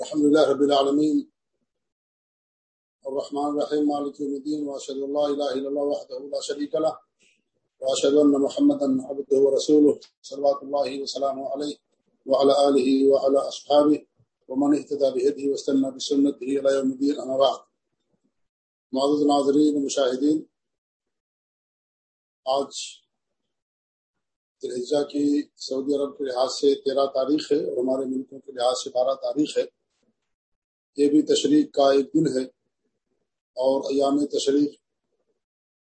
الحمد لله رب العالمين. الرحمن الرحيم، مالك يوم الدين واشهد ان لا اله الا الله وحده لا شريك له واشهد ان محمدا عبده ورسوله صلوات الله وسلامه عليه، وعلى اله وعلى اصحابه ومن اهتدى بهديه واستنى بسنته الى يوم الدين اما بعد. معزز ناظرین مشاہدین آج الحجہ کی سعودی عرب کے لحاظ سے تیرہ تاریخ ہے اور ہمارے ملکوں کے لحاظ سے بارہ تاریخ ہے۔ یہ بھی تشریق کا ایک دن ہے اور ایام تشریق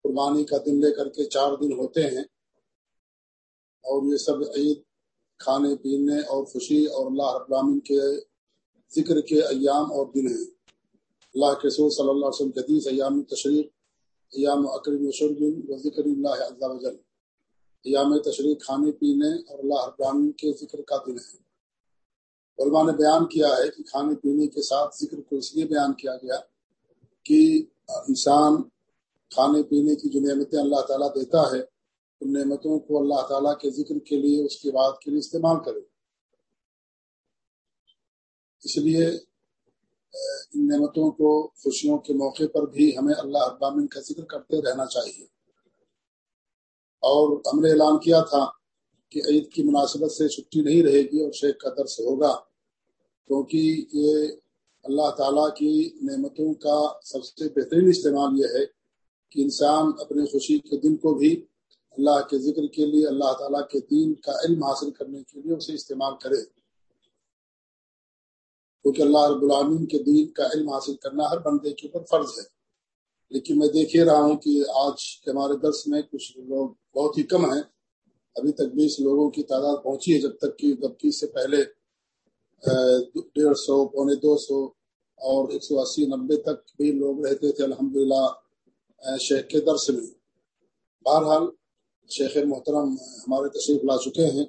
قربانی کا دن لے کر کے چار دن ہوتے ہیں۔ اور یہ سب عید کھانے پینے اور خوشی اور اللہ رب العالمین کے ذکر کے ایام اور دن ہیں۔ اللہ کے رسول صلی اللہ علیہ وسلم حدیث ایام تشریق، ایام اکرم شربن و ذکر اللہ عز و جل۔ ایام تشریق کھانے پینے اور اللہ رب کے ذکر کا دن ہے۔ علماء نے بیان کیا ہے کہ کھانے پینے کے ساتھ ذکر کو اس لیے بیان کیا گیا کہ انسان کھانے پینے کی جو نعمتیں اللہ تعالیٰ دیتا ہے، ان نعمتوں کو اللہ تعالیٰ کے ذکر کے لیے اس کے بعد کے لیے استعمال کرے۔ اس لیے، ان نعمتوں کو خوشیوں کے موقع پر بھی ہمیں اللہ ابامن کا ذکر کرتے رہنا چاہیے۔ اور ہم نے اعلان کیا تھا کہ عید کی مناسبت سے چھٹی نہیں رہے گی اور شیخ کا درس ہوگا۔ کیونکہ یہ اللہ تعالیٰ کی نعمتوں کا سب سے بہترین استعمال یہ ہے کہ انسان اپنے خوشی کے دن کو بھی اللہ کے ذکر کے لیے، اللہ تعالیٰ کے دین کا علم حاصل کرنے کے لیے اسے استعمال کرے۔ کیونکہ اللہ رب العالمین کے دین کا علم حاصل کرنا ہر بندے کے اوپر فرض ہے۔ لیکن میں دیکھ ہی رہا ہوں کہ آج کے ہمارے درس میں کچھ لوگ بہت ہی کم ہیں۔ ابھی تک بیس لوگوں کی تعداد پہنچی ہے، جب تک کہ جبکہ سے پہلے ڈیڑھ سو، پونے دو سو اور ایک سو اسی، نبے تک بھی لوگ رہتے تھے۔ الحمدللہ شیخ کے درس میں۔ بہرحال، شیخ محترم ہمارے تشریف لا چکے ہیں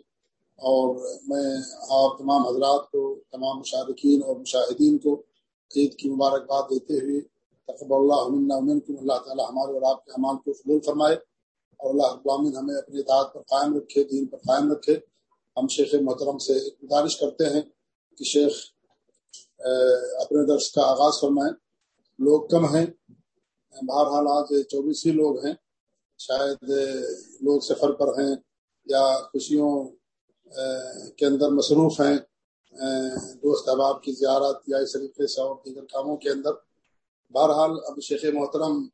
اور میں آپ تمام حضرات کو، تمام مشارکین اور مشاہدین کو عید کی مبارکباد دیتے ہوئے تقب اللہ کو اللہ تعالی ہمارے اور آپ کے حمال کو قبول فرمائے اور اللہ ابامن ہمیں اپنی اطاعت پر قائم رکھے، دین پر قائم رکھے۔ ہم شیخ محترم سے گزارش کرتے ہیں کہ شیخ اپنے درس کا آغاز فرمائیں۔ لوگ کم ہیں، بہرحال آج چوبیس ہی لوگ ہیں۔ شاید لوگ سفر پر ہیں یا خوشیوں کے اندر مصروف ہیں دوست احباب کی زیارت یا اس طریقے سے اور دیگر کاموں کے اندر۔ بہرحال اب شیخ محترم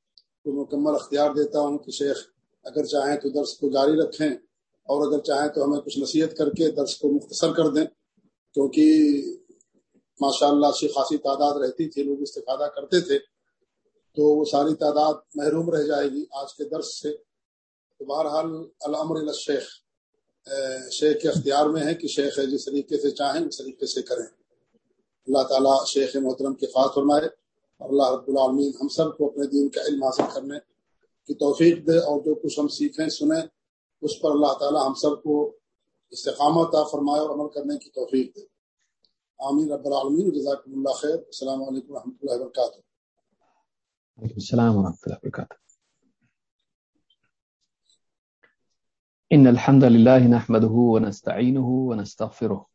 کو مکمل اختیار دیتا ہوں کہ شیخ اگر چاہیں تو درس کو جاری رکھیں اور اگر چاہیں تو ہمیں کچھ نصیحت کر کے درس کو مختصر کر دیں کیونکہ ماشاء اللہ اچھی خاصی تعداد رہتی تھی، لوگ استفادہ کرتے تھے، تو وہ ساری تعداد محروم رہ جائے گی آج کے درس سے۔ تو بہرحال الامر الشیخ شیخ کے اختیار میں ہے کہ شیخ جس طریقے سے چاہیں اس طریقے سے کریں۔ اللہ تعالیٰ شیخ محترم کے خاص فرمائے۔ اللہ رب العالمین ہم سب کو اپنے دین کا علم حاصل کرنے کی توفیق دے اور جو کچھ ہم سیکھیں، سنیں، اس پر اللہ تعالیٰ ہم سب کو استقامت فرمائے اور عمل کرنے کی توفیق دے۔ آمین، رب العالمین جزاک اللہ خیر۔ السلام علیکم و رحمۃ اللہ وبرکاتہ۔ السلام ورحمۃ اللہ وبرکاتہ۔ إن الحمد لله نحمده ونستعينه ونستغفره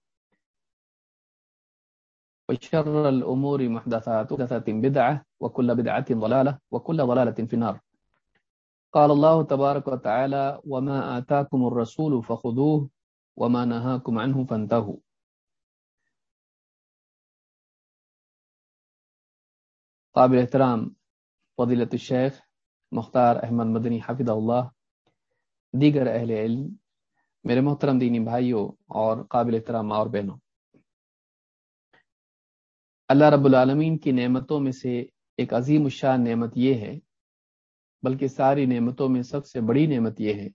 وشر الأمور محدثات بدعة، وكل بدعة ضلالة، وكل ضلالة في النار. قال الله تبارك وتعالى وما آتاكم الرسول فخذوه، وما نهاكم عنه فانتهوا. قابل احترام، فضیلت الشیخ مختار احمد مدنی حافظ اللہ دیگر اہل علم، میرے محترم دینی بھائیوں اور قابل احترام اور بہنوں اللہ رب العالمین کی نعمتوں میں سے ایک عظیم الشان نعمت یہ ہے، بلکہ ساری نعمتوں میں سب سے بڑی نعمت یہ ہے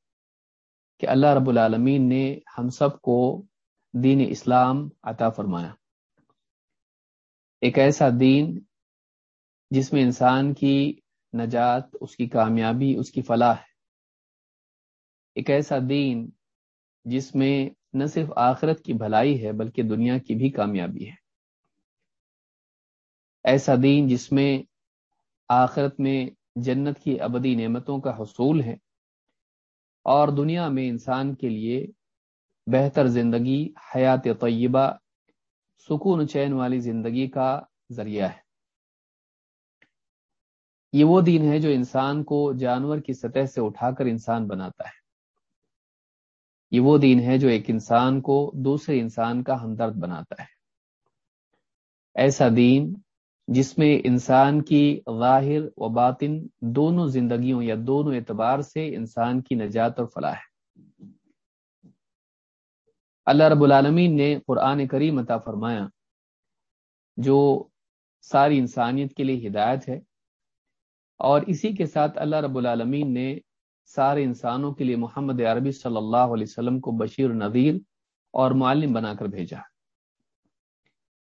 کہ اللہ رب العالمین نے ہم سب کو دین اسلام عطا فرمایا۔ ایک ایسا دین جس میں انسان کی نجات، اس کی کامیابی، اس کی فلاح ہے۔ ایک ایسا دین جس میں نہ صرف آخرت کی بھلائی ہے، بلکہ دنیا کی بھی کامیابی ہے۔ ایسا دین جس میں آخرت میں جنت کی ابدی نعمتوں کا حصول ہے اور دنیا میں انسان کے لیے بہتر زندگی، حیات طیبہ، سکون چین والی زندگی کا ذریعہ ہے۔ یہ وہ دین ہے جو انسان کو جانور کی سطح سے اٹھا کر انسان بناتا ہے۔ یہ وہ دین ہے جو ایک انسان کو دوسرے انسان کا ہمدرد بناتا ہے۔ ایسا دین جس میں انسان کی ظاہر و باطن دونوں زندگیوں یا دونوں اعتبار سے انسان کی نجات اور فلاح ہے۔ اللہ رب العالمین نے قرآن کریم عطا فرمایا، جو ساری انسانیت کے لیے ہدایت ہے۔ اور اسی کے ساتھ اللہ رب العالمین نے سارے انسانوں کے لیے محمد عربی صلی اللہ علیہ وسلم کو بشیر نذیر اور معلم بنا کر بھیجا۔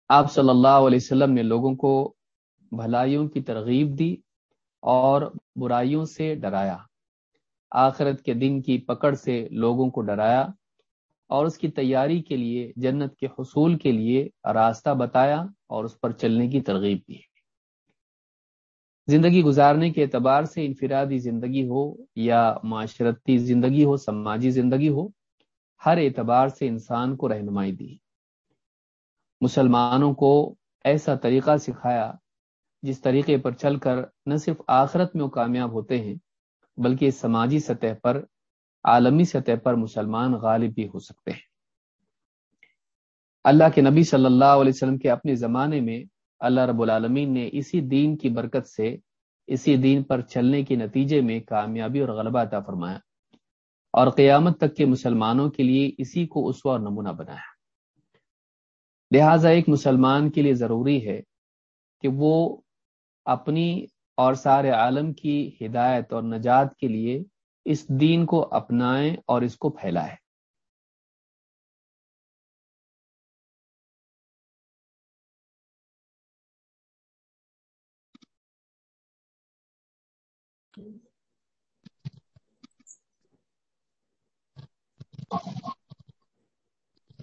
آپ صلی اللہ علیہ وسلم نے لوگوں کو بھلائیوں کی ترغیب دی اور برائیوں سے ڈرایا۔ آخرت کے دن کی پکڑ سے لوگوں کو ڈرایا اور اس کی تیاری کے لیے، جنت کے حصول کے لیے راستہ بتایا اور اس پر چلنے کی ترغیب دی۔ زندگی گزارنے کے اعتبار سے انفرادی زندگی ہو یا معاشرتی زندگی ہو، سماجی زندگی ہو، ہر اعتبار سے انسان کو رہنمائی دی۔ مسلمانوں کو ایسا طریقہ سکھایا جس طریقے پر چل کر نہ صرف آخرت میں وہ کامیاب ہوتے ہیں، بلکہ سماجی سطح پر، عالمی سطح پر مسلمان غالب بھی ہو سکتے ہیں۔ اللہ کے نبی صلی اللہ علیہ وسلم کے اپنے زمانے میں اللہ رب العالمین نے اسی دین کی برکت سے اسی دین پر چلنے کے نتیجے میں کامیابی اور غلبہ عطا فرمایا اور قیامت تک کے مسلمانوں کے لیے اسی کو اسوا اور نمونہ بنایا۔ لہذا ایک مسلمان کے لیے ضروری ہے کہ وہ اپنی اور سارے عالم کی ہدایت اور نجات کے لیے اس دین کو اپنائیں اور اس کو پھیلائیں۔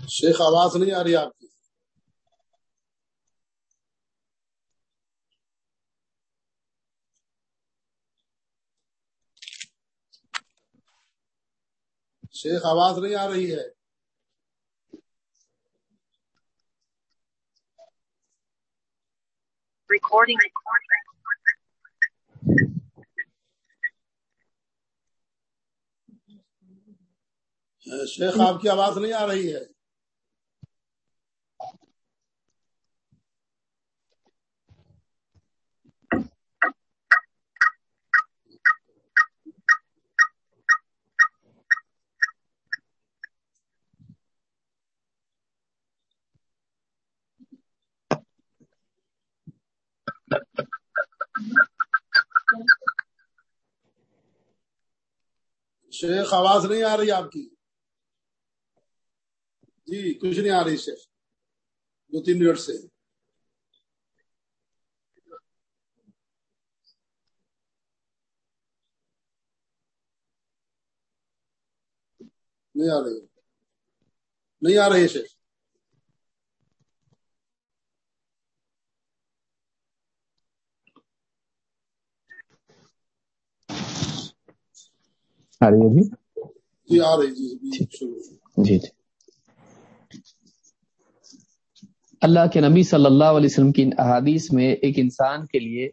شیخ آواز نہیں آ رہی آپ شیخ آواز نہیں آ رہی ہے. شیخ آپ کی آواز نہیں آ رہی ہے شیخ، آواز نہیں آ رہی آپ کی؟ جی کچھ نہیں آ رہی شیخ، دو تین منٹ سے۔ نہیں آ رہی۔ نہیں آ رہی شیخ۔ آ رہی ہے جی جی آ رہی جی جی جی جی۔ اللہ کے نبی صلی اللہ علیہ وسلم کی احادیث میں ایک انسان کے لیے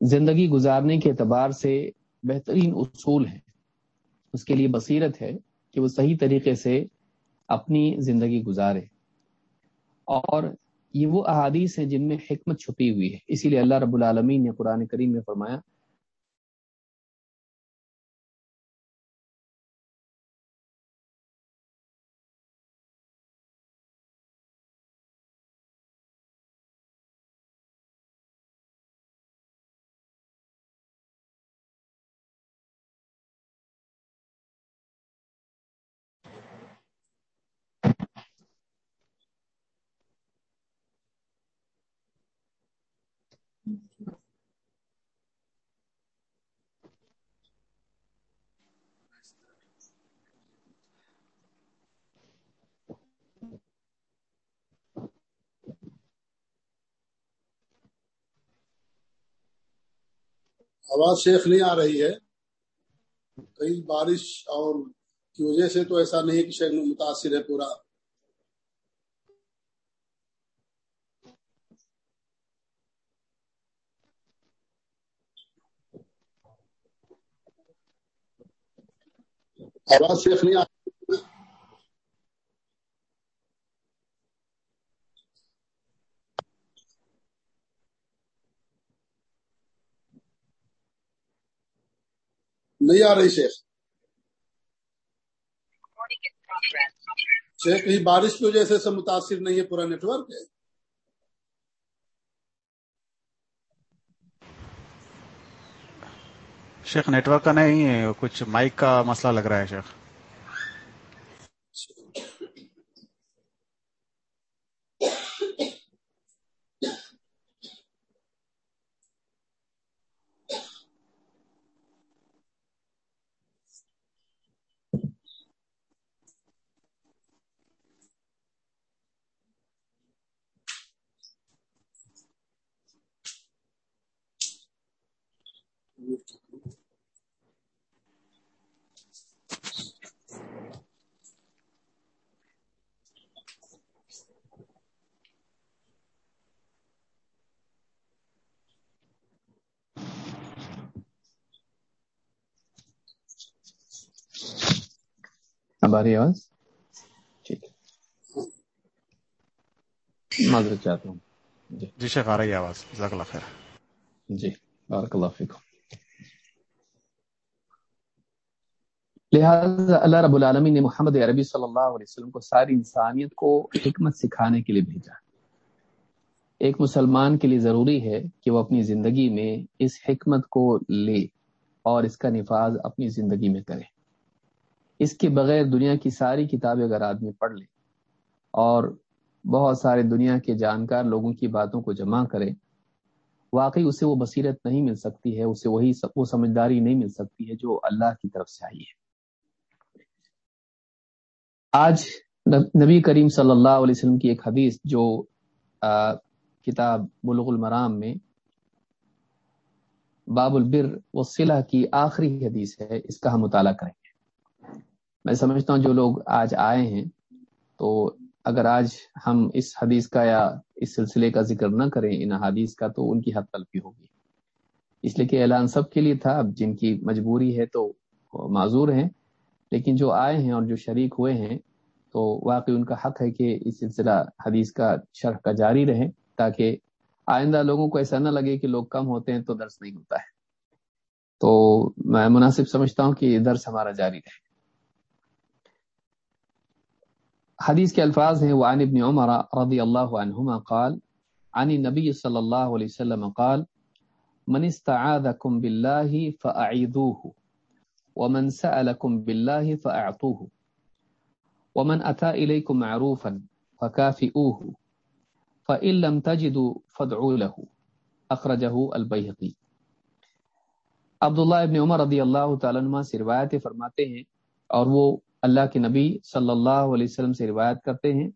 زندگی گزارنے کے اعتبار سے بہترین اصول ہیں۔ اس کے لیے بصیرت ہے کہ وہ صحیح طریقے سے اپنی زندگی گزارے۔ اور یہ وہ احادیث ہیں جن میں حکمت چھپی ہوئی ہے۔ اسی لیے اللہ رب العالمین نے قرآن کریم میں فرمایا آواز شیخ نہیں آ رہی ہے۔ کئی بارش اور کی وجہ سے تو ایسا نہیں کہ شیخ متاثر ہے پورا۔ آواز شیخ نہیں آ نہیں آ رہی شیخ۔ شیخ، کہیں بارش کی وجہ سے متاثر نہیں ہے پورا نیٹ ورک ہے شیخ نیٹ ورک کا نہیں ہے، کچھ مائک کا مسئلہ لگ رہا ہے شیخ۔ رہی آواز؟ ٹھیک معذرت چاہتا ہوں۔ جی۔ جی شیخ آ رہی ہے آواز۔ جزاک اللہ خیر۔ جی بارک اللہ فیکم۔ لہذا اللہ رب العالمین نے محمد عربی صلی اللہ علیہ وسلم کو ساری انسانیت کو حکمت سکھانے کے لیے بھیجا۔ ایک مسلمان کے لیے ضروری ہے کہ وہ اپنی زندگی میں اس حکمت کو لے اور اس کا نفاذ اپنی زندگی میں کرے۔ اس کے بغیر دنیا کی ساری کتابیں اگر آدمی پڑھ لے اور بہت سارے دنیا کے جانکار لوگوں کی باتوں کو جمع کرے، واقعی اسے وہ بصیرت نہیں مل سکتی ہے، اسے وہی وہ سمجھداری نہیں مل سکتی ہے جو اللہ کی طرف سے آئی ہے۔ آج نبی کریم صلی اللہ علیہ وسلم کی ایک حدیث جو کتاب بلغ المرام میں باب البر وصلہ کی آخری حدیث ہے، اس کا ہم مطالعہ کریں۔ گے میں سمجھتا ہوں جو لوگ آج آئے ہیں، تو اگر آج ہم اس حدیث کا یا اس سلسلے کا ذکر نہ کریں ان حدیث کا، تو ان کی حد تلفی ہوگی۔ اس لیے کہ اعلان سب کے لیے تھا، اب جن کی مجبوری ہے تو معذور ہیں، لیکن جو آئے ہیں اور جو شریک ہوئے ہیں، تو واقعی ان کا حق ہے کہ اس سلسلہ حدیث کا شرح کا جاری رہے، تاکہ آئندہ لوگوں کو ایسا نہ لگے کہ لوگ کم ہوتے ہیں تو درس نہیں ہوتا ہے۔ تو میں مناسب سمجھتا ہوں کہ درس ہمارا جاری رہے۔ حدیث کے الفاظ ہیں، وعن ابن عمر رضی اللہ عنہما قال، عن نبی صلی اللہ علیہ وسلم قال، من استعاذکم باللہ فأعیدوه ومن سألکم باللہ فأعطوه ومن أتى إليكم معروفا فكافئوه فإن لم تجدوا فادعوا له. أخرجه البيهقي عبداللہ ابن عمر رضی اللہ تعالیٰ عنہ سے روایت فرماتے ہیں اور وہ اللہ کے نبی صلی اللہ علیہ وسلم سے روایت کرتے ہیں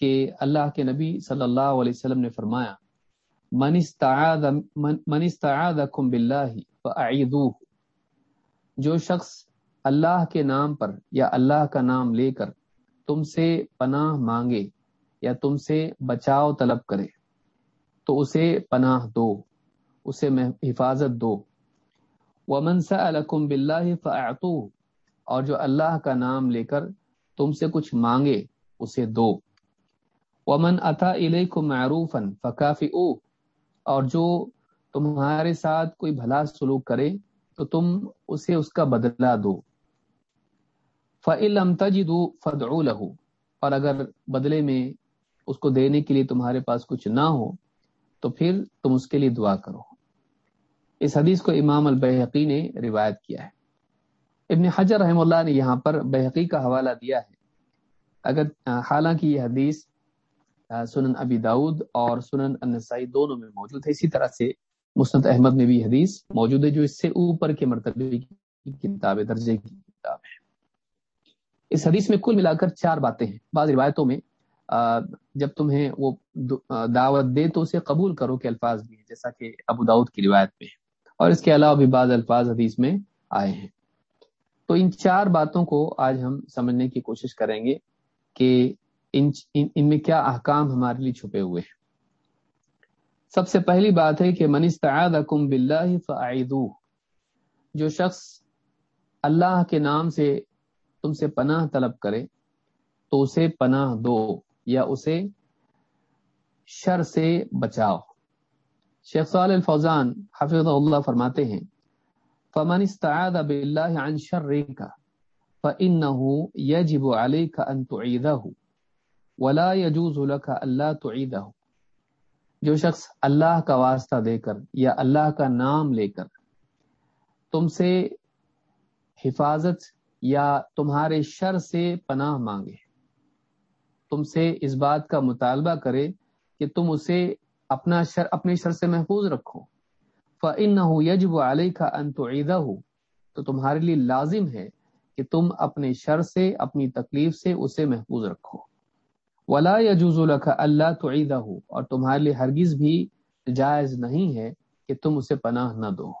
کہ اللہ کے نبی صلی اللہ علیہ وسلم نے فرمایا، من استعاذ من استعاذکم باللہ جو شخص اللہ کے نام پر یا اللہ کا نام لے کر تم سے پناہ مانگے یا تم سے بچاؤ طلب کرے، تو اسے پناہ دو، اسے حفاظت دو۔ ومن سألکم باللہ فاعطوه اور جو اللہ کا نام لے کر تم سے کچھ مانگے، اسے دو۔ ومن اتا کو معروف فقافی او اور جو تمہارے ساتھ کوئی بھلا سلوک کرے، تو تم اسے اس کا بدلہ دو۔ فعلم تجدو فدعو لہو اور اگر بدلے میں اس کو دینے کے لیے تمہارے پاس کچھ نہ ہو، تو پھر تم اس کے لیے دعا کرو۔ اس حدیث کو امام البحقی نے روایت کیا ہے۔ ابن حجر رحم اللہ نے یہاں پر بحقی کا حوالہ دیا ہے۔ اگر حالانکہ یہ حدیث سنن ابی داود اور سنن النسائی دونوں میں موجود ہے، اسی طرح سے مسند احمد میں بھی حدیث موجود ہے، جو اس سے اوپر کے مرتبے کی کتاب، درجے کی کتاب ہے۔ اس حدیث میں کل ملا کر چار باتیں ہیں۔ بعض روایتوں میں جب تمہیں وہ دعوت دے تو اسے قبول کرو کے الفاظ بھی ہیں، جیسا کہ ابو داود کی روایت میں اور اس کے علاوہ بھی بعض الفاظ حدیث میں آئے ہیں۔ تو ان چار باتوں کو آج ہم سمجھنے کی کوشش کریں گے کہ ان ان میں کیا احکام ہمارے لیے چھپے ہوئے ہیں۔ سب سے پہلی بات ہے کہ من استعاذکم باللہ فاعذوہ۔ جو شخص اللہ کے نام سے تم سے پناہ طلب کرے، تو اسے پناہ دو یا اسے شر سے بچاؤ۔ شیخ صالح الفوزان حفظ اللہ فرماتے ہیں فمن استعاذ باللہ عن شرک فإنه يجب عليك أن تعيذه ولا يجوز لك ألا تعيذه جو شخص اللہ کا واسطہ دے کر یا اللہ کا نام لے کر تم سے حفاظت یا تمہارے شر سے پناہ مانگے تم سے اس بات کا مطالبہ کرے کہ تم اسے اپنا شر اپنے شر سے محفوظ رکھو فن نہ ہو یجب علیہ ہو تو تمہارے لیے لازم ہے کہ تم اپنے شر سے، اپنی تکلیف سے اسے محفوظ رکھو۔ ولا یجوز لک اللہ تعیدہ ہو اور تمہارے لیے ہرگز بھی جائز نہیں ہے کہ تم اسے پناہ نہ دو۔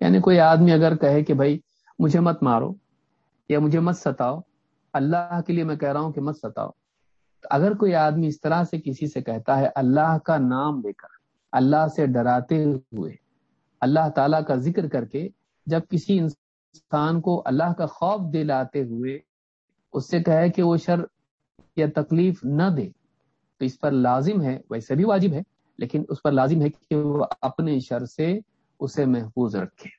یعنی کوئی آدمی اگر کہے کہ بھائی، مجھے مت مارو یا مجھے مت ستاؤ، اللہ کے لیے میں کہہ رہا ہوں کہ مت ستاؤ۔ اگر کوئی آدمی اس طرح سے کسی سے کہتا ہے، اللہ کا نام لے کر، اللہ سے ڈراتے ہوئے اللہ تعالی کا ذکر کر کے جب کسی انسان کو اللہ کا خوف دلاتے ہوئے اس سے کہے کہ وہ شر یا تکلیف نہ دے، تو اس پر لازم ہے، ویسے بھی واجب ہے، لیکن اس پر لازم ہے کہ وہ اپنے شر سے اسے محفوظ رکھے۔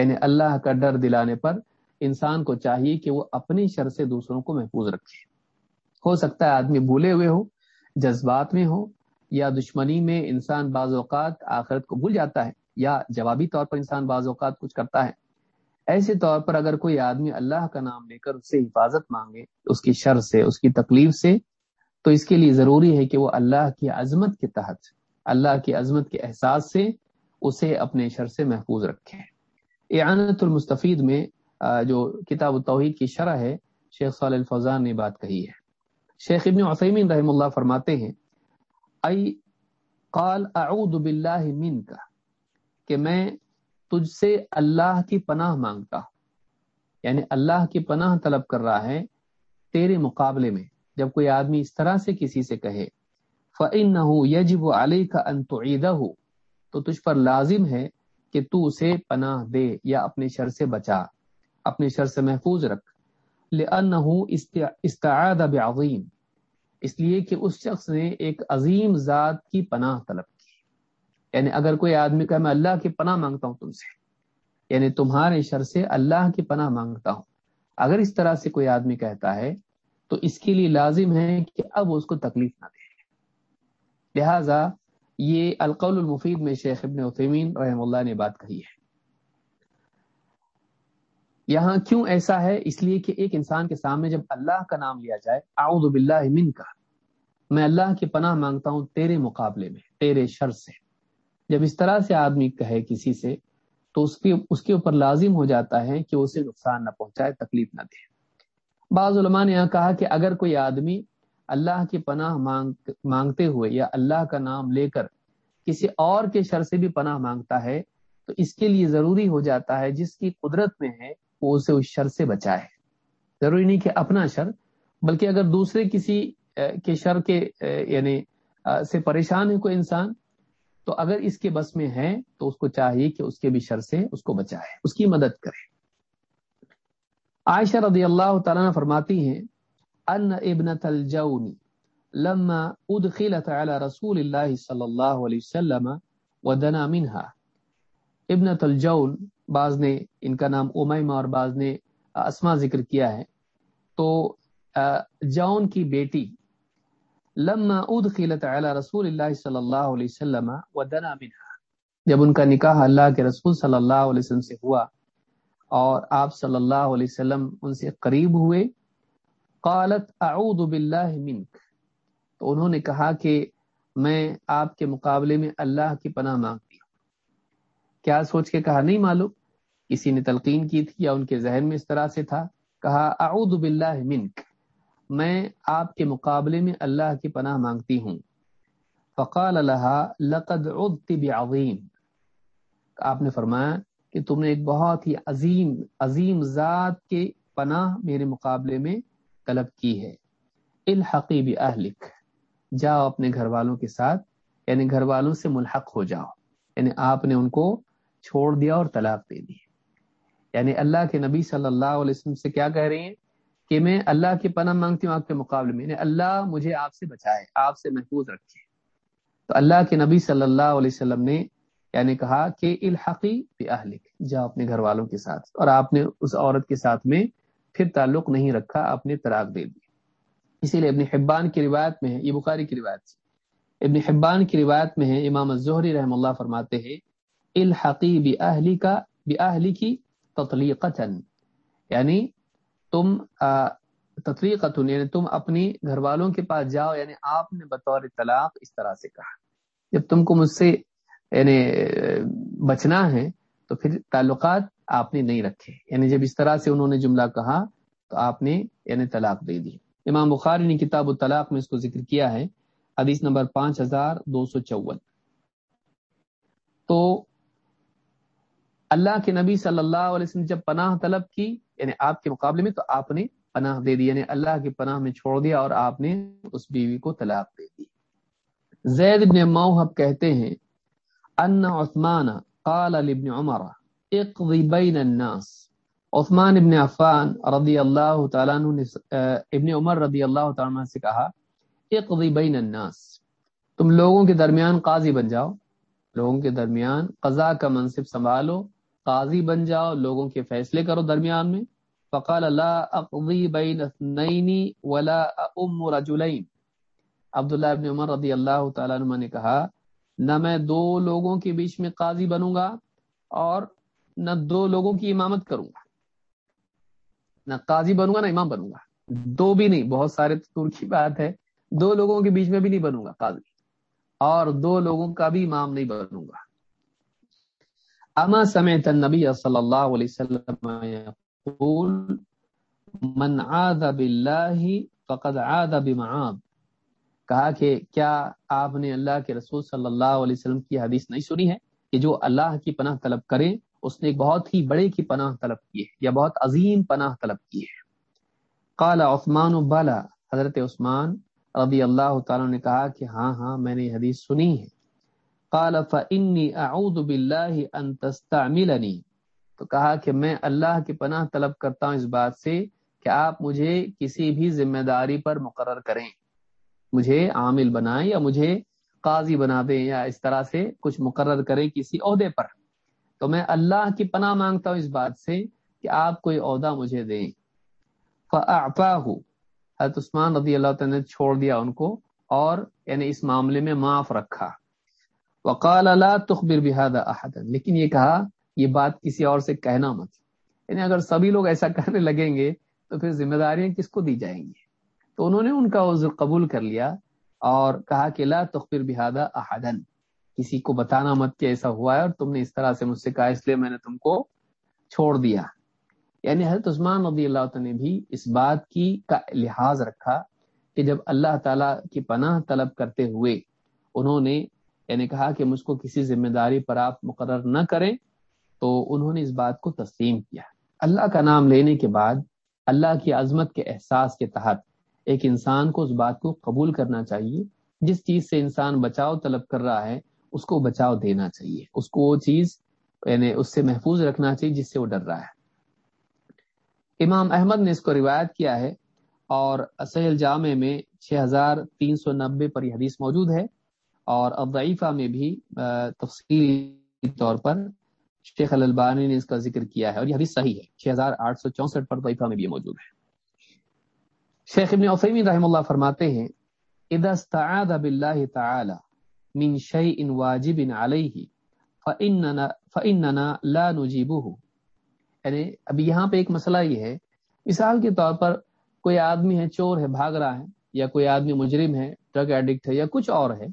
یعنی اللہ کا ڈر دلانے پر انسان کو چاہیے کہ وہ اپنی شر سے دوسروں کو محفوظ رکھے۔ ہو سکتا ہے آدمی بھولے ہوئے ہو، جذبات میں ہو، یا دشمنی میں انسان بعض اوقات آخرت کو بھول جاتا ہے یا جوابی طور پر انسان بعض اوقات کچھ کرتا ہے۔ ایسے طور پر اگر کوئی آدمی اللہ کا نام لے کر اس سے حفاظت مانگے، اس کی شر سے، اس کی تکلیف سے، تو اس کے لیے ضروری ہے کہ وہ اللہ کی عظمت کے تحت، اللہ کی عظمت کے احساس سے اسے اپنے شر سے محفوظ رکھے۔ اعانت المستفید میں جو کتاب التوحید کی شرح ہے، شیخ صلی الفوزان نے بات کہی ہے۔ شیخ ابن عثیمین رحم اللہ فرماتے ہیں، ای قال اعوذ باللہ من کہ میں تجھ سے اللہ کی پناہ مانگتا یعنی اللہ کی پناہ طلب کر رہا ہے تیرے مقابلے میں۔ جب کوئی آدمی اس طرح سے کسی سے کہے، فَإِنَّهُ يَجِبُ عَلَيْكَ أَن تُعِيدَهُ، تو تجھ پر لازم ہے کہ تو اسے پناہ دے یا اپنے شر سے بچا، اپنے شر سے محفوظ رکھ۔ لِأَنَّهُ اسْتَعَادَ بِعَظِيم اس لیے کہ اس شخص نے ایک عظیم ذات کی پناہ طلب یعنی اگر کوئی آدمی کہ میں اللہ کی پناہ مانگتا ہوں تم سے یعنی تمہارے شر سے اللہ کی پناہ مانگتا ہوں۔ اگر اس طرح سے کوئی آدمی کہتا ہے تو اس کے لیے لازم ہے کہ اب اس کو تکلیف نہ دے۔ لہذا یہ القول المفید میں شیخ ابن عثیمین رحم اللہ نے بات کہی ہے۔ یہاں کیوں ایسا ہے؟ اس لیے کہ ایک انسان کے سامنے جب اللہ کا نام لیا جائے، اعوذ باللہ من کا میں اللہ کی پناہ مانگتا ہوں تیرے مقابلے میں، تیرے شر سے۔ جب اس طرح سے آدمی کہے کسی سے، تو اس کے اس کے اوپر لازم ہو جاتا ہے کہ اسے نقصان نہ پہنچائے، تکلیف نہ دے۔ بعض علماء نے یہاں کہا کہ اگر کوئی آدمی اللہ کی پناہ مانگ، مانگتے ہوئے یا اللہ کا نام لے کر کسی اور کے شر سے بھی پناہ مانگتا ہے، تو اس کے لیے ضروری ہو جاتا ہے جس کی قدرت میں ہے، وہ اسے اس شر سے بچائے۔ ضروری نہیں کہ اپنا شر، بلکہ اگر دوسرے کسی کے شر کے یعنی سے پریشان ہے کوئی انسان تو اگر اس کے بس میں ہے تو اس کو چاہیے کہ اس کے بھی شر سے اس کو بچائے، اس کی مدد کرے۔ عائشہ رضی اللہ تعالیٰ فرماتی ہیں، ان ابن الجون لما ادخلت على رسول اللہ صلی اللہ علیہ وسلم ودنا منها ابن الجون، بعض نے ان کا نام امیمہ اور بعض نے اسما ذکر کیا ہے۔ تو جون کی بیٹی لما ادخلت على رسول اللہ صلی اللہ علیہ وسلم ودنا منها. جب ان کا نکاح اللہ کے رسول صلی اللہ علیہ وسلم سے ہوا اور آپ صلی اللہ علیہ وسلم ان سے قریب ہوئے، قالت اعوذ باللہ منک. تو انہوں نے کہا کہ میں آپ کے مقابلے میں اللہ کی پناہ مانگتی ہوں۔ کیا سوچ کے کہا نہیں معلوم؟ کسی نے تلقین کی تھی یا ان کے ذہن میں اس طرح سے تھا؟ کہا اعوذ باللہ منک۔ میں آپ کے مقابلے میں اللہ کی پناہ مانگتی ہوں۔ فقال لها لقد عدت بعظیم۔ آپ نے فرمایا کہ تم نے ایک بہت ہی عظیم عظیم ذات کے پناہ میرے مقابلے میں طلب کی ہے۔ الحقیب اہلک جاؤ اپنے گھر والوں کے ساتھ یعنی گھر والوں سے ملحق ہو جاؤ۔ یعنی آپ نے ان کو چھوڑ دیا اور طلاق دے دی۔ یعنی اللہ کے نبی صلی اللہ علیہ وسلم سے کیا کہہ رہے ہیں؟ کہ میں اللہ کی پناہ مانگتی ہوں آپ کے مقابلے میں یعنی اللہ مجھے آپ سے بچائے، آپ سے محفوظ رکھے۔ تو اللہ کے نبی صلی اللہ علیہ وسلم نے یعنی کہا کہ الحقی پہ اہلک، جاؤ اپنے گھر والوں کے ساتھ۔ اور آپ نے اس عورت کے ساتھ میں پھر تعلق نہیں رکھا اپنے طلاق دے دی۔ اسی لیے ابن حبان کی روایت میں ہے، یہ بخاری کی روایت سے ابن حبان کی روایت میں ہے، امام الزہری رحم اللہ فرماتے ہیں، الحقی بہلی کا بہلی کی تطلیقتن یعنی تم تطلیقتن یعنی تم اپنی گھر والوں کے پاس جاؤ یعنی آپ نے بطور طلاق اس طرح سے کہا۔ جب تم کو مجھ سے یعنی بچنا ہے، تو پھر تعلقات آپ نے نہیں رکھے۔ یعنی جب اس طرح سے انہوں نے جملہ کہا، تو آپ نے یعنی طلاق دے دی۔ امام بخاری نے کتاب الطلاق میں اس کو ذکر کیا ہے، حدیث نمبر پانچ ہزار دو سو چون۔ تو اللہ کے نبی صلی اللہ علیہ وسلم جب پناہ طلب کی یعنی آپ کے مقابلے میں، تو آپ نے پناہ دے دی یعنی اللہ کی پناہ میں چھوڑ دیا اور آپ نے اس بیوی کو طلاق دے دی۔ زید بن موحب کہتے ہیں، ان عثمان قال لابن عمر، اقضی بین الناس۔ عثمان ابن عفان رضی اللہ تعالیٰ عنہ نے ابن عمر رضی اللہ تعالیٰ عنہ سے کہا، اقضی بین الناس۔ تم لوگوں کے درمیان قاضی بن جاؤ، لوگوں کے درمیان قضاء کا منصب سنبھالو قاضی بن جاؤ، لوگوں کے فیصلے کرو درمیان میں۔ فقال، لا اقضی بین اثنین ولا ام رجلین۔ عبداللہ ابن عمر رضی اللہ تعالیٰ عنہ نے کہا، نہ میں دو لوگوں کے بیچ میں قاضی بنوں گا اور نہ دو لوگوں کی امامت کروں گا۔ نہ قاضی بنوں گا، نہ امام بنوں گا۔ دو بھی نہیں، بہت سارے تور کی بات ہے۔ دو لوگوں کے بیچ میں بھی نہیں بنوں گا قاضی۔ اور دو لوگوں کا بھی امام نہیں بنوں گا۔ اما سمعت النبی صلی اللہ علیہ وسلم یقول من عاد باللہ فقد عاد بمعاد کہا کہ، کیا آپ نے اللہ کے رسول صلی اللہ علیہ وسلم کی حدیث نہیں سنی ہے کہ جو اللہ کی پناہ طلب کرے، اس نے ایک بہت ہی بڑے کی پناہ طلب کی ہے یا بہت عظیم پناہ طلب کی ہے؟ قال عثمان بالا حضرت عثمان رضی اللہ تعالیٰ نے کہا کہ ہاں ہاں میں نے یہ حدیث سنی ہے۔ قال فانی اعوذ باللہ ان تستعملنی تو کہا کہ میں اللہ کی پناہ طلب کرتا ہوں اس بات سے کہ آپ مجھے کسی بھی ذمہ داری پر مقرر کریں، مجھے عامل بنائیں یا مجھے قاضی بنا دیں یا اس طرح سے کچھ مقرر کریں کسی عہدے پر۔ تو میں اللہ کی پناہ مانگتا ہوں اس بات سے کہ آپ کوئی عہدہ مجھے دیں۔ حضرت عثمان رضی اللہ تعالیٰ نے چھوڑ دیا ان کو اور یعنی اس معاملے میں معاف رکھا۔ وقال لا تخبر بهذا احد لیکن یہ کہا، یہ بات کسی اور سے کہنا مت۔ یعنی اگر سبھی لوگ ایسا کرنے لگیں گے، تو پھر ذمہ داریاں کس کو دی جائیں گی؟ تو انہوں نے ان کا عذر قبول کر لیا اور کہا کہ لا تخبر بهذا احد کسی کو بتانا مت کہ ایسا ہوا ہے اور تم نے اس طرح سے مجھ سے کہا، اس لیے میں نے تم کو چھوڑ دیا۔ یعنی حضرت عثمان رضی اللہ تعالیٰ نے بھی اس بات کی کا لحاظ رکھا کہ جب اللہ تعالیٰ کی پناہ طلب کرتے ہوئے انہوں نے یعنی کہا کہ مجھ کو کسی ذمہ داری پر آپ مقرر نہ کریں، تو انہوں نے اس بات کو تسلیم کیا۔ اللہ کا نام لینے کے بعد اللہ کی عظمت کے احساس کے تحت ایک انسان کو اس بات کو قبول کرنا چاہیے، جس چیز سے انسان بچاؤ طلب کر رہا ہے، اس کو بچاؤ دینا چاہیے۔ اس کو وہ چیز یعنی اس سے محفوظ رکھنا چاہیے جس سے وہ ڈر رہا ہے۔ امام احمد نے اس کو روایت کیا ہے اور اسیل جامع میں چھ ہزار تین سو نبے پر یہ حدیث موجود ہے۔ اور ابضعیفہ میں بھی تفصیلی طور پر شیخ البانی نے اس کا ذکر کیا ہے اور یہ حدیث صحیح ہے، چھ ہزار آٹھ سو چونسٹھ پر ضعیفہ میں بھی موجود ہے۔ شیخ ابن عثیمین رحم اللہ فرماتے ہیں، اذا استعاذ باللہ تعالی من شیء واجب علیہ فاننا فاننا لا نجیبه یعنی اب یہاں پہ ایک مسئلہ یہ ہے، مثال کے طور پر کوئی آدمی ہے، چور ہے، بھاگ رہا ہے، یا کوئی آدمی مجرم ہے، ڈرگ ایڈکٹ ہے، یا کچھ اور ہے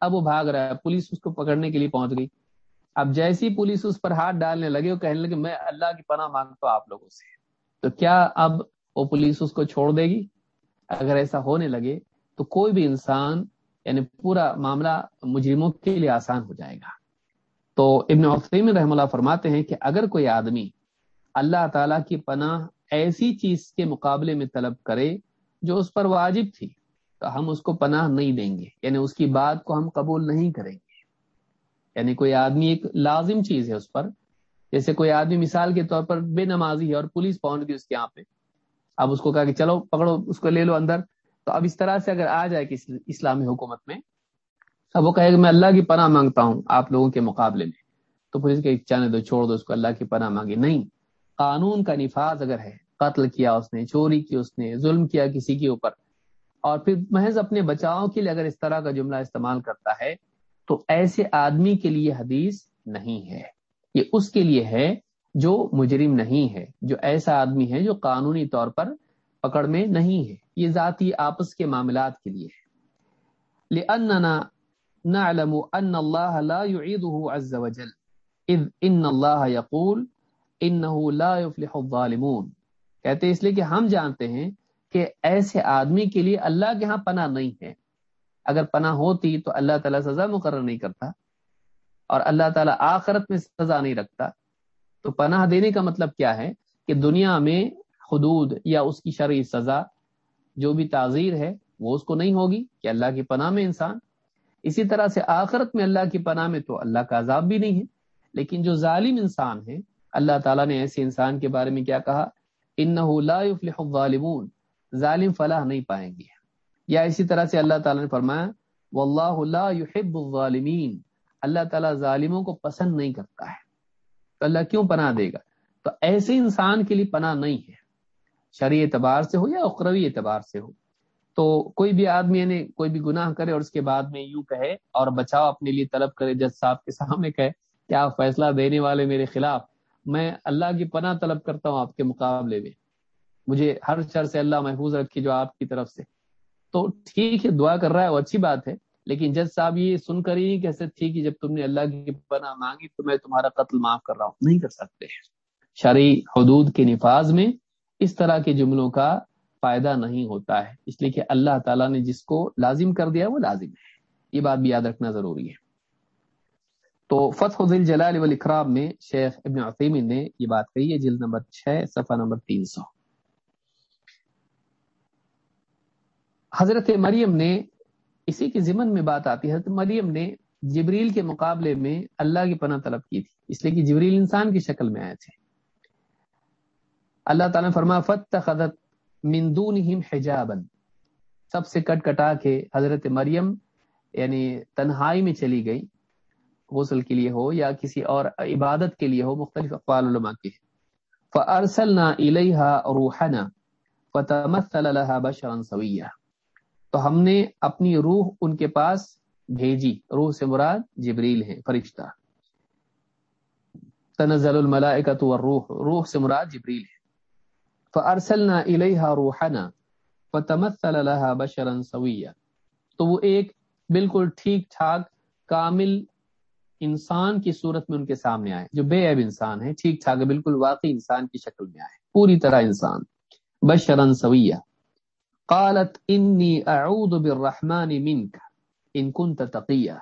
اب وہ بھاگ رہا ہے، پولیس اس کو پکڑنے کے لیے پہنچ گئی۔ اب جیسی پولیس اس پر ہاتھ ڈالنے لگے، وہ کہنے لگے، میں اللہ کی پناہ مانگتا ہوں آپ لوگوں سے۔ تو کیا اب وہ پولیس اس کو چھوڑ دے گی؟ اگر ایسا ہونے لگے تو کوئی بھی انسان یعنی پورا معاملہ مجرموں کے لیے آسان ہو جائے گا۔ تو ابن عثیم رحم اللہ فرماتے ہیں کہ اگر کوئی آدمی اللہ تعالی کی پناہ ایسی چیز کے مقابلے میں طلب کرے جو اس پر واجب تھی تو ہم اس کو پناہ نہیں دیں گے یعنی اس کی بات کو ہم قبول نہیں کریں گے۔ یعنی کوئی آدمی ایک لازم چیز ہے اس پر، جیسے کوئی آدمی مثال کے طور پر بے نمازی ہے اور پولیس پہنچ گئی اس کے یہاں پہ۔ اب اس کو کہا کہ چلو پکڑو، اس کو لے لو اندر۔ تو اب اس طرح سے اگر آ جائے کسی اسلامی حکومت میں اب وہ کہے کہ میں اللہ کی پناہ مانگتا ہوں آپ لوگوں کے مقابلے میں۔ تو پولیس کے چانے دو، چھوڑ دو اس کو، اللہ کی پناہ مانگے۔ نہیں، قانون کا نفاذ اگر ہے، قتل کیا اس نے، چوری کی اس نے، ظلم کیا کسی کے اوپر اور پھر محض اپنے بچاؤ کے لیے اگر اس طرح کا جملہ استعمال کرتا ہے، تو ایسے آدمی کے لیے حدیث نہیں ہے۔ یہ اس کے لیے ہے جو مجرم نہیں ہے، جو ایسا آدمی ہے جو قانونی طور پر پکڑ میں نہیں ہے۔ یہ ذاتی آپس کے معاملات کے لیے ہے۔ لأننا نعلم ان اللہ لا يعيده عز وجل۔ اذ ان اللہ يقول انه لا يفلح الظالمون۔ کہتے اس لیے کہ ہم جانتے ہیں کہ ایسے آدمی کے لیے اللہ کے ہاں پناہ نہیں ہے۔ اگر پناہ ہوتی تو اللہ تعالیٰ سزا مقرر نہیں کرتا اور اللہ تعالیٰ آخرت میں سزا نہیں رکھتا۔ تو پناہ دینے کا مطلب کیا ہے کہ دنیا میں حدود یا اس کی شرعی سزا جو بھی تعزیر ہے وہ اس کو نہیں ہوگی کہ اللہ کی پناہ میں انسان۔ اسی طرح سے آخرت میں اللہ کی پناہ میں تو اللہ کا عذاب بھی نہیں ہے۔ لیکن جو ظالم انسان ہے، اللہ تعالیٰ نے ایسے انسان کے بارے میں کیا کہا؟ ان الظالمون۔ ظالم فلاح نہیں پائیں گے۔ یا اسی طرح سے اللہ تعالیٰ نے فرمایا واللہ لا يحب الظالمین اللہ تعالیٰ ظالموں کو پسند نہیں کرتا ہے۔ تو اللہ کیوں پناہ دے گا؟ تو ایسے انسان کے لیے پناہ نہیں ہے۔ شرعی اعتبار سے ہو یا اخروی اعتبار سے ہو۔ تو کوئی بھی آدمی یعنی کوئی بھی گناہ کرے اور اس کے بعد میں یوں کہے اور بچاؤ اپنے لیے طلب کرے، جج صاحب کے سامنے کہے، کیا فیصلہ دینے والے میرے خلاف؟ میں اللہ کی پناہ طلب کرتا ہوں آپ کے مقابلے میں۔ مجھے ہر شر سے اللہ محفوظ رکھے جو آپ کی طرف سے۔ تو ٹھیک ہے، دعا کر رہا ہے، وہ اچھی بات ہے، لیکن جج صاحب یہ سن کر ہی کہہ سکتے کہ جب تم نے اللہ کی پناہ مانگی تو میں تمہارا قتل معاف کر رہا ہوں۔ نہیں کر سکتے۔ شرعی حدود کے نفاذ میں اس طرح کے جملوں کا فائدہ نہیں ہوتا ہے۔ اس لیے کہ اللہ تعالیٰ نے جس کو لازم کر دیا وہ لازم ہے۔ یہ بات بھی یاد رکھنا ضروری ہے۔ تو فتح ذل جلال والاکرام میں شیخ ابن عثیمین نے یہ بات کہی ہے، جلد نمبر 6 صفحہ نمبر 300 حضرت مریم نے اسی کے ضمن میں بات آتی ہے۔ حضرت مریم نے جبریل کے مقابلے میں اللہ کی پناہ طلب کی تھی، اس لیے کہ جبریل انسان کی شکل میں آئے تھے۔ اللہ تعالیٰ فرما فت خدت مندون حجابن سب سے کٹ کٹا کے حضرت مریم یعنی تنہائی میں چلی گئی۔ غسل کے لیے ہو یا کسی اور عبادت کے لیے ہو، مختلف اقوال علماء کی فارسلنا الیہا روحنا فتمثل لها سویہ تو ہم نے اپنی روح ان کے پاس بھیجی۔ روح سے مراد جبریل ہے، فرشتہ۔ تنزل الملائکۃ والروح، روح سے مراد جبریل ہے۔ فارسلنا الیہا روحنا فتمثل لها بشرا سویا تو وہ ایک بالکل ٹھیک ٹھاک، کامل انسان کی صورت میں ان کے سامنے آئے، جو بے عیب انسان ہے، ٹھیک ٹھاک، بالکل واقعی انسان کی شکل میں آئے، پوری طرح انسان۔ بشرا سویا قالت انی اعوذ بالرحمن منک ان كنت تقیہ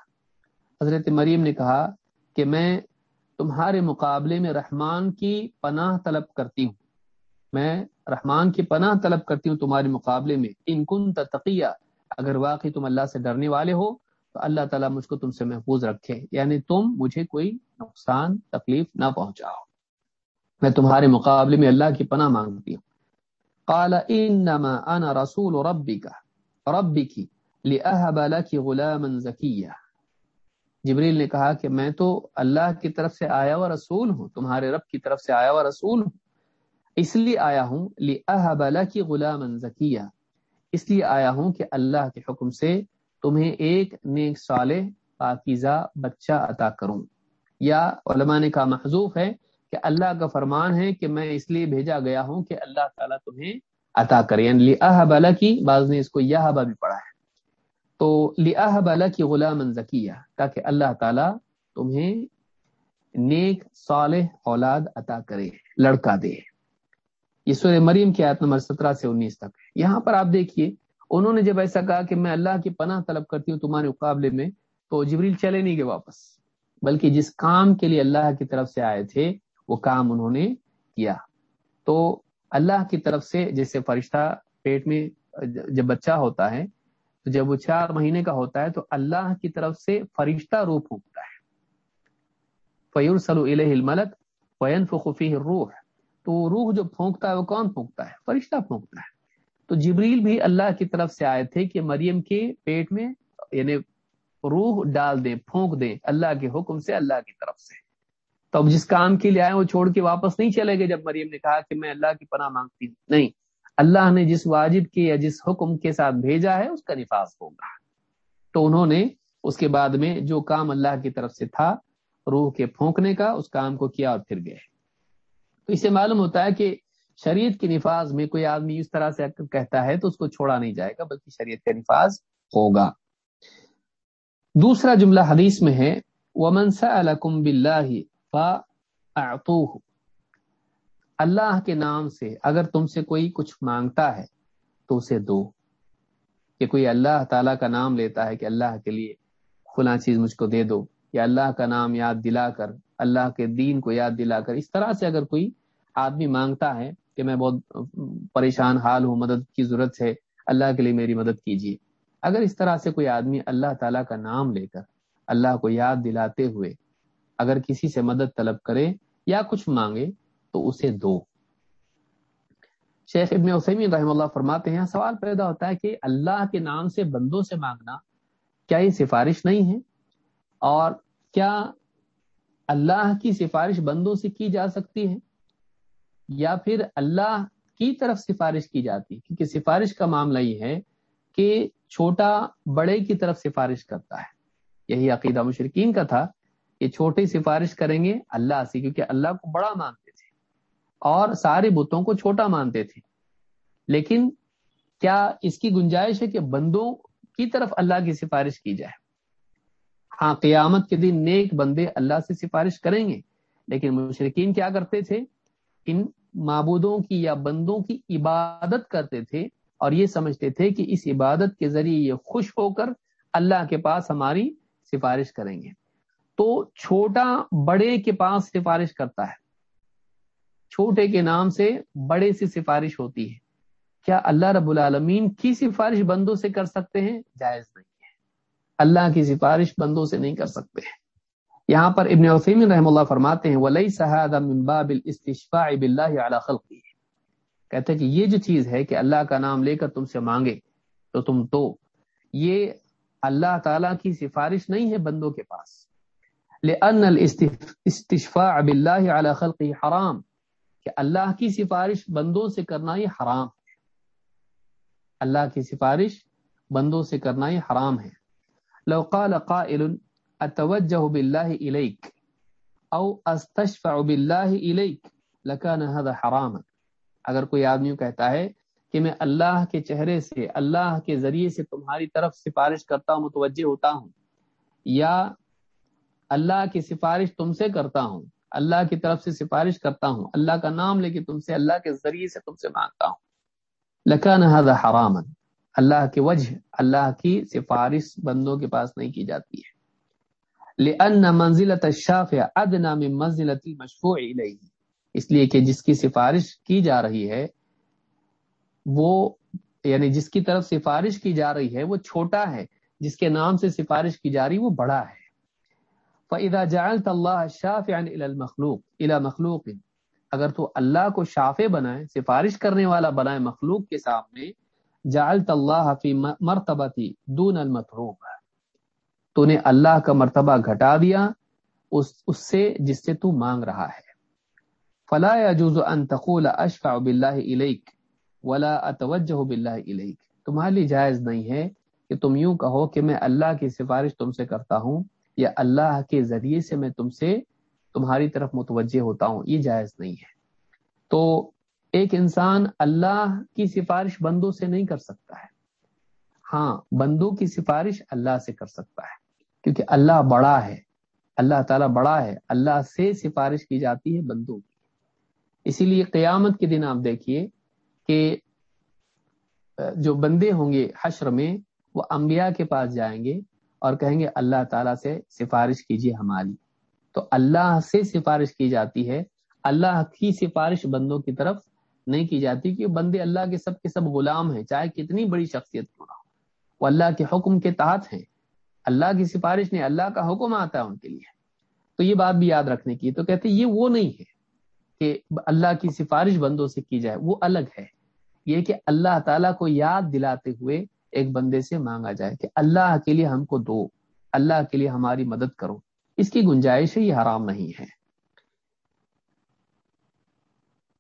حضرت مریم نے کہا کہ میں تمہارے مقابلے میں رحمان کی پناہ طلب کرتی ہوں۔ میں رحمان کی پناہ طلب کرتی ہوں تمہارے مقابلے میں۔ ان کن تقیہ اگر واقعی تم اللہ سے ڈرنے والے ہو تو اللہ تعالیٰ مجھ کو تم سے محفوظ رکھے۔ یعنی تم مجھے کوئی نقصان، تکلیف نہ پہنچاؤ۔ میں تمہارے مقابلے میں اللہ کی پناہ مانگتی ہوں۔ قال انما انا رسول ربك ربك لاهب لك غلاما زكيا. جبریل نے کہا کہ میں تو اللہ کی طرف سے آیا ہوا رسول ہوں، تمہارے رب کی طرف سے آیا ہوا رسول ہوں۔ اس لیے آیا ہوں لاهب لك غلاما زكيا۔ اس لیے آیا ہوں کہ اللہ کے حکم سے تمہیں ایک نیک صالح، پاکیزہ بچہ عطا کروں۔ یا علماء نے کہا، محذوف ہے کہ اللہ کا فرمان ہے کہ میں اس لیے بھیجا گیا ہوں کہ اللہ تعالیٰ تمہیں عطا کرے۔ یعنی احبلا کی بعض نے اس کو یہ بھی پڑھا ہے۔ تو لیا بالا کی غلام ذکیہ تاکہ اللہ تعالیٰ تمہیں نیک، صالح اولاد عطا کرے، لڑکا دے۔ یہ سورہ مریم کی آیت نمبر سترہ سے انیس تک یہاں پر آپ دیکھیے، انہوں نے جب ایسا کہا کہ میں اللہ کی پناہ طلب کرتی ہوں تمہارے مقابلے میں، تو جبریل چلے نہیں گئے واپس، بلکہ جس کام کے لیے اللہ کی طرف سے آئے تھے وہ کام انہوں نے کیا۔ تو اللہ کی طرف سے جیسے فرشتہ پیٹ میں جب بچہ ہوتا ہے، تو جب وہ چار مہینے کا ہوتا ہے، تو اللہ کی طرف سے فرشتہ روح پھونکتا ہے۔ فیور سلو الملک فین فقفی روح تو روح جو پھونکتا ہے، وہ کون پھونکتا ہے؟ فرشتہ پھونکتا ہے۔ تو جبریل بھی اللہ کی طرف سے آئے تھے کہ مریم کے پیٹ میں یعنی روح ڈال دیں، پھونک دیں اللہ کے حکم سے، اللہ کی طرف سے۔ تو اب جس کام کے لیے آئے وہ چھوڑ کے واپس نہیں چلے گئے جب مریم نے کہا کہ میں اللہ کی پناہ مانگتی ہوں۔ نہیں، اللہ نے جس واجب کے یا جس حکم کے ساتھ بھیجا ہے، اس کا نفاذ ہوگا۔ تو انہوں نے اس کے بعد میں جو کام اللہ کی طرف سے تھا، روح کے پھونکنے کا، اس کام کو کیا اور پھر گئے۔ تو اسے معلوم ہوتا ہے کہ شریعت کے نفاذ میں کوئی آدمی اس طرح سے کہتا ہے تو اس کو چھوڑا نہیں جائے گا، بلکہ شریعت کا نفاذ ہوگا۔ دوسرا جملہ حدیث میں ہے، ومن سألكم بالله اللہ کے نام سے اگر تم سے کوئی کچھ مانگتا ہے تو اسے دو۔ کہ کوئی اللہ تعالیٰ کا نام لیتا ہے کہ اللہ کے لیے فلاں چیز مجھ کو دے دو، یا اللہ کا نام یاد دلا کر، اللہ کے دین کو یاد دلا کر۔ اس طرح سے اگر کوئی آدمی مانگتا ہے کہ میں بہت پریشان حال ہوں، مدد کی ضرورت ہے، اللہ کے لیے میری مدد کیجیے۔ اگر اس طرح سے کوئی آدمی اللہ تعالیٰ کا نام لے کر اللہ کو یاد دلاتے ہوئے اگر کسی سے مدد طلب کرے یا کچھ مانگے تو اسے دو۔ شیخ ابن وسیم رحم اللہ فرماتے ہیں، سوال پیدا ہوتا ہے کہ اللہ کے نام سے بندوں سے مانگنا کیا یہ سفارش نہیں ہے؟ اور کیا اللہ کی سفارش بندوں سے کی جا سکتی ہے؟ یا پھر اللہ کی طرف سفارش کی جاتی؟ کیونکہ سفارش کا معاملہ یہ ہے کہ چھوٹا بڑے کی طرف سفارش کرتا ہے۔ یہی عقیدہ مشرقین کا تھا۔ کہ چھوٹی سفارش کریں گے اللہ سے، کیونکہ اللہ کو بڑا مانتے تھے اور سارے بتوں کو چھوٹا مانتے تھے۔ لیکن کیا اس کی گنجائش ہے کہ بندوں کی طرف اللہ کی سفارش کی جائے؟ ہاں قیامت کے دن نیک بندے اللہ سے سفارش کریں گے، لیکن مشرقین کیا کرتے تھے؟ ان معبودوں کی یا بندوں کی عبادت کرتے تھے اور یہ سمجھتے تھے کہ اس عبادت کے ذریعے یہ خوش ہو کر اللہ کے پاس ہماری سفارش کریں گے۔ تو چھوٹا بڑے کے پاس سفارش کرتا ہے۔ چھوٹے کے نام سے بڑے سے سفارش ہوتی ہے۔ کیا اللہ رب العالمین کی سفارش بندوں سے کر سکتے ہیں؟ جائز نہیں ہے۔ اللہ کی سفارش بندوں سے نہیں کر سکتے ہیں۔ یہاں پر ابن وسیم رحم اللہ فرماتے ہیں ولی صحاد خلقی کہتے ہیں کہ یہ جو چیز ہے کہ اللہ کا نام لے کر تم سے مانگے تو تم تو۔ یہ اللہ تعالی کی سفارش نہیں ہے بندوں کے پاس۔ استشفاء باللہ علی خلقی حرام. کہ اللہ کی سفارش بندوں سے کرنا یہ حرام ہے. اللہ کی سفارش بندوں سے کرنا یہ حرام ہے. لو قال قائل اتوجہ باللہ الیک او استشفع باللہ الیک لکان هذا حراما. اگر کوئی آدمی کہتا ہے کہ میں اللہ کے چہرے سے، اللہ کے ذریعے سے تمہاری طرف سفارش کرتا ہوں، متوجہ ہوتا ہوں، یا اللہ کی سفارش تم سے کرتا ہوں، اللہ کی طرف سے سفارش کرتا ہوں، اللہ کا نام لے کے تم سے، اللہ کے ذریعے سے تم سے مانگتا ہوں۔ لکان هذا حراما، اللہ کے وجہ، اللہ کی سفارش بندوں کے پاس نہیں کی جاتی ہے۔ لأن منزلت الشافع ادنا من منزلت المشفوع الیہ، اس لیے کہ جس کی سفارش کی جا رہی ہے، وہ یعنی جس کی طرف سفارش کی جا رہی ہے، وہ چھوٹا ہے، جس کے نام سے سفارش کی جا رہی وہ بڑا ہے۔ فَإِذَا جَعَلْتَ اللَّهَ شَافِعًا إِلَى الْمَخْلُوقِ إِلَى مَخْلُوقٍ اگر تو اللہ کو شافع بنائے سفارش کرنے والا بنائے مخلوق کے سامنے جعلت اللہ فی مرتبتی دون المطروب تو نے اللہ کا مرتبہ گھٹا دیا اس, اس سے جس سے تو مانگ رہا ہے۔ فلا يجوز ان تقول اشفع بالله اليك ولا اتوجه بالله اليك تمہارے لیے جائز نہیں ہے کہ تم یوں کہو کہ میں اللہ کی سفارش تم سے کرتا ہوں۔ یا اللہ کے ذریعے سے میں تم سے تمہاری طرف متوجہ ہوتا ہوں، یہ جائز نہیں ہے۔ تو ایک انسان اللہ کی سفارش بندوں سے نہیں کر سکتا ہے۔ ہاں بندوں کی سفارش اللہ سے کر سکتا ہے، کیونکہ اللہ بڑا ہے۔ اللہ تعالیٰ بڑا ہے۔ اللہ سے سفارش کی جاتی ہے بندوں کی۔ اسی لیے قیامت کے دن آپ دیکھیے کہ، جو بندے ہوں گے حشر میں، وہ انبیاء کے پاس جائیں گے۔ اور کہیں گے اللہ تعالیٰ سے سفارش کیجیے ہماری۔ تو اللہ سے سفارش کی جاتی ہے۔ اللہ کی سفارش بندوں کی طرف نہیں کی جاتی کہ بندے اللہ کے سب کے سب غلام ہیں، چاہے کتنی بڑی شخصیت کیوں نہ ہو۔ وہ اللہ کے حکم کے تحت ہیں۔ اللہ کی سفارش نہیں، اللہ کا حکم آتا ہے ان کے لیے۔ تو یہ بات بھی یاد رکھنے کی تو کہتے یہ وہ نہیں ہے کہ اللہ کی سفارش بندوں سے کی جائے، وہ الگ ہے۔ یہ کہ اللہ تعالیٰ کو یاد دلاتے ہوئے ایک بندے سے مانگا جائے کہ اللہ کے لیے ہم کو دو، اللہ کے لیے ہماری مدد کرو۔ اس کی گنجائش یہ حرام نہیں ہے۔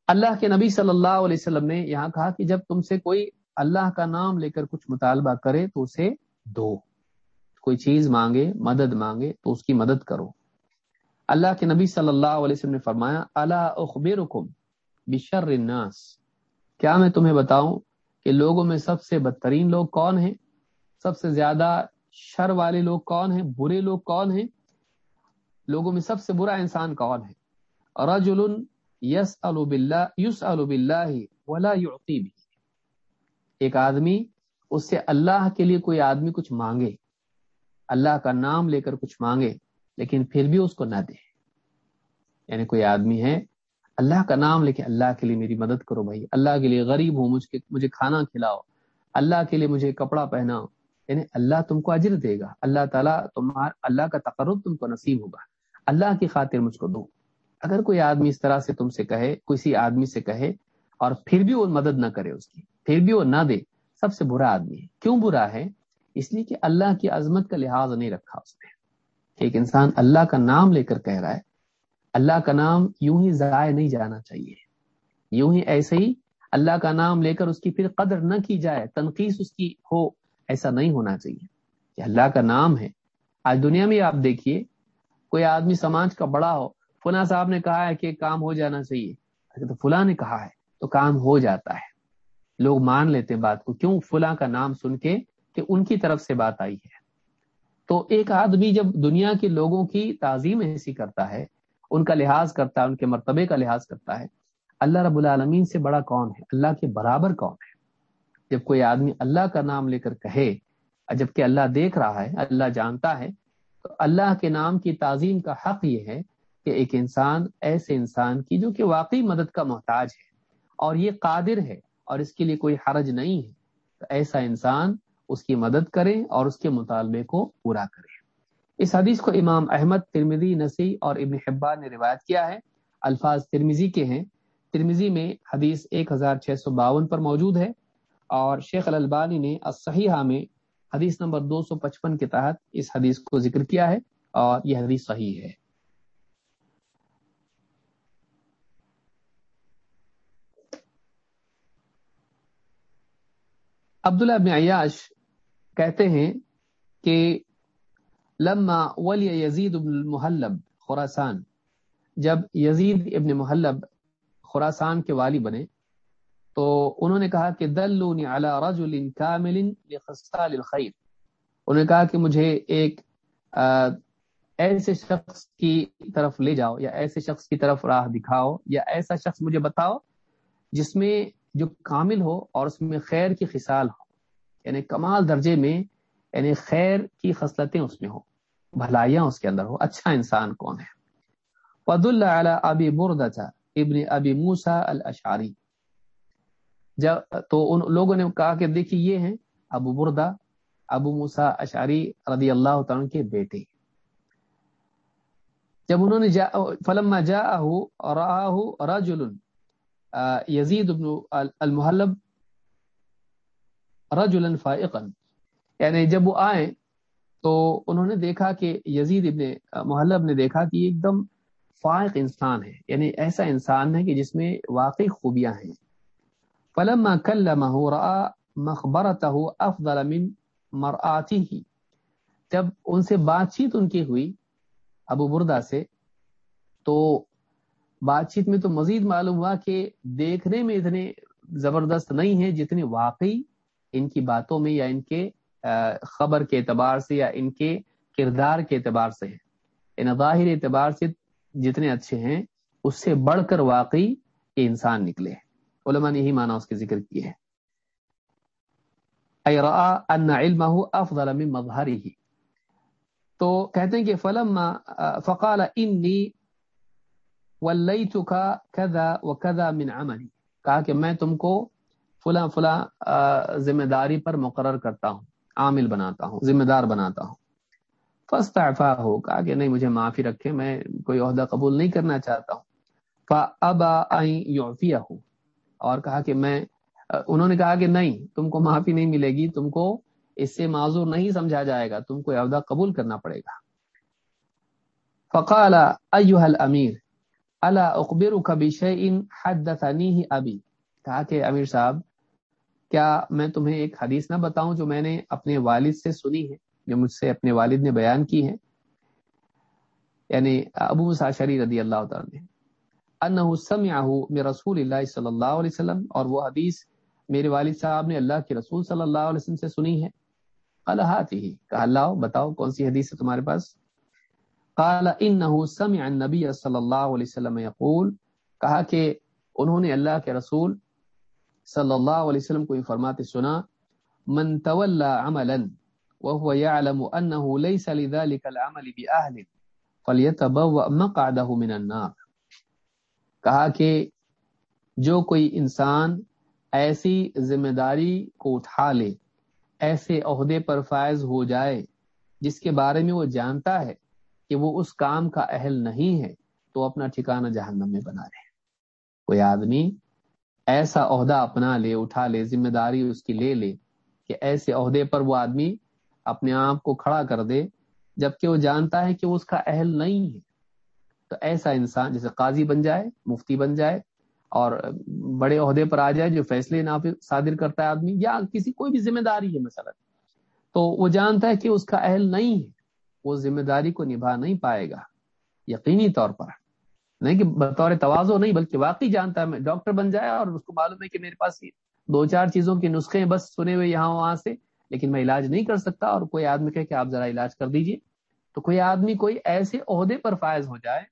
اللہ کے نبی صلی اللہ علیہ وسلم نے یہاں کہا کہ جب تم سے کوئی اللہ کا نام لے کر کچھ مطالبہ کرے تو اسے دو۔ کوئی چیز مانگے، مدد مانگے تو اس کی مدد کرو۔ اللہ کے نبی صلی اللہ علیہ وسلم نے فرمایا اللہ اخبرکم بشر الناس کیا میں تمہیں بتاؤں؟ کہ لوگوں میں سب سے بدترین لوگ کون ہیں؟ سب سے زیادہ شر والے لوگ کون ہیں؟ برے لوگ کون ہیں؟ لوگوں میں سب سے برا انسان کون ہے؟ رجل یس یس ولا بھی ایک آدمی، اس سے اللہ کے لیے کوئی آدمی کچھ مانگے، اللہ کا نام لے کر کچھ مانگے، لیکن پھر بھی اس کو نہ دے۔ یعنی کوئی آدمی ہے اللہ کا نام لے کے اللہ کے لیے میری مدد کرو بھائی۔ اللہ کے لیے غریب ہوں، مجھ کے، مجھے کھانا کھلاؤ۔ اللہ کے لیے مجھے کپڑا پہناؤ۔ یعنی اللہ تم کو اجر دے گا۔ اللہ تعالیٰ تمہار، اللہ کا تقرب تم کو نصیب ہوگا۔ اللہ کی خاطر مجھ کو دو۔ اگر کوئی آدمی اس طرح سے تم سے کہے، کسی آدمی سے کہے اور پھر بھی وہ مدد نہ کرے اس کی، پھر بھی وہ نہ دے، سب سے برا آدمی ہے۔ کیوں برا ہے؟ اس لیے کہ اللہ کی عظمت کا لحاظ نہیں رکھا اس نے۔ ایک انسان اللہ کا نام لے کر کہہ رہا ہے اللہ کا نام یوں ہی ضائع نہیں جانا چاہیے۔ یوں ہی ایسے ہی اللہ کا نام لے کر اس کی پھر قدر نہ کی جائے تنقید اس کی ہو، ایسا نہیں ہونا چاہیے کہ اللہ کا نام ہے۔ آج دنیا میں آپ دیکھیے، کوئی آدمی سماج کا بڑا ہو، فلاں صاحب نے کہا ہے کہ کام ہو جانا چاہیے۔ اچھا، تو فلاں نے کہا ہے، تو کام ہو جاتا ہے۔ لوگ مان لیتے بات کو، کیوں فلاں کا نام سن کے کہ ان کی طرف سے بات آئی ہے؟ تو ایک آدمی جب دنیا کے لوگوں کی تعظیم ایسی کرتا ہے ان کا لحاظ کرتا ہے، ان کے مرتبے کا لحاظ کرتا ہے۔ اللہ رب العالمین سے بڑا کون ہے؟ اللہ کے برابر کون ہے؟ جب کوئی آدمی اللہ کا نام لے کر کہے جبکہ اللہ دیکھ رہا ہے، اللہ جانتا ہے، تو اللہ کے نام کی تعظیم کا حق یہ ہے کہ ایک انسان ایسے انسان کی جو کہ واقعی مدد کا محتاج ہے اور یہ قادر ہے اور اس کے لیے کوئی حرج نہیں ہے۔ تو ایسا انسان اس کی مدد کرے اور اس کے مطالبے کو پورا کرے۔ اس حدیث کو امام احمد ترمیزی نسی اور ابن حبان نے روایت کیا ہے۔ الفاظ ترمیزی کے ہیں۔ ترمیزی میں حدیث ایک ہزار چھ سو باون پر موجود ہے اور شیخ الالبانی نے الصحیحہ میں حدیث نمبر دو سو پچپن کے تحت اس حدیث کو ذکر کیا ہے اور یہ حدیث صحیح ہے۔ عبداللہ بن عیاش کہتے ہیں کہ لما ولی یزید ابن المحلب خوراسان جب یزید ابن محلب خوراسان کے والی بنے، تو انہوں نے کہا کہ دلونی علی رجل کامل لخصال الخیر۔ انہوں نے کہا کہ مجھے ایک ایسے شخص کی طرف لے جاؤ یا ایسے شخص کی طرف راہ دکھاؤ یا ایسا شخص مجھے بتاؤ جس میں جو کامل ہو اور اس میں خیر کی خصال ہو۔ یعنی کمال درجے میں یعنی خیر کی خصلتیں اس میں ہو بھلائیاں اس کے اندر ہو۔ اچھا انسان کون ہے؟ فد اللہ ابی بردا ابن ابی موسا الشاری جب تو ان لوگوں نے کہا کہ دیکھیے یہ ہیں ابو بردا ابو موسا اشاری رضی اللہ تعالیٰ کے بیٹے۔ جب انہوں نے جا فلم جا رجل یزید ابن المحلب رجلا فائقا۔ یعنی جب وہ آئے تو انہوں نے دیکھا کہ یزید ابن محلب نے دیکھا کہ یہ ایک دم فائق انسان ہے یعنی ایسا انسان ہے کہ جس میں واقعی خوبیاں ہیں۔ فلما كلمه راى مخبرته افضل من مرآته جب ان سے بات چیت ان کی ہوئی ابو بردا سے، تو بات چیت میں تو مزید معلوم ہوا کہ دیکھنے میں اتنے زبردست نہیں ہے جتنے واقعی ان کی باتوں میں یا ان کے خبر کے اعتبار سے یا ان کے کردار کے اعتبار سے ہے۔ ان ظاہر اعتبار سے جتنے اچھے ہیں، اس سے بڑھ کر واقعی یہ انسان نکلے علماء نے یہی معنی اس کے ذکر کی ہے ان علمه افضل من مظهره تو کہتے ہیں کہ فلم فقال انی ولیتک کذا وکذا من عملی۔ کہا کہ میں تم کو فلاں فلاں ذمہ داری پر مقرر کرتا ہوں۔ عامل بناتا ہوں، ذمہ دار بناتا ہوں۔ فسٹ ہو کہا کہ نہیں، مجھے معافی رکھے، میں کوئی عہدہ قبول نہیں کرنا چاہتا ہوں۔ ابا یوفیہ ہوں اور کہا کہ میں، انہوں نے کہا کہ نہیں، تم کو معافی نہیں ملے گی، تم کو اس سے معذور نہیں سمجھا جائے گا، تم کو عہدہ قبول کرنا پڑے گا۔ فقال ایوہ الامیر الا اخبر کبھی شعین حدثنی ہی ابھی کہا کہ امیر صاحب کیا میں تمہیں ایک حدیث نہ بتاؤں جو میں نے اپنے والد سے سنی ہے، جو مجھ سے اپنے والد نے بیان کی ہے؟ یعنی ابو مساشری رضی اللہ تعالیٰ نے انہو سمعہو من رسول اللہ صلی اللہ علیہ وسلم، اور وہ حدیث میرے والد صاحب نے اللہ کے رسول صلی اللہ علیہ وسلم سے سنی ہے۔ قلحاتی ہی، کہا اللہ بتاؤ کون سی حدیث ہے تمہارے پاس؟ قال انہو سمع النبی صلی اللہ علیہ وسلم یقول، کہا کہ انہوں نے اللہ کے رسول صلی اللہ علیہ وسلم کو یہ فرماتے، سنا، من تولا عملا وهو يعلم انه ليس لذلك العمل باهل فليتبوأ مقعده من النار. کہا کہ جو کوئی انسان ایسی ذمہ داری کو اٹھا لے، ایسے عہدے پر فائز ہو جائے، جس کے بارے میں وہ جانتا ہے کہ وہ اس کام کا اہل نہیں ہے، تو اپنا ٹھکانہ جہنم میں بنا رہے۔ کوئی آدمی ایسا عہدہ اپنا لے، اٹھا لے، ذمہ داری اس کی لے لے کہ ایسے عہدے پر وہ آدمی اپنے آپ کو کھڑا کر دے، جبکہ وہ جانتا ہے کہ وہ اس کا اہل نہیں ہے۔ تو ایسا انسان جیسے قاضی بن جائے، مفتی بن جائے اور بڑے عہدے پر آ جائے جو فیصلے نافذ، صادر کرتا ہے آدمی، یا کسی کوئی بھی ذمہ داری ہے مثلا۔ تو وہ جانتا ہے کہ اس کا اہل نہیں ہے، وہ ذمہ داری کو نبھا نہیں پائے گا، یقینی طور پر۔ نہیں کہ بطور توازو نہیں، بلکہ واقعی جانتا ہے، میں ڈاکٹر بن جائے اور اس کو معلوم ہے کہ میرے پاس دو چار چیزوں کے نسخے ہیں، بس سنے ہوئے یہاں وہاں سے، لیکن میں علاج نہیں کر سکتا اور کوئی آدمی کہے کہ آپ ذرا علاج کر دیجیے۔ تو کوئی آدمی کوئی ایسے عہدے پر فائز ہو جائے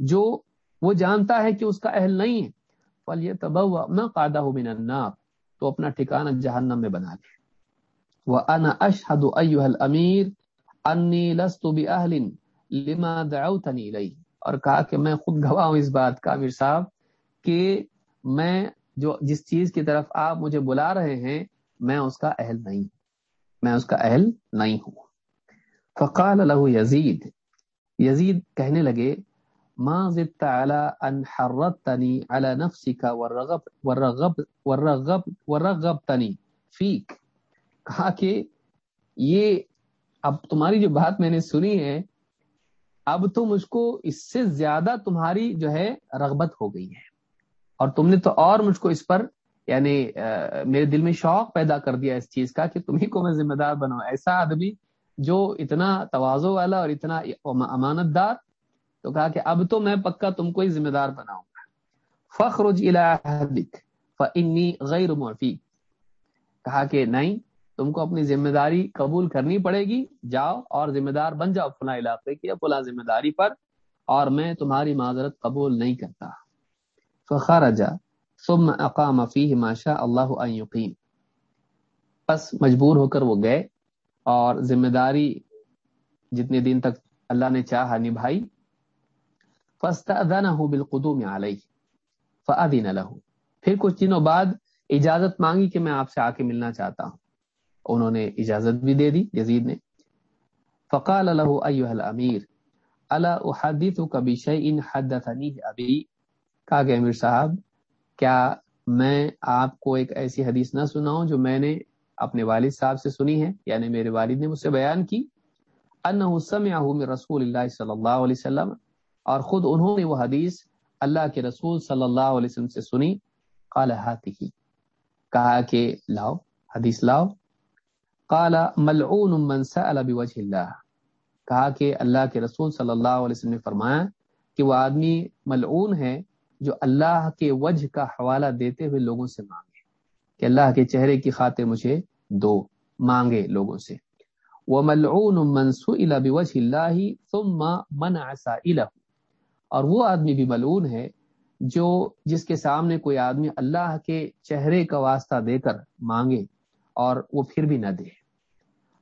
جو وہ جانتا ہے کہ اس کا اہل نہیں ہے۔ فل یہ تب قادہ ہو النار، تو اپنا ٹھکانہ جہنم میں بنا لے۔ وہ ان اشحد امیر انی لست باہل لما دعوتنی الیہ اور کہا کہ میں خود گواہ ہوں اس بات کا، امیر صاحب، کہ میں جو جس چیز کی طرف آپ مجھے بلا رہے ہیں، میں اس کا اہل نہیں، میں اس کا اہل نہیں ہوں۔ فقال له یزید یزید کہنے لگے، ما زدت على ان حرتني على نفسك ورغب ورغب ورغب ورغبتني فيك کہا کہ یہ اب تمہاری جو بات میں نے سنی ہے اب تو مجھ کو اس سے زیادہ تمہاری جو ہے رغبت ہو گئی ہے۔ اور تم نے تو اور مجھ کو اس پر یعنی میرے دل میں شوق پیدا کر دیا اس چیز کا کہ تمہیں کو میں ذمہ دار بناؤں۔ ایسا آدمی جو اتنا توازو والا اور اتنا امانت دار تو کہا کہ اب تو میں پکا تم کو ہی ذمہ دار بناؤں گا۔ فخرج الى فانی غیر معفی کہا کہ نہیں تم کو اپنی ذمہ داری قبول کرنی پڑے گی۔ جاؤ اور ذمہ دار بن جاؤ فلاں علاقے کی فلاں ذمہ داری پر۔ اور میں تمہاری معذرت قبول نہیں کرتا۔ فخرجا، ثم اقام فیہ ما شاء اللہ ان یقیم۔ بس مجبور ہو کر وہ گئے اور ذمہ داری جتنے دن تک اللہ نے چاہا نبھائی۔ فاستأذنه بالقدوم علیہ فأذن له۔ پھر کچھ دنوں بعد اجازت مانگی کہ میں آپ سے آ کے ملنا چاہتا ہوں۔ انہوں نے اجازت بھی دے دی یزید نے۔ فقال له ایوہ الامیر، الا احدثك بشیء حدثنی ابی؟ کہا کہ امیر صاحب، کیا میں آپ کو ایک ایسی حدیث نہ سناؤں جو میں نے اپنے والد صاحب سے سنی ہے؟ یعنی میرے والد نے مجھ سے بیان کی۔ انه سمعه من رسول اللہ صلی اللہ علیہ وسلم، اور خود انہوں نے وہ حدیث اللہ کے رسول صلی اللہ علیہ وسلم سے سنی۔ قال هاته کہا کہ لاؤ، حدیث لاؤ۔ قال ملعون من سأل بوجه اللہ کہا کہ اللہ کے رسول صلی اللہ علیہ وسلم نے فرمایا کہ وہ آدمی ملعون ہے جو اللہ کے وجہ کا حوالہ دیتے ہوئے لوگوں سے مانگے، کہ اللہ کے چہرے کی خاطر مجھے دو مانگے لوگوں سے۔ وہ ملعون منسو بوجہ اللہ ثم من اور وہ آدمی بھی ملعون ہے جو جس کے سامنے کوئی آدمی اللہ کے چہرے کا واسطہ دے کر مانگے اور وہ پھر بھی نہ دے۔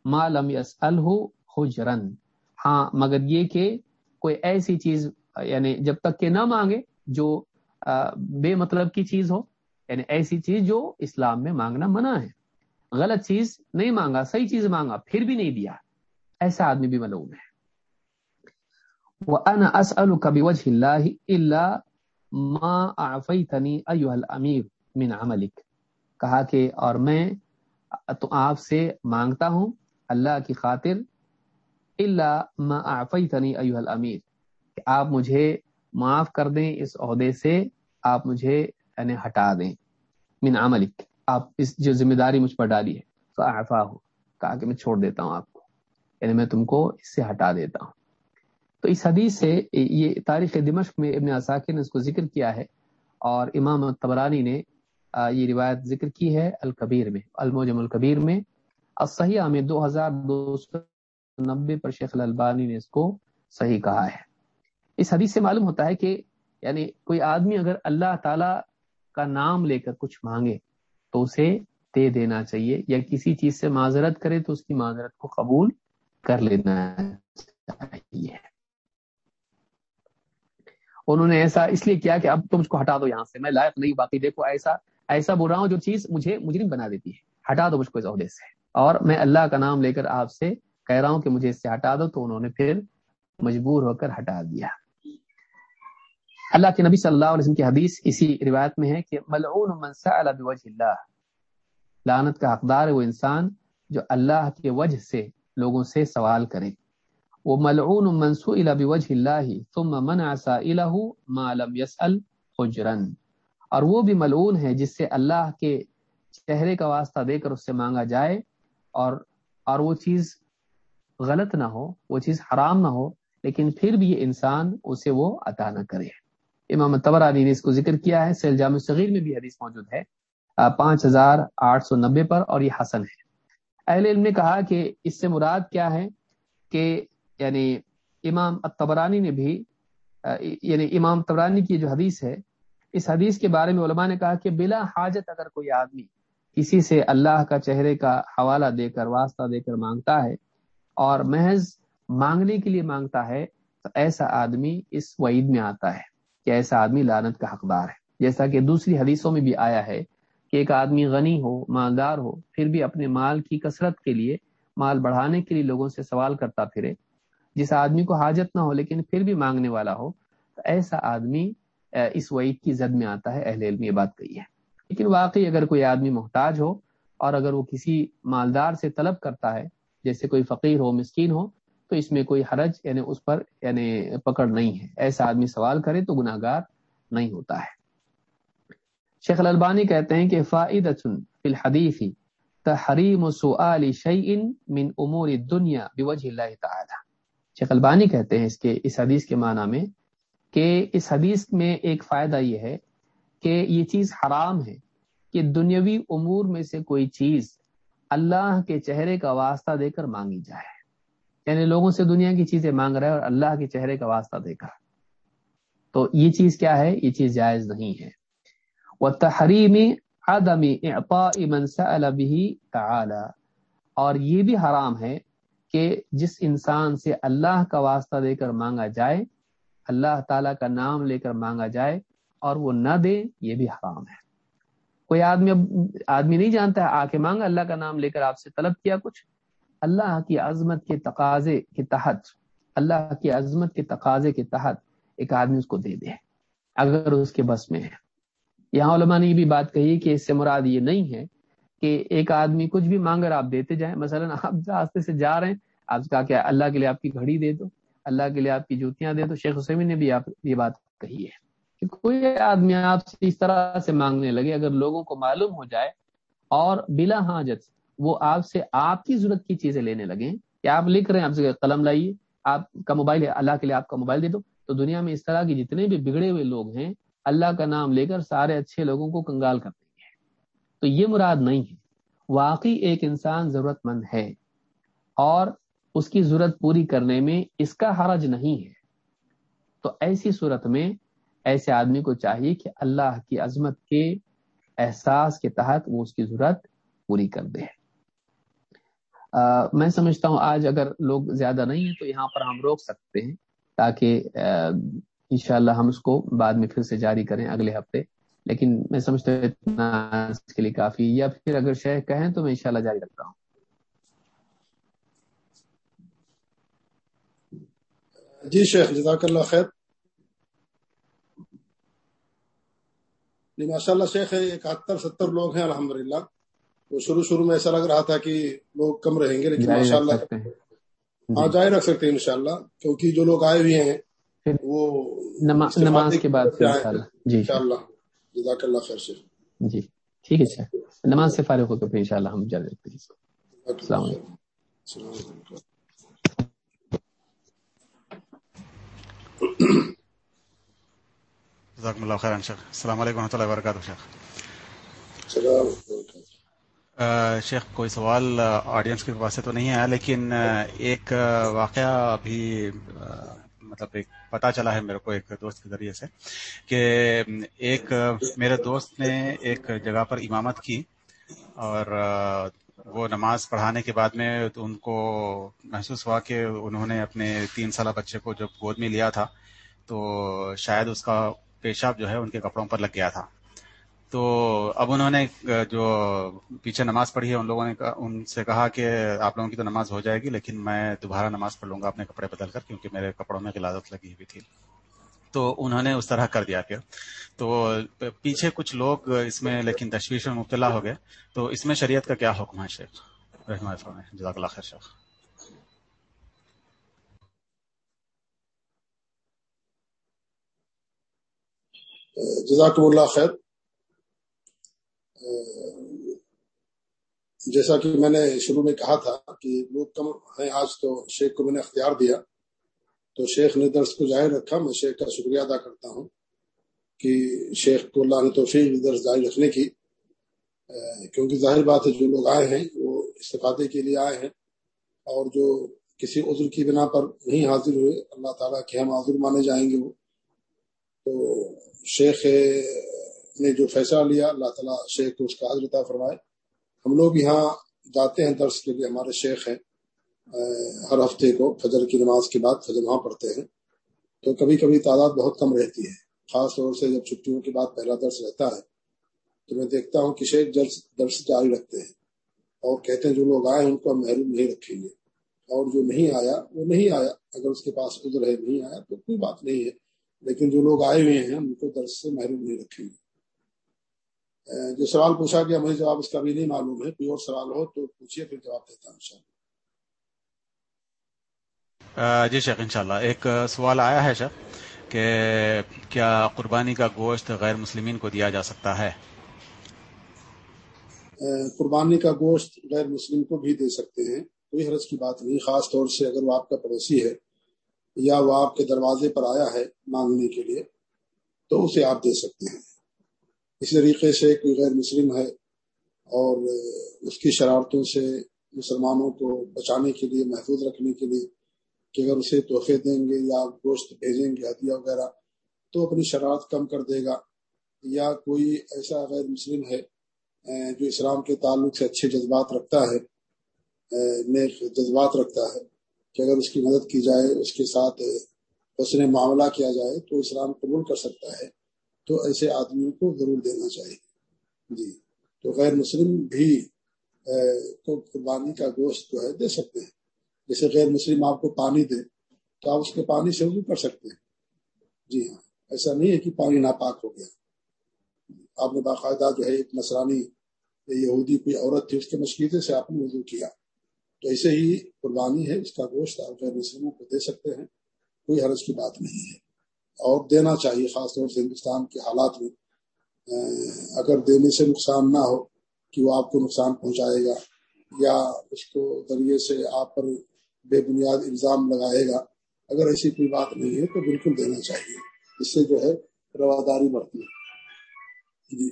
ما لم یسألہ حجرن ہاں مگر یہ کہ کوئی ایسی چیز یعنی جب تک کہ نہ مانگے، جو بے مطلب کی چیز ہو یعنی ایسی چیز جو اسلام میں مانگنا منع ہے۔ غلط چیز نہیں مانگا، صحیح چیز مانگا، پھر بھی نہیں دیا۔ ایسا آدمی بھی ملوم ہے۔ وَأَنَا أَسْأَلُكَ بِوَجْهِ اللَّهِ إِلَّا مَا أَعْفَيْتَنِي أَيُّهَا الْأَمِيرُ مِنْ عَمَلِكَ کہا کہ، اور میں تو آپ سے مانگتا ہوں اللہ کی خاطر اللہ ما أعفيتني أيها الأمير کہ آپ مجھے معاف کر دیں اس عہدے سے، آپ مجھے یعنی ہٹا دیں۔ من عملک، آپ اس جو ذمہ داری مجھ پر ڈالی ہے فاعفا ہو کہا کہ میں چھوڑ دیتا ہوں آپ کو۔ یعنی میں تم کو اس سے ہٹا دیتا ہوں۔ تو اس حدیث سے یہ تاریخ دمشق میں ابن عساکر نے اس کو ذکر کیا ہے، اور امام تبرانی نے یہ روایت ذکر کی ہے الکبیر میں، الموجم الکبیر میں۔ الصحیح میں دو ہزار دو سو نبے پر شیخ الالبانی نے اس کو صحیح کہا ہے۔ اس حدیث سے معلوم ہوتا ہے کہ یعنی کوئی آدمی اگر اللہ تعالی کا نام لے کر کچھ مانگے تو اسے دے دینا چاہیے، یا کسی چیز سے معذرت کرے تو اس کی معذرت کو قبول کر لینا چاہیے۔ انہوں نے ایسا اس لیے کیا کہ اب تم اس کو ہٹا دو یہاں سے، میں لائق نہیں، باقی دیکھو ایسا ایسا بول رہا ہوں جو چیز مجھے مجرم بنا دیتی ہے۔ ہٹا دو مجھ کو اس عہدے سے۔ اور میں اللہ کا نام لے کر آپ سے کہہ رہا ہوں کہ مجھے اس سے ہٹا دو، تو انہوں نے پھر مجبور ہو کر ہٹا دیا۔ اللہ کے نبی صلی اللہ علیہ وسلم کی حدیث اسی روایت میں ہے کہ ملعون من سأل بوجہ اللہ۔ لعنت کا حقدار ہے وہ انسان جو اللہ کے وجہ سے لوگوں سے سوال کرے۔ وہ ملعون من سئل بوجہ اللہ ثم منع سائلہ ما لم يسأل حجرا۔ اور وہ بھی ملعون ہے جس سے اللہ کے چہرے کا واسطہ دے کر اس سے مانگا جائے اور اور وہ چیز غلط نہ ہو، وہ چیز حرام نہ ہو، لیکن پھر بھی یہ انسان اسے وہ عطا نہ کرے۔ امام تبرانی نے اس کو ذکر کیا ہے، سیل جامع صغیر میں بھی حدیث موجود ہے پانچ ہزار آٹھ سو نبے پر اور یہ حسن ہے۔ اہل علم نے کہا کہ اس سے مراد کیا ہے کہ یعنی امام تبرانی نے بھی یعنی امام تبرانی کی جو حدیث ہے اس حدیث کے بارے میں علماء نے کہا کہ بلا حاجت اگر کوئی آدمی کسی سے اللہ کا چہرے کا حوالہ دے کر، واسطہ دے کر مانگتا ہے اور محض مانگنے کے لیے مانگتا ہے، تو ایسا آدمی اس وعید میں آتا ہے کہ ایسا آدمی لانت کا حقدار ہے۔ جیسا کہ دوسری حدیثوں میں بھی آیا ہے کہ ایک آدمی غنی ہو، مالدار ہو، پھر بھی اپنے مال کی کثرت کے لیے، مال بڑھانے کے لیے لوگوں سے سوال کرتا پھرے، جس آدمی کو حاجت نہ ہو لیکن پھر بھی مانگنے والا ہو، تو ایسا آدمی اس وعید کی زد میں آتا ہے، اہل علم یہ بات کہی ہے۔ لیکن واقعی اگر کوئی آدمی محتاج ہو اور اگر وہ کسی مالدار سے طلب کرتا ہے، جیسے کوئی فقیر ہو، مسکین ہو، تو اس میں کوئی حرج یعنی اس پر یعنی پکڑ نہیں ہے۔ ایسا آدمی سوال کرے تو گناہ گار نہیں ہوتا ہے۔ شیخ الالبانی کہتے ہیں کہ فائدۃ فی الحدیث تحریم سؤال شیء من امور الدنیا بوجہ اللہ تعالی۔ شیخ البانی کہتے ہیں اس کے، اس حدیث کے معنی میں کہ اس حدیث میں ایک فائدہ یہ ہے کہ یہ چیز حرام ہے کہ دنیاوی امور میں سے کوئی چیز اللہ کے چہرے کا واسطہ دے کر مانگی جائے۔ یعنی لوگوں سے دنیا کی چیزیں مانگ رہے اور اللہ کے چہرے کا واسطہ دیکھا تو یہ چیز کیا ہے؟ یہ چیز جائز نہیں ہے۔ وہ تحریمی عدمی تعالی اور یہ بھی حرام ہے کہ جس انسان سے اللہ کا واسطہ دے کر مانگا جائے اللہ تعالی کا نام لے کر مانگا جائے اور وہ نہ دے، یہ بھی حرام ہے۔ کوئی آدمی آدمی نہیں جانتا ہے، آ کے مانگا اللہ کا نام لے کر آپ سے طلب کیا کچھ؟ اللہ کی عظمت کے تقاضے کے تحت، اللہ کی عظمت کے تقاضے کے تحت ایک آدمی اس کو دے دے، اگر اس کے بس میں ہے۔ یہاں علماء نے یہ بھی بات کہی کہ اس سے مراد یہ نہیں ہے کہ ایک آدمی کچھ بھی مانگ کر آپ دیتے جائیں۔ مثلا آپ راستے سے جا رہے ہیں، آپ کہا کہ اللہ کے لیے آپ کی گھڑی دے دو۔ اللہ کے لیے آپ کی جوتیاں دے دو شیخ حسین نے بھی آپ یہ بات کہی ہے کہ کوئی آدمی آپ سے اس طرح سے مانگنے لگے، اگر لوگوں کو معلوم ہو جائے اور بلا حاجت وہ آپ سے آپ کی ضرورت کی چیزیں لینے لگے کہ آپ لکھ رہے ہیں، آپ سے قلم لائیے، آپ کا موبائل ہے، اللہ کے لیے آپ کا موبائل دے دو۔ تو دنیا میں اس طرح کی جتنے بھی بگڑے ہوئے لوگ ہیں، اللہ کا نام لے کر سارے اچھے لوگوں کو کنگال کر دیں گے۔ تو یہ مراد نہیں ہے۔ واقعی ایک انسان ضرورت مند ہے اور اس کی ضرورت پوری کرنے میں اس کا حرج نہیں ہے۔ تو ایسی صورت میں ایسے آدمی کو چاہیے کہ اللہ کی عظمت کے احساس کے تحت وہ اس کی ضرورت پوری کر دے۔ میں سمجھتا ہوں آج اگر لوگ زیادہ نہیں ہیں تو یہاں پر ہم روک سکتے ہیں تاکہ انشاءاللہ ہم اس کو بعد میں پھر سے جاری کریں اگلے ہفتے۔ لیکن میں سمجھتا ہوں اتنا اس کے لیے کافی یا پھر اگر شیخ کہیں تو میں انشاءاللہ جاری رکھتا ہوں۔ جی شیخ جزاک اللہ خیر۔ جی ماشاء اللہ شیخ اکہتر ستر لوگ ہیں الحمد للہ وہ شروع شروع میں ایسا لگ رہا تھا کہ لوگ کم رہیں گے لیکن ماشاء اللہ ہاں جاری رکھ سکتے ہیں انشاءاللہ کیونکہ جو لوگ آئے ہوئے ہیں وہ نماز کے بعد جی ان شاء اللہ جزاک اللہ خیر شیخ۔ جی ٹھیک ہے سر نماز سے فارغ ہو کے پھر ان شاء اللہ ہم جاری رکھتے ہیں السلام علیکم۔ جزاکم اللہ خیر شیخ. السلام علیکم ورحمۃ اللہ وبرکاتہ شیخ. شیخ کوئی سوال؟ آڈینس کے پاس سے تو نہیں ہے لیکن ایک واقعہ ابھی مطلب ایک پتا چلا ہے میرے کو ایک دوست کے ذریعے سے کہ ایک میرے دوست نے ایک جگہ پر امامت کی اور وہ نماز پڑھانے کے بعد میں ان کو محسوس ہوا کہ انہوں نے اپنے تین سالہ بچے کو جب گود میں لیا تھا، تو شاید اس کا پیشاب جو ہے ان کے کپڑوں پر لگ گیا تھا۔ تو اب انہوں نے جو پیچھے نماز پڑھی ہے، ان لوگوں نے ان سے کہا کہ آپ لوگوں کی تو نماز ہو جائے گی، لیکن میں دوبارہ نماز پڑھ لوں گا اپنے کپڑے بدل کر، کیونکہ میرے کپڑوں میں غلازت لگی ہوئی تھی۔ تو انہوں نے اس طرح کر دیا پھر تو پیچھے کچھ لوگ اس میں لیکن تشویش میں مبتلا ہو گئے۔ تو اس میں شریعت کا کیا حکم ہے شیخ؟ جزاک اللہ خیر شیخ۔ جزاک اللہ خیر۔ جیسا کہ میں نے شروع میں کہا تھا کہ لوگ کم ہیں، آج تو شیخ کو میں نے اختیار دیا۔ تو شیخ نے درس کو ظاہر رکھا، میں شیخ کا شکریہ ادا کرتا ہوں کہ شیخ کو اللہ نے توفیق درس ظاہر رکھنے کی۔ کیونکہ ظاہر بات ہے، جو لوگ آئے ہیں، وہ استفادے کے لیے آئے ہیں۔ اور جو کسی عذر کی بنا پر نہیں حاضر ہوئے، اللہ تعالیٰ کے ہم حاضر مانے جائیں گے وہ۔ تو شیخ نے جو فیصلہ لیا، اللہ تعالیٰ شیخ کو اس کا حضرت فرمائے۔ ہم لوگ یہاں جاتے ہیں درس کے لیے، ہمارے شیخ ہیں۔ ہر ہفتے کو فجر کی نماز کے بعد فجر وہاں پڑھتے ہیں۔ تو کبھی کبھی تعداد بہت کم رہتی ہے۔ خاص طور سے جب چھٹیوں کے بعد پہلا درس رہتا ہے، تو میں دیکھتا ہوں کہ شیخ درس جاری رکھتے ہیں اور کہتے ہیں جو لوگ آئے ان کو ہم محروم نہیں رکھیں گے۔ اور جو نہیں آیا، وہ نہیں آیا۔ اگر اس کے پاس عذر ہے، نہیں آیا، تو کوئی بات نہیں ہے۔ لیکن جو لوگ آئے ہوئے ہیں، ان کو درس سے محروم نہیں رکھیں گے۔ جو سوال پوچھا گیا، مجھے جواب اس کا بھی نہیں معلوم ہے۔ کوئی اور سوال ہو تو پوچھیے پھر جواب دیتا ہوں ان جی شیخ، انشاءاللہ۔ ایک سوال آیا ہے شیخ، کہ کیا قربانی کا گوشت غیر مسلمین کو دیا جا سکتا ہے؟ قربانی کا گوشت غیر مسلم کو بھی دے سکتے ہیں، کوئی حرض کی بات نہیں۔ خاص طور سے اگر وہ آپ کا پڑوسی ہے یا وہ آپ کے دروازے پر آیا ہے مانگنے کے لیے، تو اسے آپ دے سکتے ہیں۔ اسی طریقے سے کوئی غیر مسلم ہے اور اس کی شرارتوں سے مسلمانوں کو بچانے کے لیے، محفوظ رکھنے کے لیے کہ اگر اسے تحفے دیں گے یا گوشت بھیجیں گے، ہدیہ وغیرہ، تو اپنی شرارت کم کر دے گا۔ یا کوئی ایسا غیر مسلم ہے جو اسلام کے تعلق سے اچھے جذبات رکھتا ہے نیک جذبات رکھتا ہے، کہ اگر اس کی مدد کی جائے، اس کے ساتھ اس نے معاملہ کیا جائے، تو اسلام قبول کر سکتا ہے۔ تو ایسے آدمیوں کو ضرور دینا چاہیے۔ جی۔ تو غیر مسلم بھی کو قربانی کا گوشت جو ہے دے سکتے ہیں۔ جیسے غیر مسلم آپ کو پانی دے تو آپ اس کے پانی سے وضو کر سکتے ہیں۔ جی ہاں ایسا نہیں ہے کہ پانی ناپاک ہو گیا۔ آپ نے باقاعدہ جو ہے ایک نسرانی یہودی کوئی عورت تھی، اس کے مشکیزے سے آپ نے وضو کیا۔ تو ایسے ہی قربانی ہے، اس کا گوشت آپ غیر مسلموں کو دے سکتے ہیں۔ کوئی حرض کی بات نہیں ہے۔ اور دینا چاہیے، خاص طور سے ہندوستان کے حالات میں۔ اگر دینے سے نقصان نہ ہو کہ وہ آپ کو نقصان پہنچائے گا یا اس کو ذریعے سے آپ پر بے بنیاد الزام لگائے گا۔ اگر ایسی کوئی بات نہیں ہے تو بالکل دینا چاہیے۔ اس سے جو ہے رواداری بڑھتی ہے۔ جی۔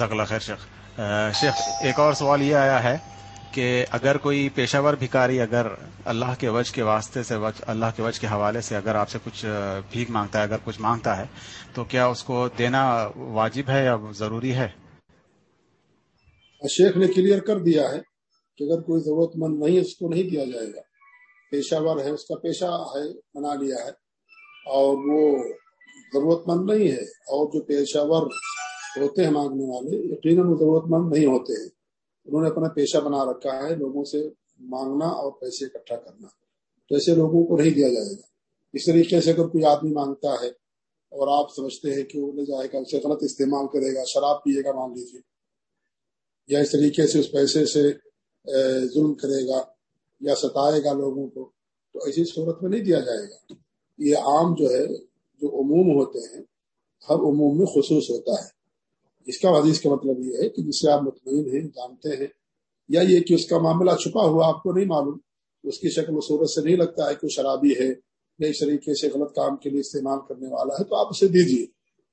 اللہ خیر شیخ۔ شیخ ایک اور سوال یہ آیا ہے کہ اگر کوئی پیشہ ور بھکاری اگر اللہ کے وجہ کے واسطے سے اللہ کے وجہ کے حوالے سے اگر آپ سے کچھ بھیک مانگتا ہے اگر کچھ مانگتا ہے تو کیا اس کو دینا واجب ہے یا ضروری ہے؟ شیخ نے کلیئر کر دیا ہے۔ کہ اگر کوئی ضرورت مند نہیں اس کو نہیں دیا جائے گا۔ پیشہ ور ہے، اس کا پیشہ ہے، بنا لیا ہے۔ اور وہ ضرورت مند نہیں ہے۔ اور جو پیشہ ور ہوتے ہیں مانگنے والے، یقیناً ضرورت مند نہیں ہوتے ہیں۔ انہوں نے اپنا پیشہ بنا رکھا ہے لوگوں سے مانگنا اور پیسے اکٹھا کرنا۔ تو ایسے لوگوں کو نہیں دیا جائے گا۔ اس طریقے سے اگر کوئی آدمی مانگتا ہے اور آپ سمجھتے ہیں کہ وہ لے جائے گا، اسے غلط استعمال کرے گا، شراب پیے گا، مان لیجیے۔ یا اس طریقے سے اس پیسے سے ظلم کرے گا یا ستائے گا لوگوں کو، تو ایسی صورت میں نہیں دیا جائے گا۔ یہ عام جو ہے، جو عموم ہوتے ہیں، ہر عموم میں خصوص ہوتا ہے۔ اس کا حدیث کا مطلب یہ ہے کہ جس سے آپ مطمئن ہیں، جانتے ہیں، یا یہ کہ اس کا معاملہ چھپا ہوا آپ کو نہیں معلوم، اس کی شکل و صورت سے نہیں لگتا ہے کہ وہ شرابی ہے، یا اس طریقے سے غلط کام کے لیے استعمال کرنے والا ہے، تو آپ اسے دیجیے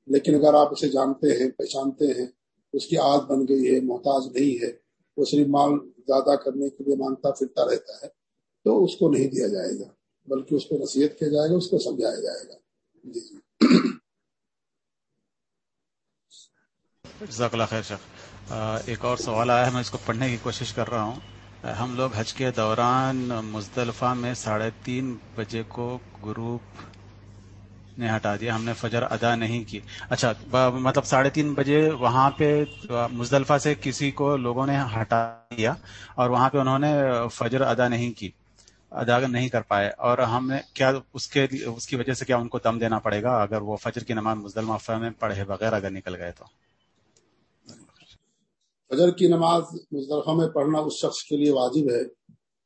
لیکن اگر آپ اسے جانتے ہیں، پہچانتے ہیں، اس کی عادت بن گئی ہے، محتاج نہیں ہے وہ صرف مال زیادہ کرنے کے لیے مانگتا پھرتا رہتا ہے، تو اس کو نہیں دیا جائے گا، بلکہ اس کو نصیحت کیا جائے گا، اس کو سمجھایا جائے گا۔ جی جی۔ جزاک اللہ خیر شیخ۔ ایک اور سوال آیا ہے، میں اس کو پڑھنے کی کوشش کر رہا ہوں۔ ہم لوگ حج کے دوران مزدلفہ میں ساڑھے تین بجے کو گروپ نے ہٹا دیا، ہم نے فجر ادا نہیں کی۔ اچھا مطلب ساڑھے تین بجے وہاں پہ مزدلفہ سے کسی کو لوگوں نے ہٹا دیا اور وہاں پہ انہوں نے فجر ادا نہیں کی، ادا نہیں کر پائے۔ اور ہم نے کیا اس کے اس کی وجہ سے کیا ان کو دم دینا پڑے گا اگر وہ فجر کی نماز مزدلفہ میں پڑھے بغیر اگر نکل گئے تو؟ فجر کی نماز مصطلفہ میں پڑھنا اس شخص کے لیے واجب ہے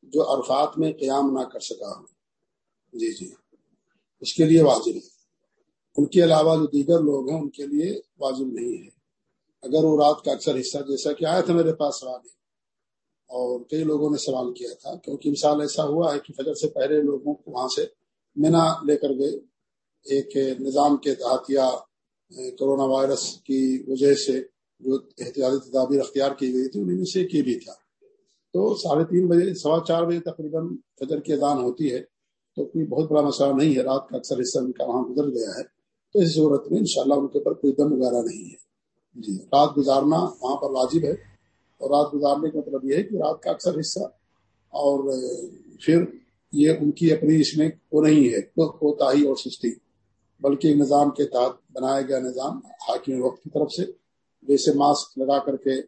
جو عرفات میں قیام نہ کر سکا جی جی۔ اس کے لیے واجب ہے۔ ان کے علاوہ جو دیگر لوگ ہیں، ان کے لیے واجب نہیں ہے۔ اگر وہ رات کا اکثر حصہ، جیسا کہ آیا تھا میرے پاس سوال اور کئی لوگوں نے سوال کیا تھا، کیونکہ مثال ایسا ہوا ہے کہ فجر سے پہلے لوگوں کو وہاں سے مینا لے کر گئے۔ ایک نظام کے تحت یا کرونا وائرس کی وجہ سے جو احتیاطی تدابیر اختیار کی گئی تھی انہیں میں سے ایک یہ بھی تھا۔ تو ساڑھے تین بجے، سوا چار بجے تقریباً فجر کی اذان ہوتی ہے، تو کوئی بہت بڑا مسئلہ نہیں ہے۔ رات کا اکثر حصہ ان کا وہاں گزر گیا ہے۔ تو اس صورت میں انشاءاللہ ان کے اوپر کوئی دم وغیرہ نہیں ہے۔ جی رات گزارنا وہاں پر واجب ہے۔ اور رات گزارنے کا مطلب یہ ہے کہ رات کا اکثر حصہ اور پھر یہ ان کی اپنی اس میں وہ نہیں ہے کوتاہی اور سستی۔ بلکہ نظام کے تحت بنایا گیا نظام حاکم وقت کی طرف سے، جیسے ماسک لگا کر کے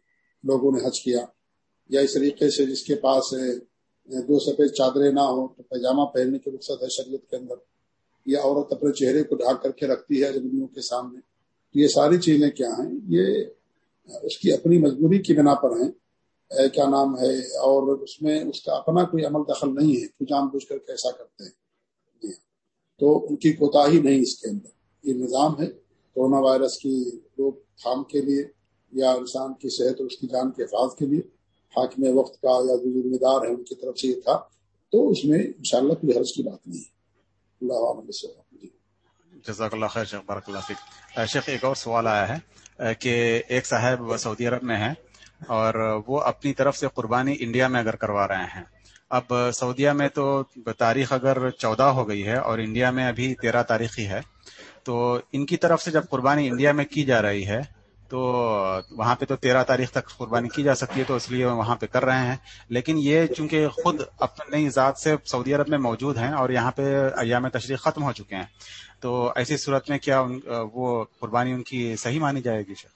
لوگوں نے حج کیا، یا اس طریقے سے جس کے پاس دو سفید چادریں نہ ہو تو پیجامہ پہننے کی رخصت ہے شریعت کے اندر۔ یا عورت اپنے چہرے کو ڈھانک کر کے رکھتی ہے اجنبیوں کے سامنے۔ یہ ساری چیزیں کیا ہیں؟ یہ اس کی اپنی مجبوری کی بنا پر ہیں۔ کیا نام ہے؟ اور اس میں اس کا اپنا کوئی عمل دخل نہیں ہے۔ کہ جان بوجھ کر کیسا کرتے ہیں؟ جی ہاں۔ تو ان کی کوتا ہی نہیں اس کے اندر۔ یہ نظام ہے۔ کورونا وائرس کی روک تھام کے لیے یا انسان کی صحت اور اس کی جان کے حفاظ کے لیے حاکم وقت کا یا جو ذمہ دار ہے ان کی طرف سے یہ تھا۔ تو اس میں انشاءاللہ کوئی حرض کی بات نہیں ہے۔ اللہ جی. جزاک اللہ خیر شیخ، بارک اللہ فک شیخ، ایک اور سوال آیا ہے کہ ایک صاحب سعودی عرب میں ہیں اور وہ اپنی طرف سے قربانی انڈیا میں اگر کروا رہے ہیں۔ اب سعودیہ میں تو تاریخ اگر چودہ ہو گئی ہے اور انڈیا میں ابھی تیرہ تاریخی ہے، تو ان کی طرف سے جب قربانی انڈیا میں کی جا رہی ہے تو وہاں پہ تو تیرہ تاریخ تک قربانی کی جا سکتی ہے، تو اس لیے وہاں پہ کر رہے ہیں۔ لیکن یہ چونکہ خود اپنی ذات سے سعودی عرب میں موجود ہیں اور یہاں پہ ایام تشریح ختم ہو چکے ہیں۔ تو ایسی صورت میں کیا وہ قربانی ان کی صحیح مانی جائے گی شیخ؟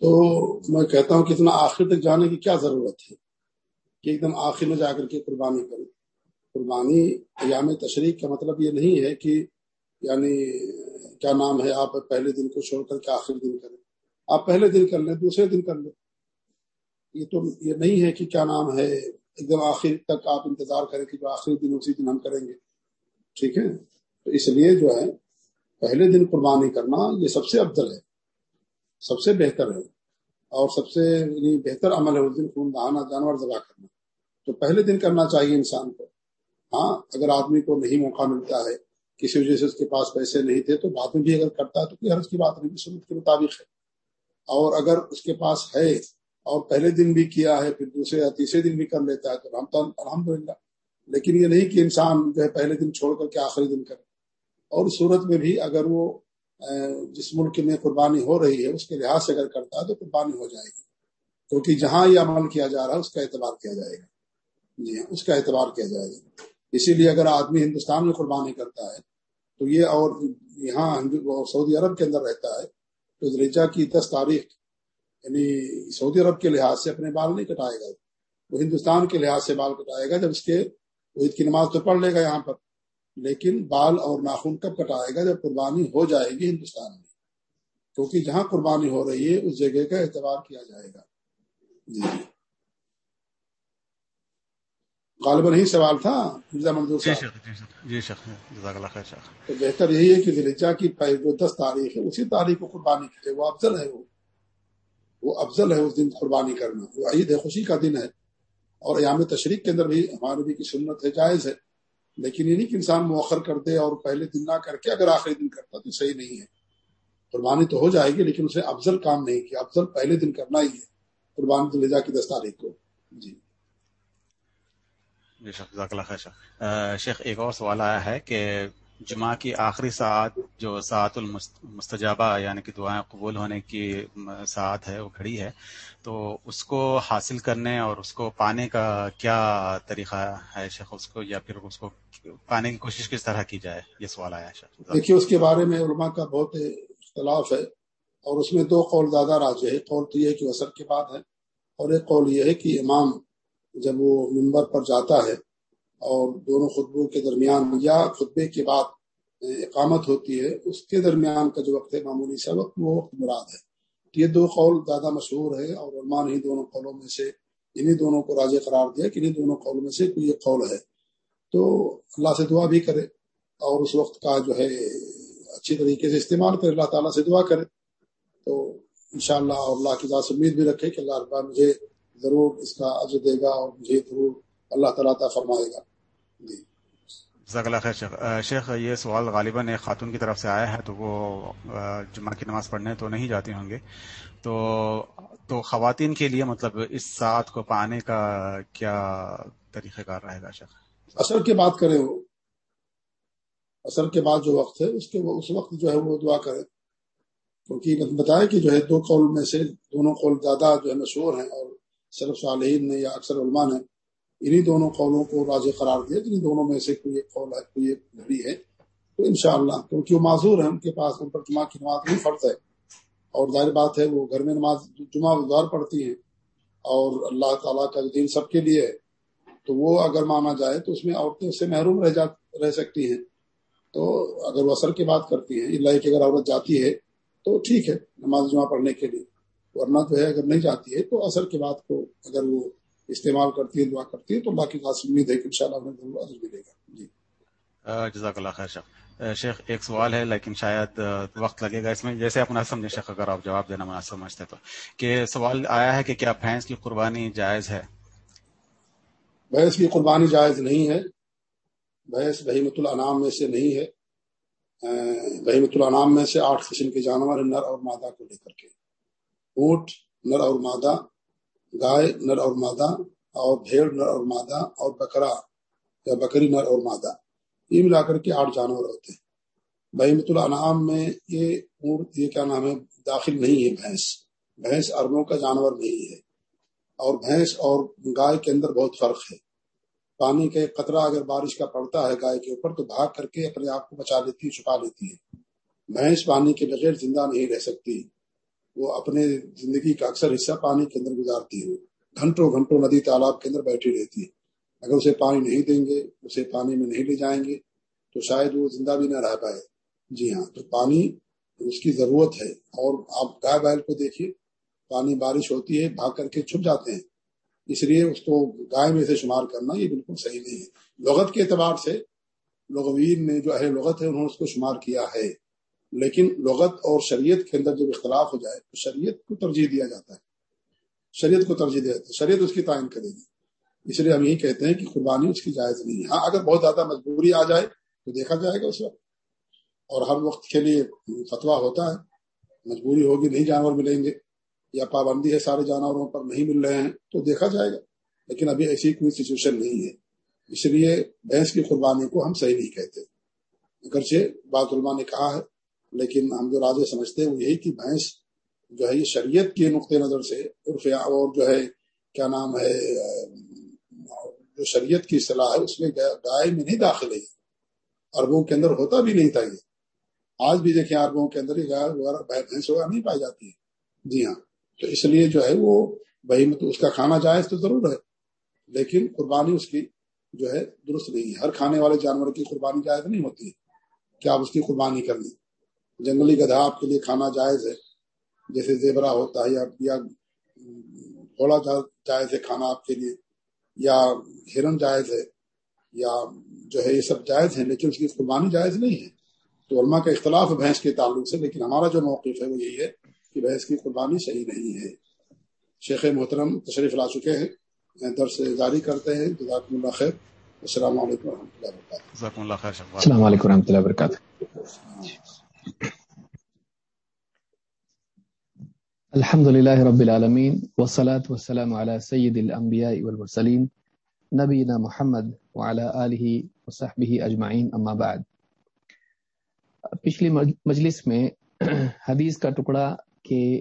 تو میں کہتا ہوں کہ اتنا آخر تک جانے کی کیا ضرورت ہے؟ کہ ایک دم آخر میں جا کر کے قربانی کریں۔ قربانی ایام تشریح کا مطلب یہ نہیں ہے کہ یعنی کیا نام ہے، آپ پہلے دن کو چھوڑ کر کے آخر دن کریں۔ آپ پہلے دن کر لیں، دوسرے دن کر لیں۔ یہ تو یہ نہیں ہے کہ کیا نام ہے، ایک دم آخر تک آپ انتظار کریں کہ جو آخری دن، اسی دن ہم کریں گے۔ ٹھیک ہے؟ تو اس لیے جو ہے، پہلے دن قربانی کرنا یہ سب سے افضل ہے، سب سے بہتر ہے۔ اور سب سے یعنی بہتر عمل ہے، اس دن خون بہانا جانور ذبح کرنا۔ تو پہلے دن کرنا چاہیے انسان کو۔ ہاں اگر آدمی کو نہیں موقع ملتا ہے کسی وجہ سے اس کے پاس پیسے نہیں تھے تو بعد میں بھی اگر کرتا ہے تو کوئی حرض کی بات نہیں سنت کے مطابق ہے۔ اور اگر اس کے پاس ہے اور پہلے دن بھی کیا ہے، پھر دوسرے یا تیسرے دن بھی کر لیتا ہے تو الحمد للہ لیکن یہ نہیں کہ انسان جو ہے پہلے دن چھوڑ کر کے آخری دن کرے۔ اور صورت میں بھی اگر وہ جس ملک میں قربانی ہو رہی ہے، اس کے لحاظ سے اگر کرتا ہے تو قربانی ہو جائے گی۔ کیونکہ جہاں یہ عمل کیا جا رہا ہے، اس کا اعتبار کیا جائے گا۔ جی ہاں اس کا اعتبار کیا جائے گا۔ اسی لیے اگر آدمی ہندوستان میں قربانی کرتا ہے، تو یہ اور یہاں سعودی عرب کے اندر رہتا ہے، تو درجہ کی دس تاریخ یعنی سعودی عرب کے لحاظ سے اپنے بال نہیں کٹائے گا، وہ ہندوستان کے لحاظ سے بال کٹائے گا، جب اس کے عید کی نماز تو پڑھ لے گا یہاں پر، لیکن بال اور ناخن کب کٹائے گا جب قربانی ہو جائے گی ہندوستان میں؟ کیونکہ جہاں قربانی ہو رہی ہے، اس جگہ کا اعتبار کیا جائے گا۔ جی۔ غالباً ہی سوال تھا۔ مرزا منظور صاحب۔ جی تو بہتر یہی ہے کہ دلچا کی جو دس تاریخ ہے اسی تاریخ کو قربانی کی وہ افضل ہے وہ وہ افضل ہے اس دن قربانی کرنا۔ وہ عید ہے خوشی کا دن ہے۔ اور ایام تشریق کے اندر بھی ہمارے بھی کی سنت ہے جائز ہے۔ لیکن یہ نہیں کہ انسان مؤخر کر دے اور پہلے دن نہ کر کے اگر آخری دن کرتا تو صحیح نہیں ہے۔ قربانی تو ہو جائے گی لیکن اسے افضل کام نہیں کیا افضل پہلے دن کرنا ہی ہے قربانی لے جا کی دس تاریخ کو۔ جی۔ شیخ، ایک اور سوال آیا ہے کہ جمعہ کی آخری ساعت جو ساعت المستجابہ یعنی کہ دعائیں قبول ہونے کی ساعت ہے، وہ کھڑی ہے۔ تو اس کو حاصل کرنے اور اس کو پانے کا کیا طریقہ ہے شیخ؟ اس کو یا پھر اس کو پانے کی کوشش کس طرح کی جائے؟ یہ سوال آیا شیخ دیکھیے، اس کے بارے میں علماء کا بہت اختلاف ہے اور اس میں دو قول زیادہ راج ہے قول تو یہ ہے کہ اثر کے بعد ہے اور ایک قول یہ ہے کہ امام جب وہ ممبر پر جاتا ہے اور دونوں خطبوں کے درمیان یا خطبے کے بعد اقامت ہوتی ہے، اس کے درمیان کا جو وقت ہے معمولی سا وقت، وہ وقت مراد ہے۔ یہ دو قول زیادہ مشہور ہے اور علماء نے دونوں قولوں میں سے، انہیں دونوں کو راج قرار دیا کہ انہیں دونوں قولوں میں سے کوئی ایک قول ہے۔ تو اللہ سے دعا بھی کرے اور اس وقت کا جو ہے، اچھی طریقے سے استعمال کرے، اللہ تعالیٰ سے دعا کرے۔ تو انشاءاللہ اور اللہ کی ذات سے امید بھی رکھے کہ اللہ ربا مجھے ضرور اس کا عجر دے گا اور مجھے ضرور اللہ تعالیٰ تعالیٰ فرمائے گا۔ جی۔ اللہ خیر شیخ۔ شیخ یہ سوال غالباً ایک خاتون کی طرف سے آیا ہے تو وہ جمعہ کی نماز پڑھنے تو نہیں جاتی ہوں گے۔ تو تو خواتین کے لیے مطلب اس ساتھ کو پانے کا کیا طریقہ کار رہے گا شیخ؟ اثر کی بات کریں وہ اثر کے بعد جو وقت ہے اس کے اس وقت جو ہے وہ دعا کرے کیونکہ بتایا کہ جو ہے دو قول میں سے دونوں قول زیادہ جو ہے مشہور ہیں اور صرف صالحین نے یا اکثر علماء نے انہی دونوں قولوں کو راض قرار دیا جن دونوں میں سے کوئی ایک قول ہے، کوئی ایک گھڑی ہے۔ تو انشاءاللہ کیونکہ وہ معذور ہیں؟ ان کے پاس ان پر جمعہ کی نماز نہیں فرض ہے۔ اور ظاہر بات ہے، وہ گھر میں نماز، جمعہ گزار پڑتی ہیں۔ اور اللہ تعالیٰ کا دین سب کے لیے ہے، تو وہ اگر مانا جائے تو اس میں عورتیں اس سے محروم رہ جا، رہ سکتی ہیں۔ تو اگر وہ اثر کی بات کرتی ہیں، اللہ کی اگر عورت جاتی ہے تو ٹھیک ہے، نماز جمعہ پڑھنے کے لیے۔ ورنہ جو ہے اگر نہیں جاتی ہے تو اثر کی بات کو اگر وہ استعمال کرتی ہے دعا کرتی ہے تو اللہ کی خاص امید ہے کہ انشاءاللہ انہیں ضرور عزر ملے گا۔ جی۔ جزاک اللہ خیر شیخ۔ شیخ ایک سوال ہے لیکن شاید وقت لگے گا اس میں۔ جیسے آپ سمجھے شیخ اگر آپ جواب دینا مناسب سمجھتے تو۔ کہ سوال آیا ہے کہ کیا بھینس کی قربانی جائز ہے؟ بھینس کی قربانی جائز نہیں ہے۔ بھینس بہیمت الانام میں سے نہیں ہے۔ بہیمت الانام میں سے آٹھ قسم کے جانور نر اور مادہ کو لے کر کے۔ اونٹ نر اور مادہ، گائے نر اور مادہ، اور بھیڑ نر اور مادہ، اور بکرا یا بکری نر اور مادہ۔ یہ ملا کر کے آٹھ جانور ہوتے ہیں۔ بحمت الانعام میں یہ اونٹ، یہ کیا نام ہے، داخل نہیں ہے، بھینس۔ بھینس اربوں کا جانور نہیں ہے۔ اور بھینس اور گائے کے اندر بہت فرق ہے۔ پانی کا ایک قطرہ اگر بارش کا پڑتا ہے گائے کے اوپر، تو بھاگ کر کے اپنے آپ کو بچا لیتی ہے، چھپا لیتی ہے۔ بھینس پانی کے بغیر زندہ نہیں رہ سکتی۔ وہ اپنے زندگی کا اکثر حصہ پانی کے اندر گزارتی ہے۔ گھنٹوں گھنٹوں ندی تالاب کے اندر بیٹھی رہتی ہے۔ اگر اسے پانی نہیں دیں گے، اسے پانی میں نہیں لے جائیں گے، تو شاید وہ زندہ بھی نہ رہ پائے۔ جی ہاں تو پانی اس کی ضرورت ہے۔ اور آپ گائے بیل کو دیکھیے، پانی بارش ہوتی ہے، بھاگ کر کے چھپ جاتے ہیں۔ اس لیے اس کو گائے میں سے شمار کرنا یہ بالکل صحیح نہیں ہے۔ لغت کے اعتبار سے لغوین نے جو اہل لغت ہے، انہوں نے اس کو شمار کیا ہے۔ لیکن لغت اور شریعت کے اندر جب اختلاف ہو جائے تو شریعت کو ترجیح دیا جاتا ہے۔ شریعت کو ترجیح دیا جاتا ہے۔ شریعت اس کی تعین کرے گی۔ اس لیے ہم یہی کہتے ہیں کہ قربانی اس کی جائز نہیں ہے۔ ہاں اگر بہت زیادہ مجبوری آ جائے تو دیکھا جائے گا اس وقت۔ اور ہر وقت کے لیے فتویٰ ہوتا ہے۔ مجبوری ہوگی، نہیں جانور ملیں گے یا پابندی ہے سارے جانوروں پر نہیں مل رہے ہیں تو دیکھا جائے گا۔ لیکن ابھی ایسی کوئی سچویشن نہیں ہے۔ اس لیے بھینس کی قربانی کو ہم صحیح نہیں کہتے۔ اگرچہ بعض علماء نے کہا ہے لیکن ہم جو راجے سمجھتے ہیں وہ یہی کہ بھینس جو ہے یہ شریعت کے نقطۂ نظر سے عرف اور جو ہے، کیا نام ہے، جو شریعت کی اصطلاح ہے، اس میں گائے میں نہیں داخل ہے اربوں کے اندر ہوتا بھی نہیں تھا یہ۔ آج بھی دیکھیں اربوں کے اندر گائے وغیرہ، بھینس وغیرہ نہیں پائی جاتی ہے۔ جی ہاں تو اس لیے جو ہے وہ بہی مت اس کا کھانا جائز تو ضرور ہے، لیکن قربانی اس کی جو ہے درست نہیں ہے۔ ہر کھانے والے جانور کی قربانی جائز نہیں ہوتی ہے۔ کہ آپ اس کی قربانی کر لیں جنگلی گدھا آپ کے لیے کھانا جائز ہے۔ جیسے زیبرا ہوتا ہے یا گھوڑا جائز ہے کھانا آپ کے لیے یا ہرن جائز ہے یا جو ہے یہ سب جائز ہے لیکن اس کی قربانی جائز نہیں ہے۔ تو علماء کا اختلاف ہے بھینس کے تعلق سے لیکن ہمارا جو موقف ہے وہ یہی ہے کہ بحث کی قربانی صحیح نہیں ہے۔ شیخ محترم تشریف لا چکے ہیں درس جاری کرتے ہیں۔ جزاک اللہ خیر۔ السلام علیکم و رحمۃ اللہ وبرکاتہ السلام علیکم و رحمۃ اللہ وبرکاتہ۔ الحمد لله رب العالمين والصلاة والسلام على سيد الأنبياء والمرسلين نبينا محمد وعلى آله وصحبه أجمعين أما بعد پچھلی مجلس میں حدیث کا ٹکڑا کہ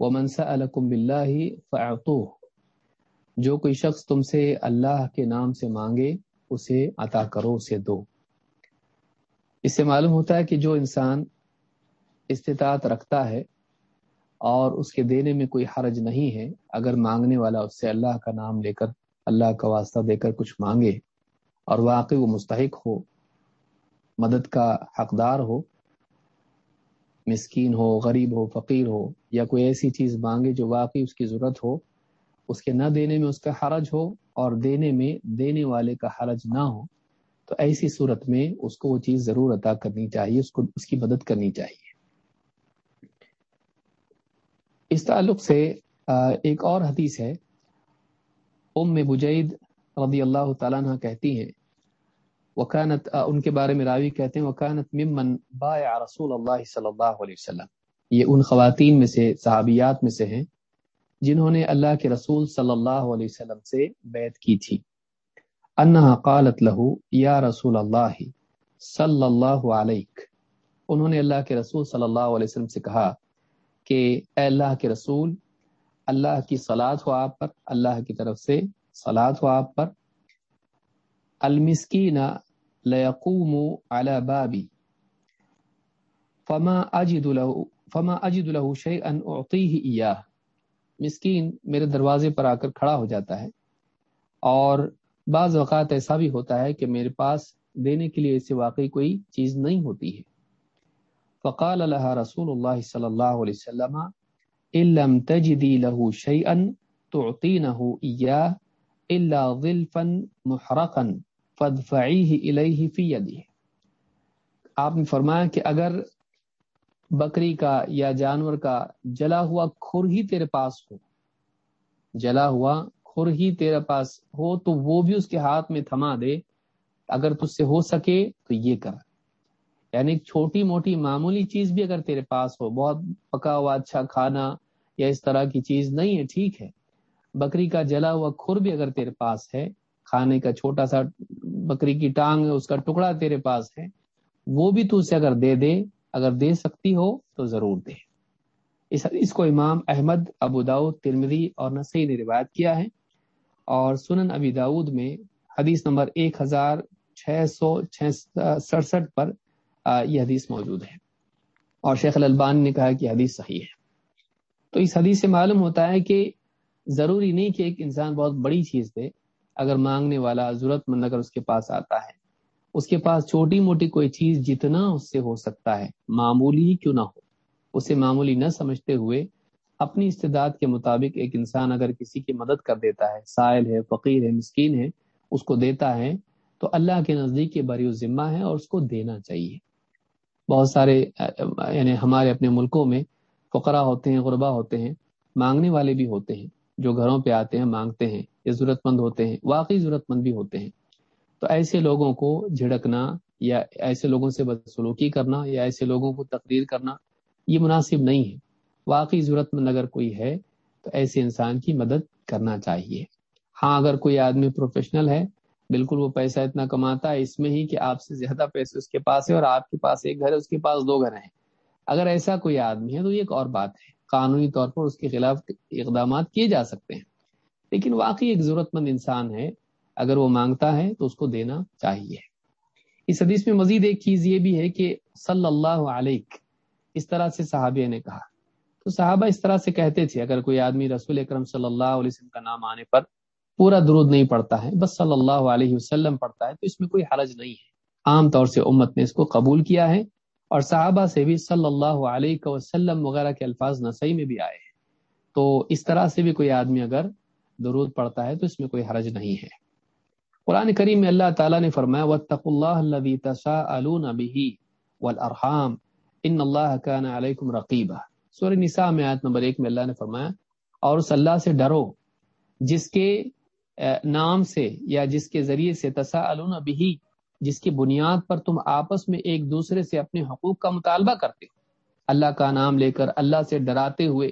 ومن سألكم بالله فاعطوه جو کوئی شخص تم سے اللہ کے نام سے مانگے، اسے عطا کرو، اسے دو۔ اس سے معلوم ہوتا ہے کہ جو انسان استطاعت رکھتا ہے اور اس کے دینے میں کوئی حرج نہیں ہے، اگر مانگنے والا اس سے اللہ کا نام لے کر، اللہ کا واسطہ دے کر کچھ مانگے اور واقعی وہ مستحق ہو، مدد کا حقدار ہو، مسکین ہو، غریب ہو، فقیر ہو، یا کوئی ایسی چیز مانگے جو واقعی اس کی ضرورت ہو، اس کے نہ دینے میں اس کا حرج ہو اور دینے میں دینے والے کا حرج نہ ہو تو ایسی صورت میں اس کو وہ چیز ضرور عطا کرنی چاہیے، اس کو، اس کی مدد کرنی چاہیے۔ اس تعلق سے ایک اور حدیث ہے۔ ام بجید رضی اللہ تعالیٰ عنہ کہتی ہیں، وکانت ان کے بارے میں راوی کہتے ہیں، وکانت ممن باع رسول اللہ صلی اللہ علیہ وسلم۔ یہ ان خواتین میں سے، صحابیات میں سے ہیں، جنہوں نے اللہ کے رسول صلی اللہ علیہ وسلم سے بیعت کی تھی۔ انہا قالت لہو، یا رسول اللہ صلی اللہ علیہ انہوں نے اللہ کے رسول صلی اللہ علیہ وسلم سے کہا کہ اے اللہ کے رسول، اللہ کی سلاد ہو آپ پر، اللہ کی طرف سے سلاد ہو آپ پر۔ المسکین لیقوم علی بابی۔ فما اجد له فما اجد له شيئا اعطيه اياه مسکین میرے دروازے پر آ کر کھڑا ہو جاتا ہے اور بعض اوقات ایسا بھی ہوتا ہے کہ میرے پاس دینے کے لیے اسے واقعی کوئی چیز نہیں ہوتی ہے۔ فقال لها رسول الله صلى الله عليه وسلم، ان لم تجدي له شيئا تعطينه اياه الا ظلفا محرقا فادفعيه اليه في يده آپ نے فرمایا کہ اگر بکری کا یا جانور کا جلا ہوا کھر ہی تیرے پاس ہو، جلا ہوا کھر ہی تیرے پاس ہو تو وہ بھی اس کے ہاتھ میں تھما دے۔ اگر تج سے ہو سکے تو یہ کر۔ یعنی چھوٹی موٹی معمولی چیز بھی اگر تیرے پاس ہو، بہت پکا ہوا اچھا کھانا یا اس طرح کی چیز نہیں ہے، ٹھیک ہے۔ بکری کا جلا ہوا کھر بھی اگر تیرے پاس ہے، کھانے کا چھوٹا سا بکری کی ٹانگ اس کا ٹکڑا تیرے پاس ہے، وہ بھی تو اسے اگر دے دے، اگر دے سکتی ہو تو ضرور دے۔ اس حدیث کو امام احمد، ابو داود ترمری اور نسی نے روایت کیا ہے۔ اور سنن ابی داود میں حدیث نمبر ایک ہزار چھ سو سڑسٹھ پر یہ حدیث موجود ہے۔ اور شیخ الالبان نے کہا کہ حدیث صحیح ہے۔ تو اس حدیث سے معلوم ہوتا ہے کہ ضروری نہیں کہ ایک انسان بہت بڑی چیز دے اگر مانگنے والا ضرورت مند اگر اس کے پاس آتا ہے، اس کے پاس چھوٹی موٹی کوئی چیز جتنا اس سے ہو سکتا ہے، معمولی کیوں نہ ہو، اسے معمولی نہ سمجھتے ہوئے اپنی استداد کے مطابق ایک انسان اگر کسی کی مدد کر دیتا ہے، سائل ہے، فقیر ہے، مسکین ہے، اس کو دیتا ہے، تو اللہ کے نزدیک یہ بری ذمہ ہے اور اس کو دینا چاہیے۔ بہت سارے یعنی ہمارے اپنے ملکوں میں فقرا ہوتے ہیں غربا ہوتے ہیں، مانگنے والے بھی ہوتے ہیں، جو گھروں پہ آتے ہیں، مانگتے ہیں یہ ضرورت مند ہوتے ہیں، واقعی ضرورت مند بھی ہوتے ہیں۔ تو ایسے لوگوں کو جھڑکنا یا ایسے لوگوں سے بدسلوکی کرنا یا ایسے لوگوں کو تقریر کرنا، یہ مناسب نہیں ہے۔ واقعی ضرورت مند اگر کوئی ہے تو ایسے انسان کی مدد کرنا چاہیے۔ ہاں اگر کوئی آدمی پروفیشنل ہے، بالکل وہ پیسہ اتنا کماتا ہے اس میں ہی کہ آپ سے زیادہ پیسے اس کے پاس ہے اور آپ کے پاس ایک گھر ہے، اس کے پاس دو گھر ہیں۔ اگر ایسا کوئی آدمی ہے تو یہ ایک اور بات ہے، قانونی طور پر اس کے خلاف اقدامات کیے جا سکتے ہیں۔ لیکن واقعی ایک ضرورت مند انسان ہے، اگر وہ مانگتا ہے تو اس کو دینا چاہیے۔ اس حدیث میں مزید ایک چیز یہ بھی ہے کہ صلی اللہ علیہ، اس طرح سے صحابیہ نے کہا تو صحابہ اس طرح سے کہتے تھے، اگر کوئی آدمی رسول اکرم صلی اللہ علیہ وسلم کا نام آنے پر پورا درود نہیں پڑتا ہے، بس صلی اللہ علیہ وسلم پڑھتا ہے، تو اس میں کوئی حرج نہیں ہے۔ عام طور سے امت نے اس کو قبول کیا ہے اور صحابہ سے بھی صلی اللہ علیہ وسلم وغیرہ کے الفاظ نسائی میں بھی آئے ہیں۔ تو اس طرح سے بھی کوئی آدمی اگر درود پڑتا ہے تو اس میں کوئی حرج نہیں ہے۔ قرآن کریم میں اللہ تعالیٰ نے فرمایا، وَاتَّقُوا اللَّهَ الَّذِي تَسَاءَلُونَ بِهِ وَالْأَرْحَامِ ان اللہ کا علیکم رقیبہ سور نساء میں آیت نمبر ایک میں اللہ نے فرمایا، اور اس اللہ سے ڈرو، جس کے نام سے یا جس کے ذریعے سے تسا بھی جس کی بنیاد پر تم آپس میں ایک دوسرے سے اپنے حقوق کا مطالبہ کرتے ہو۔ اللہ کا نام لے کر اللہ سے ڈراتے ہوئے،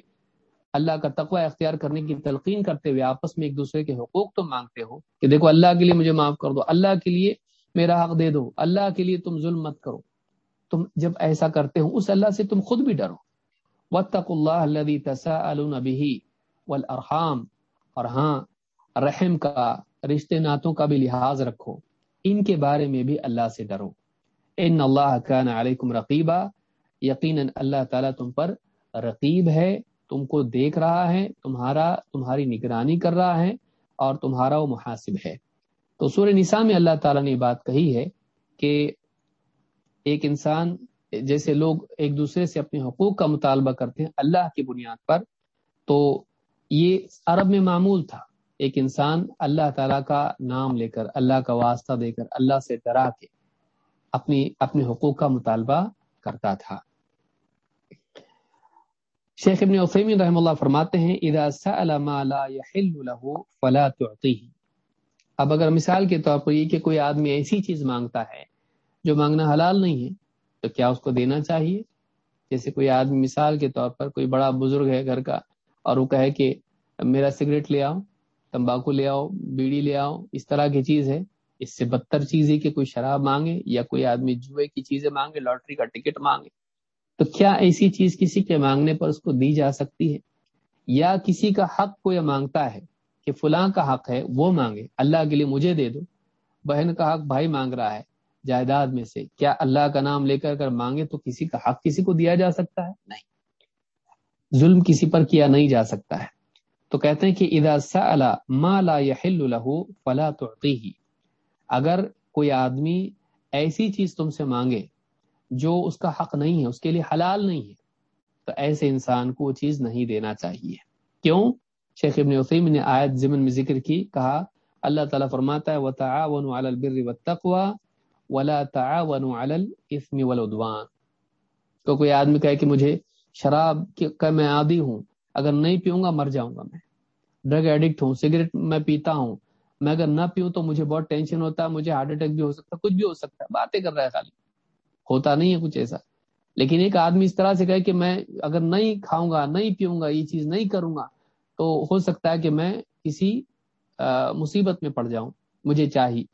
اللہ کا تقوی اختیار کرنے کی تلقین کرتے ہوئے آپس میں ایک دوسرے کے حقوق تم مانگتے ہو کہ دیکھو، اللہ کے لیے مجھے معاف کر دو، اللہ کے لیے میرا حق دے دو، اللہ کے لیے تم ظلم مت کرو۔ تم جب ایسا کرتے ہو، اس اللہ سے تم خود بھی ڈرو۔ وطق اللہ الذي تساءلون به والارحام۔ اور ہاں رحم کا، رشتے ناتوں کا بھی لحاظ رکھو۔ ان کے بارے میں بھی اللہ سے ڈرو۔ ان اللہ کان علیکم رقیبا۔ یقینا اللہ تعالیٰ تم پر رقیب ہے، تم کو دیکھ رہا ہے، تمہارا، تمہاری نگرانی کر رہا ہے اور تمہارا وہ محاسب ہے۔ تو سورہ نساء میں اللہ تعالیٰ نے بات کہی ہے کہ ایک انسان جیسے لوگ ایک دوسرے سے اپنے حقوق کا مطالبہ کرتے ہیں اللہ کی بنیاد پر، تو یہ عرب میں معمول تھا۔ ایک انسان اللہ تعالیٰ کا نام لے کر، اللہ کا واسطہ دے کر، اللہ سے ڈرا کے اپنی، اپنے حقوق کا مطالبہ کرتا تھا۔ شیخ ابن عثیمین رحم اللہ فرماتے ہیں، اذا سأل ما لا يحل له فلا تعطيه اب اگر مثال کے طور پر یہ کہ کوئی آدمی ایسی چیز مانگتا ہے جو مانگنا حلال نہیں ہے تو کیا اس کو دینا چاہیے؟ جیسے کوئی آدمی مثال کے طور پر کوئی بڑا بزرگ ہے گھر کا اور وہ کہے کہ میرا سگریٹ لے آؤ، تمباکو لے آؤ، بیڑی لے آؤ، اس طرح کی چیز ہے۔ اس سے بدتر چیز ہے کہ کوئی شراب مانگے یا کوئی آدمی جوئے کی چیزیں مانگے، لاٹری کا ٹکٹ مانگے۔ تو کیا ایسی چیز کسی کے مانگنے پر اس کو دی جا سکتی ہے؟ یا کسی کا حق کوئی مانگتا ہے کہ فلاں کا حق ہے، وہ مانگے، اللہ کے لیے مجھے دے دو۔ بہن کا حق بھائی مانگ رہا ہے جائیداد میں سے کیا اللہ کا نام لے کر اگر مانگے تو کسی کا حق کسی کو دیا جا سکتا ہے؟ نہیں۔ ظلم کسی پر کیا نہیں جا سکتا ہے۔ تو کہتے ہیں کہ اذا سأل ما لا يحل له فلا تعطيه اگر کوئی آدمی ایسی چیز تم سے مانگے جو اس کا حق نہیں ہے اس کے لیے حلال نہیں ہے تو ایسے انسان کو وہ چیز نہیں دینا چاہیے۔ کیوں؟ شیخ ابن عثیم نے آیت زمن میں ذکر کی کہا اللہ تعالیٰ فرماتا ہے وَتَعَاوَنُوا عَلَى الْبِرِّ وَالتَّقْوَى ولا تعاونوا على الاثم والعدوان تو کوئی آدمی کہے کہ مجھے شراب کا میں عادی ہوں، اگر نہیں پیوں گا مر جاؤں گا میں۔ ڈرگ ایڈکٹ ہوں، سگریٹ میں پیتا ہوں، میں اگر نہ پیوں تو مجھے بہت ٹینشن ہوتا ہے، مجھے ہارٹ اٹیک بھی ہو سکتا ہے، کچھ بھی ہو سکتا ہے، باتیں کر رہا ہے خالی۔ ہوتا نہیں ہے کچھ ایسا۔ لیکن ایک آدمی اس طرح سے کہے کہ میں اگر نہیں کھاؤں گا، نہیں پیوں گا، یہ چیز نہیں کروں گا، تو ہو سکتا ہے کہ میں کسی مصیبت میں پڑ جاؤں، مجھے چاہیے۔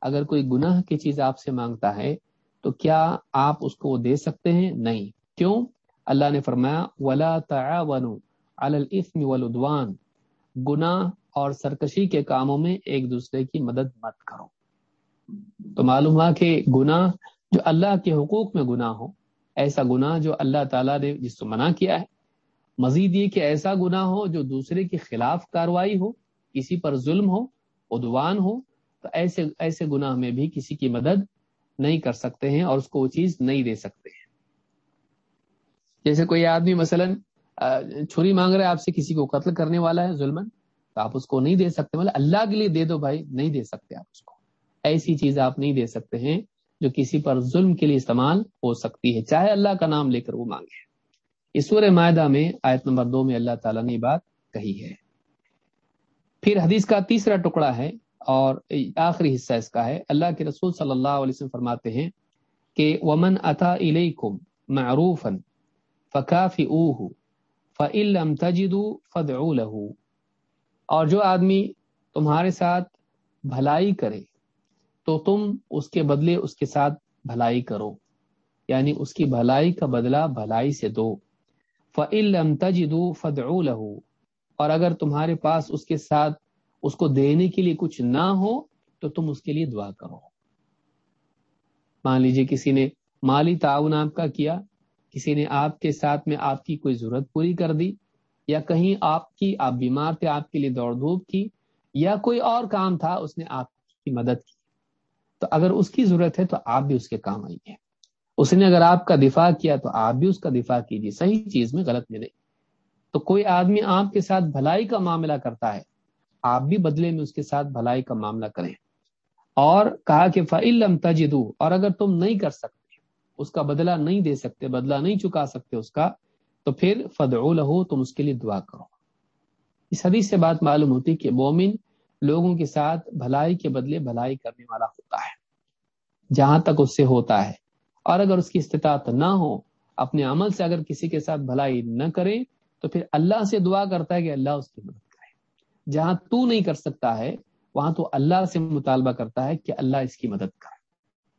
اگر کوئی گناہ کی چیز آپ سے مانگتا ہے، تو کیا آپ اس کو دے سکتے ہیں؟ نہیں. کیوں؟ اللہ نے فرمایا، ولا تعاونوا علی الاثم والعدوان۔ گناہ اور سرکشی کے کاموں میں ایک دوسرے کی مدد مت کرو۔ تو معلوم ہوا کہ گناہ جو اللہ کے حقوق میں گناہ ہو، ایسا گناہ جو اللہ تعالیٰ نے جس کو منع کیا ہے، مزید یہ کہ ایسا گناہ ہو جو دوسرے کے خلاف کاروائی ہو، کسی پر ظلم ہو ادوان ہو تو ایسے ایسے گناہ میں بھی کسی کی مدد نہیں کر سکتے ہیں اور اس کو وہ چیز نہیں دے سکتے ہیں۔ جیسے کوئی آدمی مثلا چھری مانگ رہا ہے، آپ سے کسی کو قتل کرنے والا ہے ظلم تو آپ اس کو نہیں دے سکتے مطلب اللہ کے لیے دے دو بھائی، نہیں دے سکتے آپ اس کو۔ ایسی چیز آپ نہیں دے سکتے ہیں جو کسی پر ظلم کے لیے استعمال ہو سکتی ہے، چاہے اللہ کا نام لے کر وہ مانگے۔ اس سورہ معاہدہ میں آیت نمبر دو میں اللہ تعالیٰ نے بات کہی ہے۔ پھر حدیث کا تیسرا ٹکڑا ہے اور آخری حصہ اس کا ہے۔ اللہ کے رسول صلی اللہ علیہ وسلم فرماتے ہیں کہ ومن اتا الیکم معروفا فکافئوه فإن لم تجدوا فادعوا له۔ اور جو آدمی تمہارے ساتھ بھلائی کرے تو تم اس کے بدلے اس کے ساتھ بھلائی کرو۔ یعنی اس کی بھلائی کا بدلہ بھلائی سے دو۔ فعل تجدو فد اور اگر تمہارے پاس اس کے ساتھ اس کو دینے کے لیے کچھ نہ ہو تو تم اس کے لیے دعا کرو۔ مان لیجیے کسی نے مالی تعاون آپ کا کیا، کسی نے آپ کے ساتھ میں آپ کی کوئی ضرورت پوری کر دی، یا کہیں آپ کی، آپ بیمار تھے، آپ کے لیے دوڑ دھوپ کی، یا کوئی اور کام تھا، اس نے آپ کی مدد کی۔ تو اگر اس کی ضرورت ہے تو آپ بھی اس کے کام آئیے اس نے اگر آپ کا دفاع کیا تو آپ بھی اس کا دفاع کیجیے صحیح چیز میں غلط میں نہیں۔ تو کوئی آدمی آپ کے ساتھ بھلائی کا معاملہ کرتا ہے آپ بھی بدلے میں اس کے ساتھ بھلائی کا معاملہ کریں۔ اور کہا کہ فعلم تجدو اور اگر تم نہیں کر سکتے، اس کا بدلہ نہیں دے سکتے، بدلہ نہیں چکا سکتے اس کا، تو پھر فد ہو تم اس کے لیے دعا کرو۔ اس حدیث سے بات معلوم ہوتی کہ مومن لوگوں کے ساتھ بھلائی کے بدلے بھلائی کرنے والا ہوتا ہے۔ جہاں تک اس سے ہوتا ہے۔ اور اگر اس کی استطاعت نہ ہو، اپنے عمل سے اگر کسی کے ساتھ بھلائی نہ کرے تو پھر اللہ سے دعا کرتا ہے کہ اللہ اس کی مدد جہاں تو نہیں کر سکتا ہے، وہاں تو اللہ سے مطالبہ کرتا ہے کہ اللہ اس کی مدد کرے۔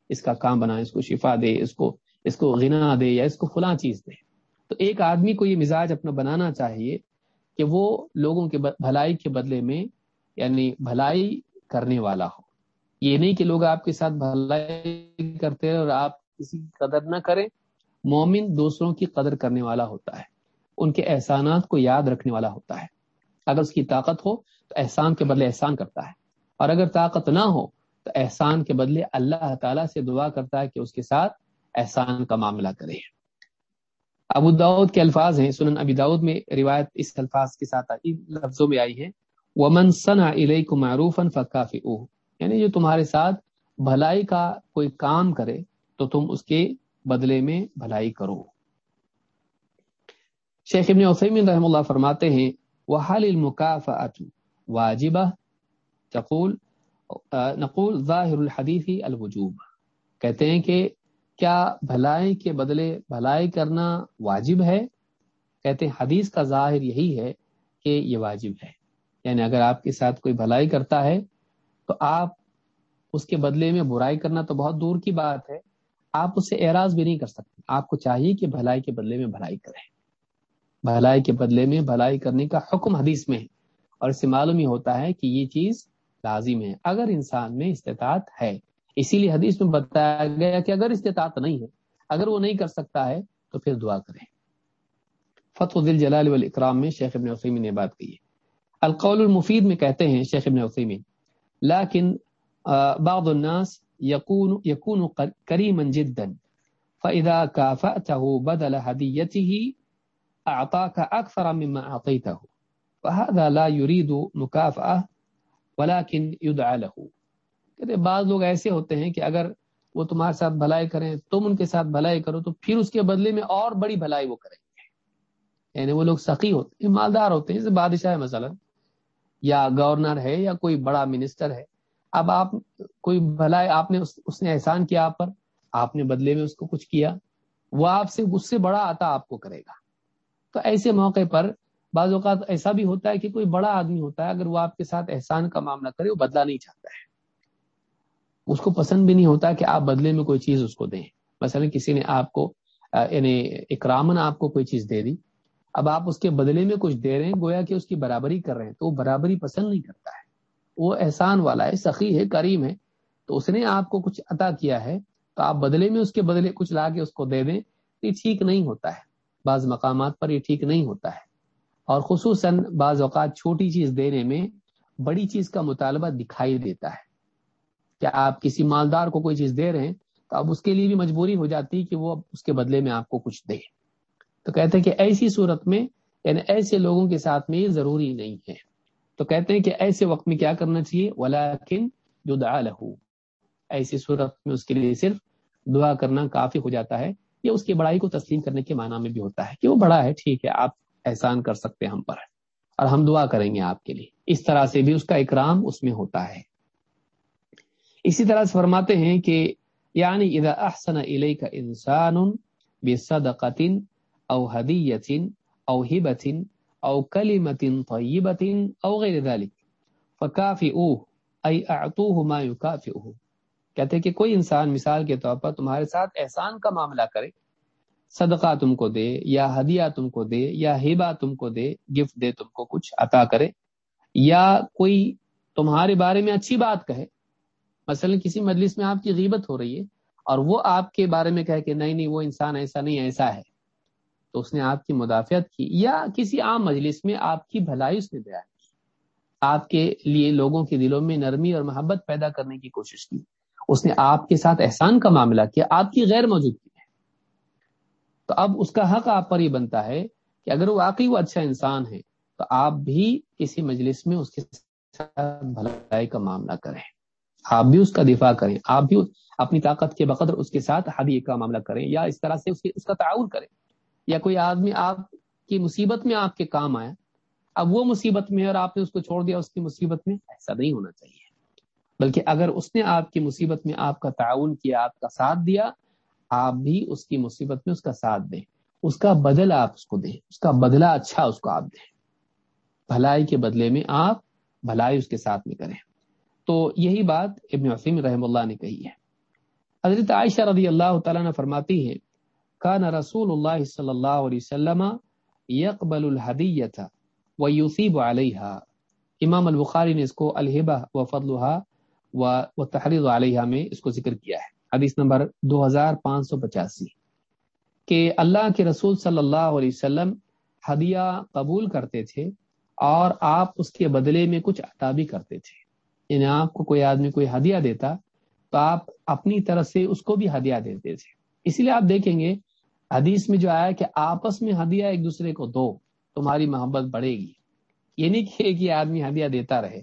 اس کا کام بنائے اس کو شفا دے، اس کو اس کو غنا دے یا اس کو فلاں چیز دے۔ تو ایک آدمی کو یہ مزاج اپنا بنانا چاہیے کہ وہ لوگوں کے بھلائی کے بدلے میں یعنی بھلائی کرنے والا ہو۔ یہ نہیں کہ لوگ آپ کے ساتھ بھلائی کرتے ہیں اور آپ کسی کی قدر نہ کریں۔ مومن دوسروں کی قدر کرنے والا ہوتا ہے۔ ان کے احسانات کو یاد رکھنے والا ہوتا ہے۔ اگر اس کی طاقت ہو تو احسان کے بدلے احسان کرتا ہے اور اگر طاقت نہ ہو تو احسان کے بدلے اللہ تعالیٰ سے دعا کرتا ہے کہ اس کے ساتھ احسان کا معاملہ کرے۔ ابو داود کے الفاظ ہیں، سنن ابی داود میں روایت اس الفاظ کے ساتھ لفظوں میں آئی ہے۔ ومن سنا کو معروف فقافی یعنی جو تمہارے ساتھ بھلائی کا کوئی کام کرے تو تم اس کے بدلے میں بھلائی کرو۔ شیخ ابن عثیمین رحم اللہ فرماتے ہیں وہ حال المقاف واجبہ تقول نقول ظاہر الحدیثی الوجوب. کہتے ہیں کہ کیا بھلائی کے بدلے بھلائی کرنا واجب ہے؟ کہتے ہیں حدیث کا ظاہر یہی ہے کہ یہ واجب ہے۔ یعنی اگر آپ کے ساتھ کوئی بھلائی کرتا ہے، تو آپ اس کے بدلے میں برائی کرنا تو بہت دور کی بات ہے۔ آپ اس سے اعراض بھی نہیں کر سکتے۔ آپ کو چاہیے کہ بھلائی کے بدلے میں بھلائی کریں۔ بھلائی کے بدلے میں، بھلائی کرنے کا حکم حدیث میں ہے۔ اور اس سے معلوم ہی ہوتا ہے کہ یہ چیز لازم ہے اگر انسان میں استطاعت ہے۔ اسی لیے حدیث میں بتایا گیا کہ اگر استطاعت نہیں ہے، اگر وہ نہیں کر سکتا ہے تو پھر دعا کریں۔ فتح دل جلال والاکرام میں شیخ ابن وسیمین نے بات کی ہے۔ القول المفید میں کہتے ہیں شیخ ابن وسیمین لیکن بعض الناس يكون يكون كريما جدا فاذا كافاته بدل هديته اعطاك اكثر مما اعطيته فهذا لا يريد مكافاه ولكن يدعى له. کہتے بعض لوگ ایسے ہوتے ہیں کہ اگر وہ تمہارے ساتھ بھلائی کریں، تم ان کے ساتھ بھلائی کرو، تو پھر اس کے بدلے میں اور بڑی بھلائی وہ کریں گے۔ یعنی وہ لوگ سخی ہوتے ہیں، مالدار ہوتے ہیں، جیسے بادشاہ ہے مثلا، یا گورنر ہے، یا کوئی بڑا منسٹر ہے۔ اب آپ کوئی بھلائی، آپ نے اس نے احسان کیا آپ پر، آپ نے بدلے میں اس کو کچھ کیا، وہ آپ سے، اس سے بڑا آتا آپ کو کرے گا۔ تو ایسے موقع پر بعض اوقات ایسا بھی ہوتا ہے کہ کوئی بڑا آدمی ہوتا ہے، اگر وہ آپ کے ساتھ احسان کا معاملہ کرے، وہ بدلا نہیں چاہتا ہے۔ اس کو پسند بھی نہیں ہوتا کہ آپ بدلے میں کوئی چیز اس کو دیں۔ مثلا کسی نے آپ کو یعنی اکرامن آپ کو کوئی چیز دے دی۔ اب آپ اس کے بدلے میں کچھ دے رہے ہیں، گویا کہ اس کی برابری کر رہے ہیں، تو وہ برابری پسند نہیں کرتا ہے۔ وہ احسان والا ہے، سخی ہے، کریم ہے۔ تو اس نے آپ کو کچھ عطا کیا ہے، تو آپ بدلے میں اس کے بدلے کچھ لا کے اس کو دے دیں یہ ٹھیک نہیں ہوتا ہے۔ بعض مقامات پر یہ ٹھیک نہیں ہوتا ہے۔ اور خصوصاً بعض اوقات چھوٹی چیز دینے میں بڑی چیز کا مطالبہ دکھائی دیتا ہے۔ کہ آپ کسی مالدار کو کوئی چیز دے رہے ہیں تو اب اس کے لیے بھی مجبوری ہو جاتی کہ وہ اس کے بدلے میں آپ کو کچھ دے۔ تو کہتے ہیں کہ ایسی صورت میں یعنی ایسے لوگوں کے ساتھ میں یہ ضروری نہیں ہے۔ تو کہتے ہیں کہ ایسے وقت میں کیا کرنا چاہیے؟ ولاکن جو لہو۔ ایسی صورت میں اس کے لیے صرف دعا کرنا کافی ہو جاتا ہے۔ یہ اس کی بڑائی کو تسلیم کرنے کے معنی میں بھی ہوتا ہے کہ وہ بڑا ہے، ٹھیک ہے، آپ احسان کر سکتے ہیں ہم پر، اور ہم دعا کریں گے آپ کے لیے۔ اس طرح سے بھی اس کا اکرام اس میں ہوتا ہے۔ اسی طرح سے فرماتے ہیں کہ یعنی اذا احسن الیک انسان بصدقه او هدیه او هبه او کلمه طیبه او غیر ذلك فکافئوه، ای اعطوه ما یکافئه۔ کہتے ہیں کہ کوئی انسان مثال کے طور پر تمہارے ساتھ احسان کا معاملہ کرے، صدقہ تم کو دے، یا ہدیہ تم کو دے، یا ہیبا تم کو دے، گفٹ دے تم کو کچھ عطا کرے، یا کوئی تمہارے بارے میں اچھی بات کہے۔ مثلا کسی مجلس میں آپ کی غیبت ہو رہی ہے اور وہ آپ کے بارے میں کہے کہ نہیں نہیں، وہ انسان ایسا نہیں، ایسا ہے۔ تو اس نے آپ کی مدافعت کی، یا کسی عام مجلس میں آپ کی بھلائی اس نے بیان کی۔ آپ کے لیے لوگوں کے دلوں میں نرمی اور محبت پیدا کرنے کی کوشش کی۔ اس نے آپ کے ساتھ احسان کا معاملہ کیا آپ کی غیر موجودگی ہے تو اب اس کا حق آپ پر یہ بنتا ہے کہ اگر واقعی وہ اچھا انسان ہے تو آپ بھی کسی مجلس میں اس کے ساتھ بھلائی کا معاملہ کریں۔ آپ بھی اس کا دفاع کریں آپ بھی اپنی طاقت کے بقدر اس کے ساتھ ہدیے کا معاملہ کریں یا اس طرح سے اس, اس کا تعاون کریں۔ یا کوئی آدمی آپ کی مصیبت میں آپ کے کام آیا اب وہ مصیبت میں اور آپ نے اس کو چھوڑ دیا اس کی مصیبت میں ایسا نہیں ہونا چاہیے۔ بلکہ اگر اس نے آپ کی مصیبت میں آپ کا تعاون کیا، آپ کا ساتھ دیا، آپ بھی اس کی مصیبت میں اس کا ساتھ دیں۔ اس کا بدل آپ اس کو دیں۔ اس کا بدلہ اچھا اس کو آپ دیں۔ بھلائی کے بدلے میں آپ بھلائی اس کے ساتھ میں کریں۔ تو یہی بات ابن وسیم رحم اللہ نے کہی ہے۔ حضرت عائشہ رضی اللہ تعالیٰ نے فرماتی ہے کان رسول اللہ صلی اللہ علیہ وسلم یقبل الحدیت و یوسیب علیہ امام البخاری نے اس کو الحبہ و فضلہ و تحریر علیہ میں اس کو ذکر کیا ہے۔ حدیث نمبر دو ہزار پانچ سو پچاسی۔ کہ اللہ کے رسول صلی اللہ علیہ وسلم ہدیہ قبول کرتے تھے اور آپ اس کے بدلے میں کچھ عطا بھی کرتے تھے۔ یعنی آپ کو کوئی آدمی کوئی ہدیہ دیتا تو آپ اپنی طرف سے اس کو بھی ہدیہ دیتے تھے۔ اسی لیے آپ دیکھیں گے، حدیث میں جو آیا کہ آپس میں ہدیہ ایک دوسرے کو دو، تمہاری محبت بڑھے گی۔ یہ نہیں کہ ایک ہی آدمی ہدیہ دیتا رہے،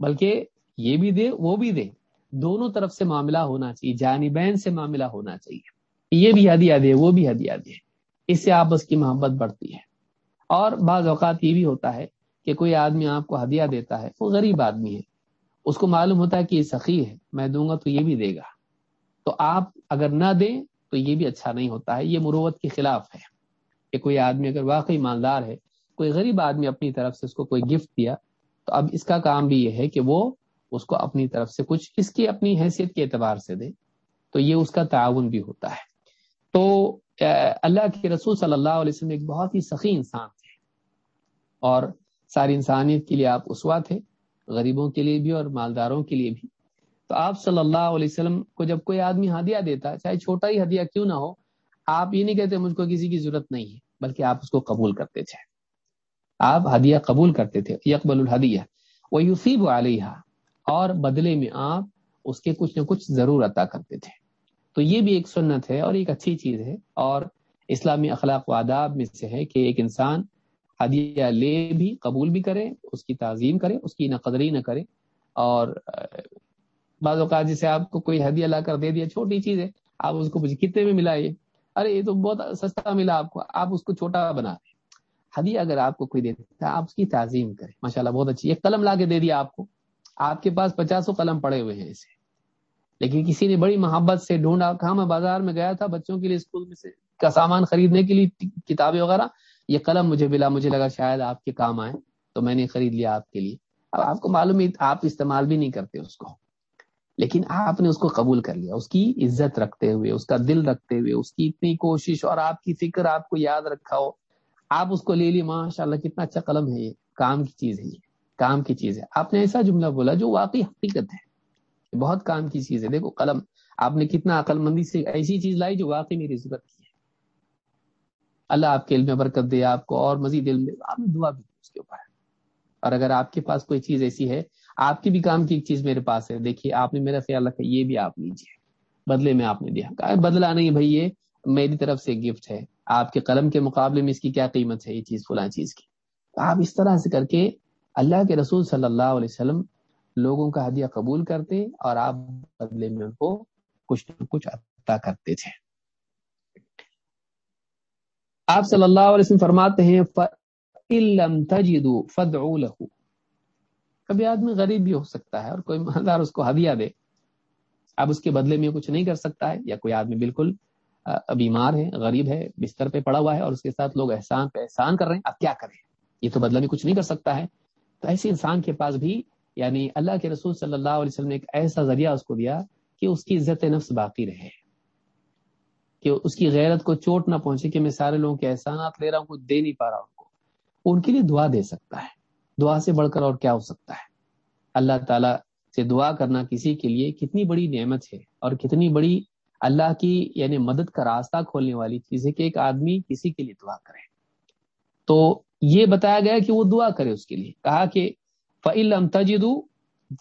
بلکہ یہ بھی دے، وہ بھی دے۔ دونوں طرف سے معاملہ ہونا چاہیے، جانبین سے معاملہ ہونا چاہیے۔ یہ بھی ہدیہ دے، وہ بھی ہدیہ دے۔ اس سے آپس کی محبت بڑھتی ہے۔ اور بعض اوقات یہ بھی ہوتا ہے کہ کوئی آدمی آپ کو ہدیہ دیتا ہے، وہ غریب آدمی ہے۔ اس کو معلوم ہوتا ہے کہ یہ سخی ہے، میں دوں گا تو یہ بھی دے گا۔ تو آپ اگر نہ دیں تو یہ بھی اچھا نہیں ہوتا ہے، یہ مروت کے خلاف ہے۔ کہ کوئی آدمی اگر واقعی مالدار ہے، کوئی غریب آدمی اپنی طرف سے اس کو کوئی گفٹ دیا، تو اب اس کا کام بھی یہ ہے کہ وہ اس کو اپنی طرف سے کچھ اس کی اپنی حیثیت کے اعتبار سے دے، تو یہ اس کا تعاون بھی ہوتا ہے۔ تو اللہ کے رسول صلی اللہ علیہ وسلم ایک بہت ہی سخی انسان تھے۔ اور ساری انسانیت کے لیے آپ اسوا تھے، غریبوں کے لیے بھی اور مالداروں کے لیے بھی۔ تو آپ صلی اللہ علیہ وسلم کو جب کوئی آدمی ہدیہ دیتا، چاہے چھوٹا ہی ہدیہ کیوں نہ ہو، آپ یہ نہیں کہتے مجھ کو کسی کی ضرورت نہیں ہے، بلکہ آپ اس کو قبول کرتے تھے۔ آپ ہدیہ قبول کرتے تھے یکبل الحدیہ وہ یوسیب علیہ اور بدلے میں آپ اس کے کچھ نہ کچھ ضرور عطا کرتے تھے۔ تو یہ بھی ایک سنت ہے اور ایک اچھی چیز ہے۔ اور اسلامی اخلاق و آداب میں سے ہے کہ ایک انسان ہدیہ لے بھی قبول بھی کرے، اس کی تعظیم کرے، اس کی نہ قدری نہ کرے۔ اور بعض اوقات جسے آپ کو کوئی ہدیہ لا کر دے دیا، چھوٹی چیز ہے، آپ اس کو کتنے میں ملا یہ؟ ارے، یہ تو بہت سستا ملا آپ کو، آپ اس کو چھوٹا بنا دیں۔ ہدیہ اگر آپ کو کوئی دیتا ہے، آپ اس کی تعظیم کریں۔ ماشاء اللہ بہت اچھی، ایک قلم لا کے دے دیا آپ کو۔ آپ کے پاس پچاسوں قلم پڑے ہوئے ہیں اسے۔ لیکن کسی نے بڑی محبت سے ڈھونڈا، کہا، میں بازار میں گیا تھا، بچوں کے لیے اسکول میں سے کا سامان خریدنے کے لیے کتابیں وغیرہ۔ یہ قلم مجھے ملا، مجھے لگا شاید آپ کے کام آئے، تو میں نے خرید لیا آپ کے لیے۔ اب آپ کو معلوم ہے، آپ استعمال بھی نہیں کرتے اس کو۔ لیکن آپ نے اس کو قبول کر لیا، اس کی عزت رکھتے ہوئے، اس کا دل رکھتے ہوئے، اس کی اتنی کوشش اور آپ کی فکر آپ کو یاد رکھا ہو۔ آپ اس کو لے لی ماشاء اللہ کتنا اچھا قلم ہے یہ، کام کی چیز ہے یہ۔ کام کی چیز ہے۔ آپ نے ایسا جملہ بولا جو واقعی حقیقت ہے بہت کام کی چیز ہے۔ دیکھو، قلم، آپ نے کتنا عقل مندی سے ایسی چیز لائی جو واقعی میری ضرورت کی ہے۔ اللہ آپ کے علم میں برکت دے، آپ کو اور مزید علم دے۔ آپ نے دعا بھی اس کے اوپر۔ اور اگر آپ کے پاس کوئی چیز ایسی ہے، آپ کی بھی کام کی ایک چیز میرے پاس ہے۔ دیکھیے، آپ نے میرا خیال رکھا، یہ بھی آپ لیجیے بدلے میں آپ نے دیا۔ بدلا نہیں بھائی، یہ میری طرف سے گفٹ ہے۔ آپ کے قلم کے مقابلے میں اس کی کیا قیمت ہے؟ یہ چیز فلاں چیز کی۔ آپ اس طرح سے کر کے اللہ کے رسول صلی اللہ علیہ وسلم لوگوں کا ہدیہ قبول کرتے اور آپ بدلے میں ان کو کچھ نہ کچھ عطا کرتے تھے۔ آپ صلی اللہ علیہ وسلم فرماتے ہیں کبھی آدمی غریب بھی ہو سکتا ہے اور کوئی مالدار اس کو ہدیہ دے۔ اب اس کے بدلے میں کچھ نہیں کر سکتا ہے یا کوئی آدمی بالکل بیمار ہے، غریب ہے، بستر پہ پڑا ہوا ہے اور اس کے ساتھ لوگ احسان، پہ احسان کر رہے ہیں، اب کیا کریں؟ یہ تو بدلہ میں کچھ نہیں کر سکتا ہے۔ تو ایسے انسان کے پاس بھی یعنی اللہ کے رسول صلی اللہ علیہ وسلم نے ایک ایسا ذریعہ اس کو دیا کہ اس کی عزت نفس باقی رہے، کہ اس کی غیرت کو چوٹ نہ پہنچے کہ میں سارے لوگوں کے احسانات لے رہا ہوں کچھ دے نہیں پا رہا ان کو۔ ان کے لیے دعا دے سکتا ہے۔ دعا سے بڑھ کر اور کیا ہو سکتا ہے؟ اللہ تعالیٰ سے دعا کرنا کسی کے لیے کتنی بڑی نعمت ہے اور کتنی بڑی اللہ کی یعنی مدد کا راستہ کھولنے والی چیز ہے کہ ایک آدمی کسی کے لیے دعا کرے۔ تو یہ بتایا گیا کہ وہ دعا کرے اس کے لیے۔ کہا کہ فعلم تجد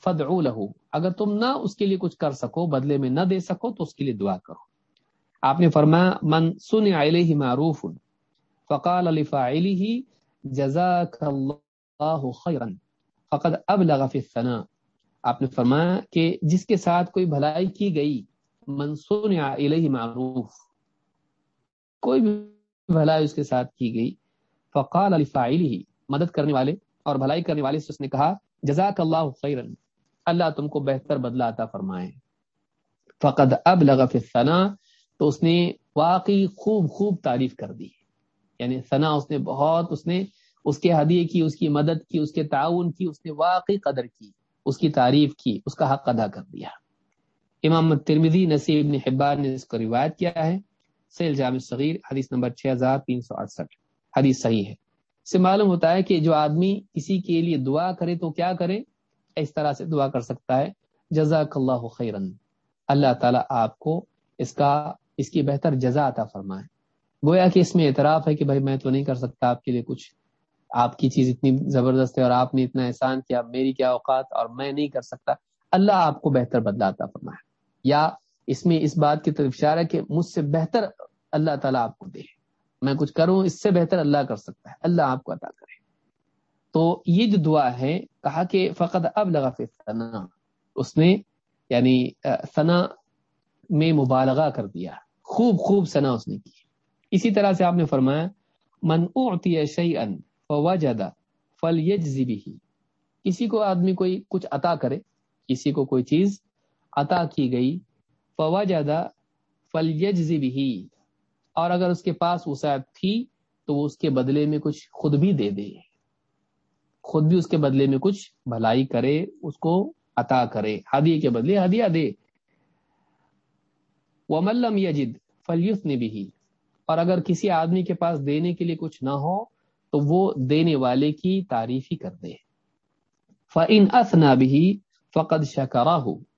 فد لہو اگر تم نہ اس کے لیے کچھ کر سکو، بدلے میں نہ دے سکو، تو اس کے لیے دعا کرو۔ آپ نے فرمایا، من سن علیہ معروف فقال علی فعلی جزاک اللہ خیرن فقد اب لگا فنا آپ نے فرمایا کہ جس کے ساتھ کوئی بھلائی کی گئی منسون علیہ معروف، کوئی بھی بھلائی اس کے ساتھ کی گئی فقال علی فعلی مدد کرنے والے اور بھلائی کرنے والے سے اس نے کہا، جزاک اللہ خیرن، اللہ تم کو بہتر بدلہ عطا فرمائے۔ فقد اب لگا ثنا تو اس نے واقعی خوب خوب تعریف کر دی۔ یعنی ثنا اس نے بہت، اس نے اس کے ہدیے کی، اس کی مدد کی، اس کے تعاون کی، اس نے واقعی قدر کی، اس کی تعریف کی، اس کا حق ادا کر دیا۔ امام ترمدی نصیب نے حبان نے اس کو روایت کیا ہے۔ سیل جامع صغیر، حدیث نمبر 6368 حدیث صحیح ہے۔ سے معلوم ہوتا ہے کہ جو آدمی کسی کے لیے دعا کرے تو کیا کرے؟ اس طرح سے دعا کر سکتا ہے۔ جزاک اللہ خیرن۔ اللہ تعالیٰ آپ کو اس کا، اس کی بہتر جزا عطا فرمائے۔ گویا کہ اس میں اعتراف ہے کہ بھائی میں تو نہیں کر سکتا، آپ کے لیے کچھ، آپ کی چیز اتنی زبردست ہے اور آپ نے اتنا احسان کیا میری کیا اوقات اور میں نہیں کر سکتا۔ اللہ آپ کو بہتر بدلا عطا فرمائے۔ یا اس میں اس بات کی طرف اشارہ کہ مجھ سے بہتر اللہ تعالیٰ آپ کو دے۔ میں کچھ کروں، اس سے بہتر اللہ کر سکتا ہے، اللہ آپ کو عطا کرے۔ تو یہ جو دعا ہے، کہا کہ فقط اب لگا ثنا اس نے یعنی ثنا میں مبالغہ کر دیا۔ خوب خوب ثنا اس نے کی۔ اسی طرح سے آپ نے فرمایا، من اعطی شیئا فوجد فلیجزی بھی کسی کو آدمی کوئی کچھ عطا کرے، کسی کو کوئی چیز عطا کی گئی، فوجد فلیجزی بھی اور اگر اس کے پاس وسعت تھی تو وہ اس کے بدلے میں کچھ خود بھی دے دے۔ خود بھی اس کے بدلے میں کچھ بھلائی کرے، اس کو عطا کرے۔ ہدیے کے بدلے ہدیہ دے۔ وہ ملم یجد فلیف نے بھی اور اگر کسی آدمی کے پاس دینے کے لیے کچھ نہ ہو تو وہ دینے والے کی تعریف ہی کر دے۔ فعن اصنا بھی فقد شکرا ہو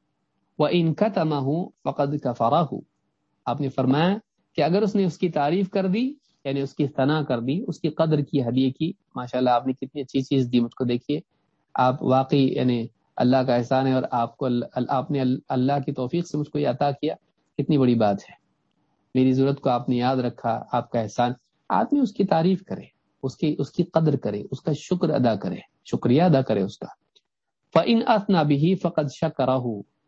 ان کا ہوں فقد کفارا ہو آپ نے فرمایا کہ اگر اس نے اس کی تعریف کر دی یعنی اس کی ثنا کر دی، اس کی قدر کی، ہدیے کی ماشاء اللہ آپ نے کتنی اچھی چیز دی مجھ کو دیکھیے۔ آپ واقعی یعنی اللہ کا احسان ہے اور آپ کو آپ نے اللہ کی توفیق سے مجھ کو یہ عطا کیا۔ کتنی بڑی بات ہے۔ میری ضرورت کو آپ نے یاد رکھا، آپ کا احسان۔ آدمی اس کی تعریف کرے، اس کی اس کی قدر کرے، اس کا شکر ادا کرے، شکریہ ادا کرے اس کا۔ فعن اصنا بھی فقط شک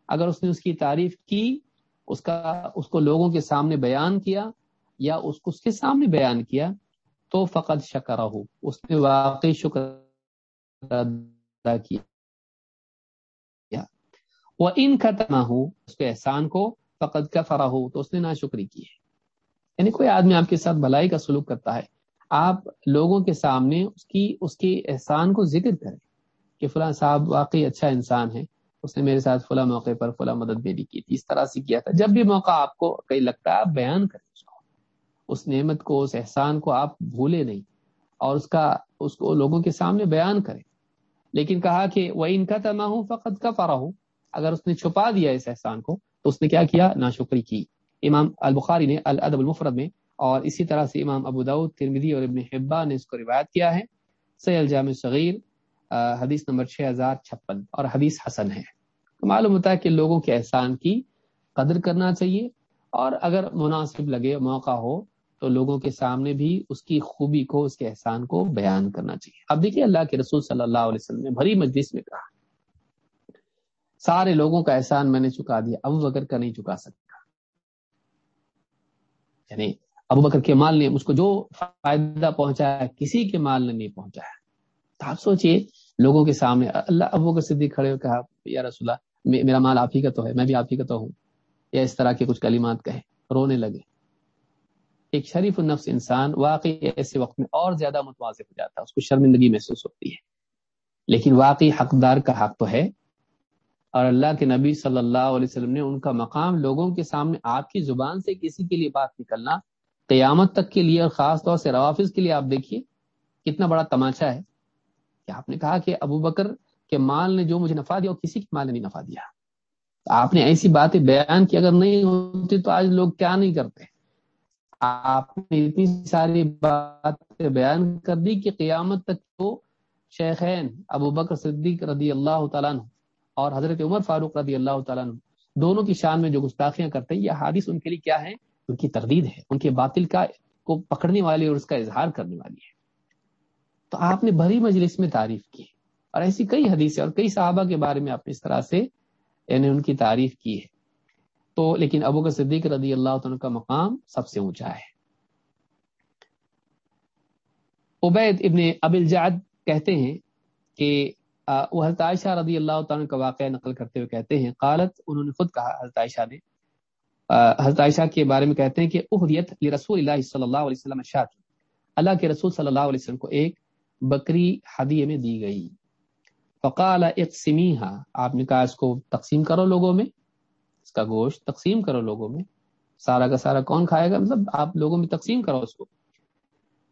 اگر اس نے اس کی تعریف کی اس کا، اس کو لوگوں کے سامنے بیان کیا یا اس کو اس کے سامنے بیان کیا، تو فقط شکر ہو اس نے واقعی شکر ادا کیا۔ وہ ان کا ہو اس کے احسان کو فقط کا فرا ہو تو اس نے نہ شکری کی ہے۔ یعنی کوئی آدمی آپ کے ساتھ بھلائی کا سلوک کرتا ہے، آپ لوگوں کے سامنے اس کی، اس کے احسان کو ذکر کریں کہ فلاں صاحب واقعی اچھا انسان ہے اس نے میرے ساتھ فلاں موقع پر فلاں مدد میری کی تھی، اس طرح سے کیا تھا۔ جب بھی موقع آپ کو کہیں لگتا ہے، آپ بیان کریں اس اس نعمت کو، اس احسان کو آپ بھولے نہیں اور اس کا، اس کو لوگوں کے سامنے بیان کریں۔ لیکن کہا کہ وہ ان کا تما ہوں فقط کا پارا ہوں اگر اس نے چھپا دیا اس احسان کو، تو اس نے کیا کیا؟ نا شکری کی۔ امام البخاری نے الادب المفرد میں اور اسی طرح سے امام ابو داود ترمدی اور ابن حبا نے اس کو روایت کیا ہے۔ سی الجام صغیر حدیث نمبر 6056 اور حدیث حسن ہے۔ تو معلوم ہوتا ہے کہ لوگوں کے احسان کی قدر کرنا چاہیے اور اگر مناسب لگے، موقع ہو، تو لوگوں کے سامنے بھی اس کی خوبی کو، اس کے احسان کو بیان کرنا چاہیے۔ اب دیکھیے اللہ کے رسول صلی اللہ علیہ وسلم نے بھری مجلس میں کہا، سارے لوگوں کا احسان میں نے چکا دیا، ابو بکر کا نہیں چکا سکتا۔ یعنی ابو بکر کے مال نے اس کو جو فائدہ پہنچایا کسی کے مال نے نہیں پہنچایا تو آپ سوچئے لوگوں کے سامنے، اللہ ابو بکر صدیق کھڑے ہو کہا یا رسول اللہ میرا مال آپ ہی کا تو ہے، میں بھی آپ ہی کا تو ہوں، یا اس طرح کے کچھ کلمات کہے رونے لگے۔ ایک شریف النفس انسان واقعی ایسے وقت میں اور زیادہ متوازہ ہو جاتا ہے، اس کو شرمندگی محسوس ہوتی ہے۔ لیکن واقعی حقدار کا حق تو ہے۔ اور اللہ کے نبی صلی اللہ علیہ وسلم نے ان کا مقام لوگوں کے سامنے آپ کی زبان سے کسی کے لیے بات نکلنا، قیامت تک کے لیے، اور خاص طور سے روافظ کے لیے آپ دیکھیے، کتنا بڑا تماچا ہے۔ کہ آپ نے کہا کہ ابو بکر کے مال نے جو مجھے نفع دیا وہ کسی کے مال نے نہیں نفع دیا۔ آپ نے ایسی باتیں بیان کی، اگر نہیں ہوتی تو آج لوگ کیا نہیں کرتے؟ آپ نے اتنی ساری باتیں بیان کر دی کہ قیامت تک تو شیخین ابو بکر صدیق رضی اللہ تعالیٰ اور حضرت عمر فاروق رضی اللہ تعالیٰ دونوں کی شان میں جو گستاخیاں کرتے ہیں، یہ حادث ان کے لیے کیا ہے؟ ان کی تردید ہے، ان کے باطل کا کو پکڑنے والی اور اس کا اظہار کرنے والی ہے۔ تو آپ نے بھری مجلس میں تعریف کی اور ایسی کئی حدیثیں اور کئی صحابہ کے بارے میں آپ نے اس طرح سے یعنی ان کی تعریف کی ہے۔ تو لیکن ابو کا صدیق رضی اللہ تعالیٰ کا مقام سب سے اونچا ہے۔ عبید ابن ابل جاد کہتے ہیں کہ وہ حضرت عائشہ رضی اللہ تعالیٰ کا واقعہ نقل کرتے ہوئے کہتے ہیں، قالت، انہوں نے خود کہا، حضرت عائشہ نے۔ حضرت عائشہ کے بارے میں کہتے ہیں کہ اہدیت رسول اللہ صلی اللہ علیہ وسلم شاہ اللہ کے رسول صلی اللہ علیہ وسلم کو ایک بکری ہدیے میں دی گئی۔ فقال اقسمیہا، آپ نے کہا اس کو تقسیم کرو لوگوں میں، اس کا گوشت تقسیم کرو لوگوں میں، سارا کا سارا کون کھائے گا؟ مطلب آپ لوگوں میں تقسیم کرو اس کو۔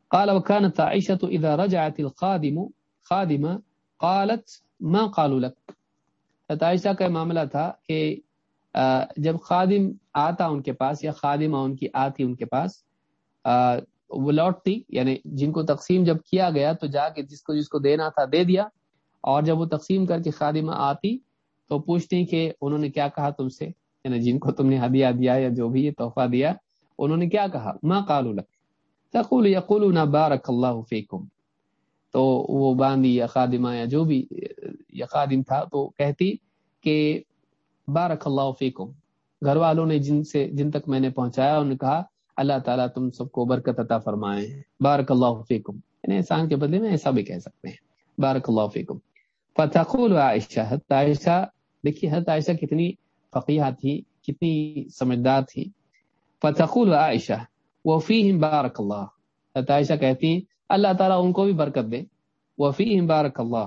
قال وكانت عائشة اذا رجعت القادم خادمه قالت ما قالوا لك۔ عائشہ کا معاملہ تھا کہ جب خادم آتا ان کے پاس یا خادمہ ان کی آتی ان کے پاس وہ لوٹتی یعنی جن کو تقسیم جب کیا گیا تو جا کے جس کو جس کو دینا تھا دے دیا، اور جب وہ تقسیم کر کے خادمہ آتی تو پوچھتی کہ انہوں نے کیا کہا تم سے؟ یعنی جن کو تم نے ہدیہ دیا یا جو بھی یہ تحفہ دیا، انہوں نے کیا کہا؟ ماں کالو لک تقول یقول بارک اللہ فیکم تو وہ باندھی یا خادمہ یا جو بھی، یا خادم تھا تو کہتی کہ بارک اللہ فیکم گھر والوں نے جن سے جن تک میں نے پہنچایا، انہوں نے کہا اللہ تعالیٰ تم سب کو برکت عطا فرمائے۔ بارک اللہ فیکم۔ یعنی احسان کے بدلے میں ایسا بھی کہہ سکتے ہیں۔ بارک اللہ فیکم۔ فتقول عائشہ حت عائشہ، دیکھیے حت عائشہ کتنی فقیہ تھی، کتنی سمجھدار تھی۔ فتقول عائشہ، وفیہم بارک اللہ۔ حت عائشہ کہتی اللہ تعالیٰ ان کو بھی برکت دے۔ وفیہم بارک اللہ۔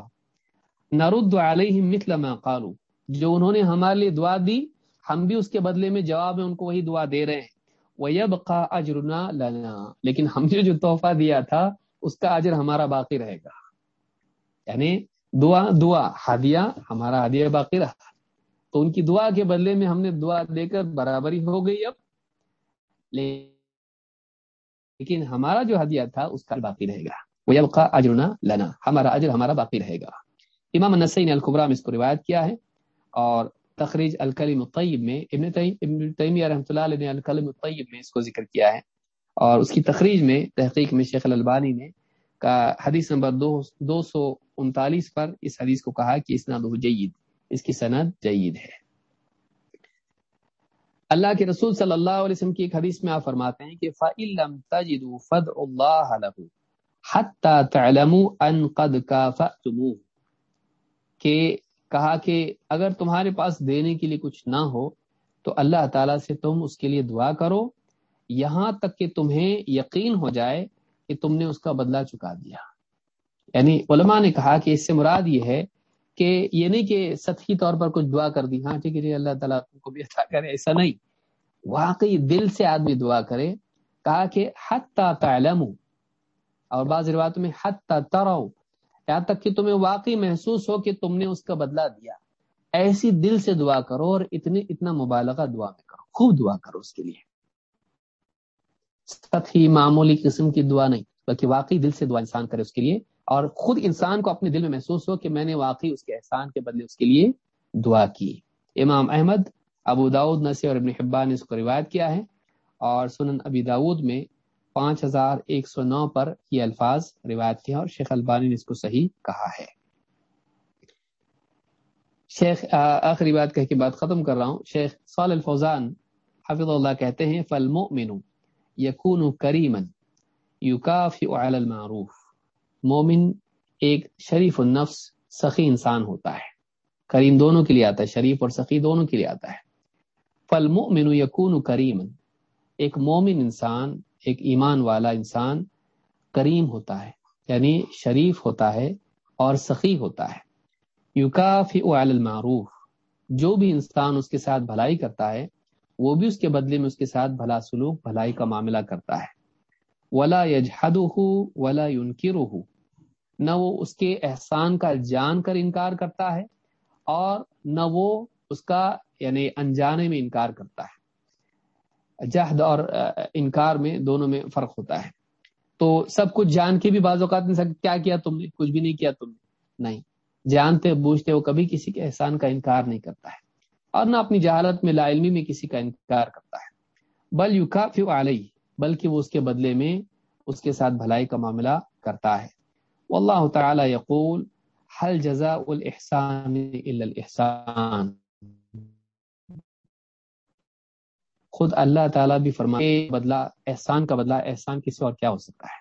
نرد علیہم مثل ما قالوا۔ جو انہوں نے ہمارے لیے دعا دی، ہم بھی اس کے بدلے میں جواب میں ان کو وہی دعا دے رہے ہیں۔ وَيَبْقَى أَجْرُنَا لَنَا۔ لیکن ہم نے جو تحفہ دیا تھا، اس کا اجر ہمارا باقی رہے گا۔ یعنی دعا دعا، ہدیہ ہمارا ہدیہ باقی رہا۔ تو ان کی دعا کے بدلے میں ہم نے دعا دے کر برابری ہو گئی اب۔ لیکن ہمارا جو ہدیہ تھا، اس کا باقی رہے گا۔ وَيَبْقَى أَجْرُنَا لَنَا۔ ہمارا اجر ہمارا باقی رہے گا۔ امام نسائی نے القبرہ میں اس کو روایت کیا ہے۔ اور تخریج الکلم الطیب میں، ابن ابن تیمیہ رحمۃ اللہ علیہ نے الکلم الطیب میں اس کو ذکر کیا ہے۔ اور اس کی تخریج میں تحقیق میں شیخ الالبانی نے کا حدیث نمبر دو دو سو انتالیس پر اس حدیث کو کہا کہ اسناد جید، اس کی سند جید ہے۔ اللہ کے رسول صلی اللہ علیہ وسلم کی ایک حدیث میں آپ فرماتے ہیں کہ فَإِلَّمْ تَجِدُوا فَدْعُ اللَّهَ لَهُ حَتَّى تَعْلَمُوا أَنْ قَدْ كَافَأْتُمُوهُ۔ کہ کہا کہ اگر تمہارے پاس دینے کے لیے کچھ نہ ہو، تو اللہ تعالیٰ سے تم اس کے لیے دعا کرو۔ یہاں تک کہ تمہیں یقین ہو جائے کہ تم نے اس کا بدلہ چکا دیا۔ یعنی علماء نے کہا کہ اس سے مراد یہ ہے کہ یہ نہیں کہ سطحی طور پر کچھ دعا کر دی ہاں ٹھیک ہے جی اللہ تعالیٰ تم کو بھی عطا کرے، ایسا نہیں۔ واقعی دل سے آدمی دعا کرے۔ کہا کہ حت تعلم اور بعض روایتوں میں حت ترو یہاں تک کہ تمہیں واقعی محسوس ہو کہ تم نے اس کا بدلہ دیا۔ ایسی دل سے دعا کرو اور اتنے اتنا مبالغہ دعا میں کرو۔ خوب دعا کرو اس کے لیے۔ سطحی معمولی قسم کی دعا نہیں، بلکہ واقعی دل سے دعا انسان کرے اس کے لیے۔ اور خود انسان کو اپنے دل میں محسوس ہو کہ میں نے واقعی اس کے احسان کے بدلے اس کے لیے دعا کی۔ امام احمد، ابو داود نسی اور ابن حبان نے اس کو روایت کیا ہے۔ اور سنن ابی داود میں پانچ ہزار ایک سو نو پر یہ الفاظ روایت کیا اور شیخ البانی نے اس کو صحیح کہا ہے۔ شیخ آخری بات کہہ کے بات ختم کر رہا ہوں۔ شیخ صال الفوزان حفظ اللہ کہتے ہیں، فالمؤمن یکون کریمن یکافی علی المعروف۔ مومن ایک شریف النفس، سخی انسان ہوتا ہے۔ کریم دونوں کے لیے آتا ہے، شریف اور سخی دونوں کے لیے آتا ہے۔ فل مومن یقون کریم ایک مومن انسان ایک ایمان والا انسان کریم ہوتا ہے یعنی شریف ہوتا ہے اور سخی ہوتا ہے۔ یوکافی المعروف، جو بھی انسان اس کے ساتھ بھلائی کرتا ہے، وہ بھی اس کے بدلے میں اس کے ساتھ بھلا سلوک، بھلائی کا معاملہ کرتا ہے۔ ولا یجحد ہو ولا یونکر نہ وہ اس کے احسان کا جان کر انکار کرتا ہے اور نہ وہ اس کا یعنی انجانے میں انکار کرتا ہے۔ جہد اور انکار میں دونوں میں فرق ہوتا ہے۔ تو سب کچھ جان کے بھی بعض اوقات نہیں کیا کیا تم نے؟ کچھ بھی نہیں کیا تم نے۔ نہیں، جانتے بوجھتے وہ کبھی کسی کے احسان کا انکار نہیں کرتا ہے اور نہ اپنی جہالت میں، لا علمی میں کسی کا انکار کرتا ہے۔ بل یو کا علیہ، بلکہ وہ اس کے بدلے میں اس کے ساتھ بھلائی کا معاملہ کرتا ہے۔ واللہ تعالی یقول حل جزاء الاحسان الا الاحسان خود اللہ تعالیٰ بھی فرمائے بدلہ احسان کا بدلہ احسان کسی اور کیا ہو سکتا ہے؟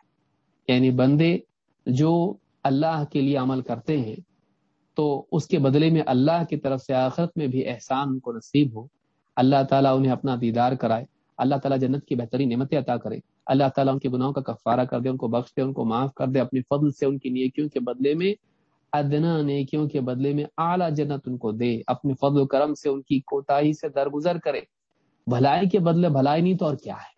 یعنی بندے جو اللہ کے لیے عمل کرتے ہیں، تو اس کے بدلے میں اللہ کی طرف سے آخرت میں بھی احسان ان کو نصیب ہو، اللہ تعالیٰ انہیں اپنا دیدار کرائے، اللہ تعالیٰ جنت کی بہترین نعمتیں عطا کرے، اللہ تعالیٰ ان کے گناہوں کا کفارہ کر دے، ان کو بخش دے، ان کو معاف کر دے، اپنی فضل سے ان کی نیکیوں کے بدلے میں، ادنا نیکیوں کے بدلے میں اعلیٰ جنت ان کو دے اپنے فضل و کرم سے ان کی کوتاہی سے درگزر کرے۔ بھلائی کے بدلے بھلائی نہیں تو اور کیا ہے؟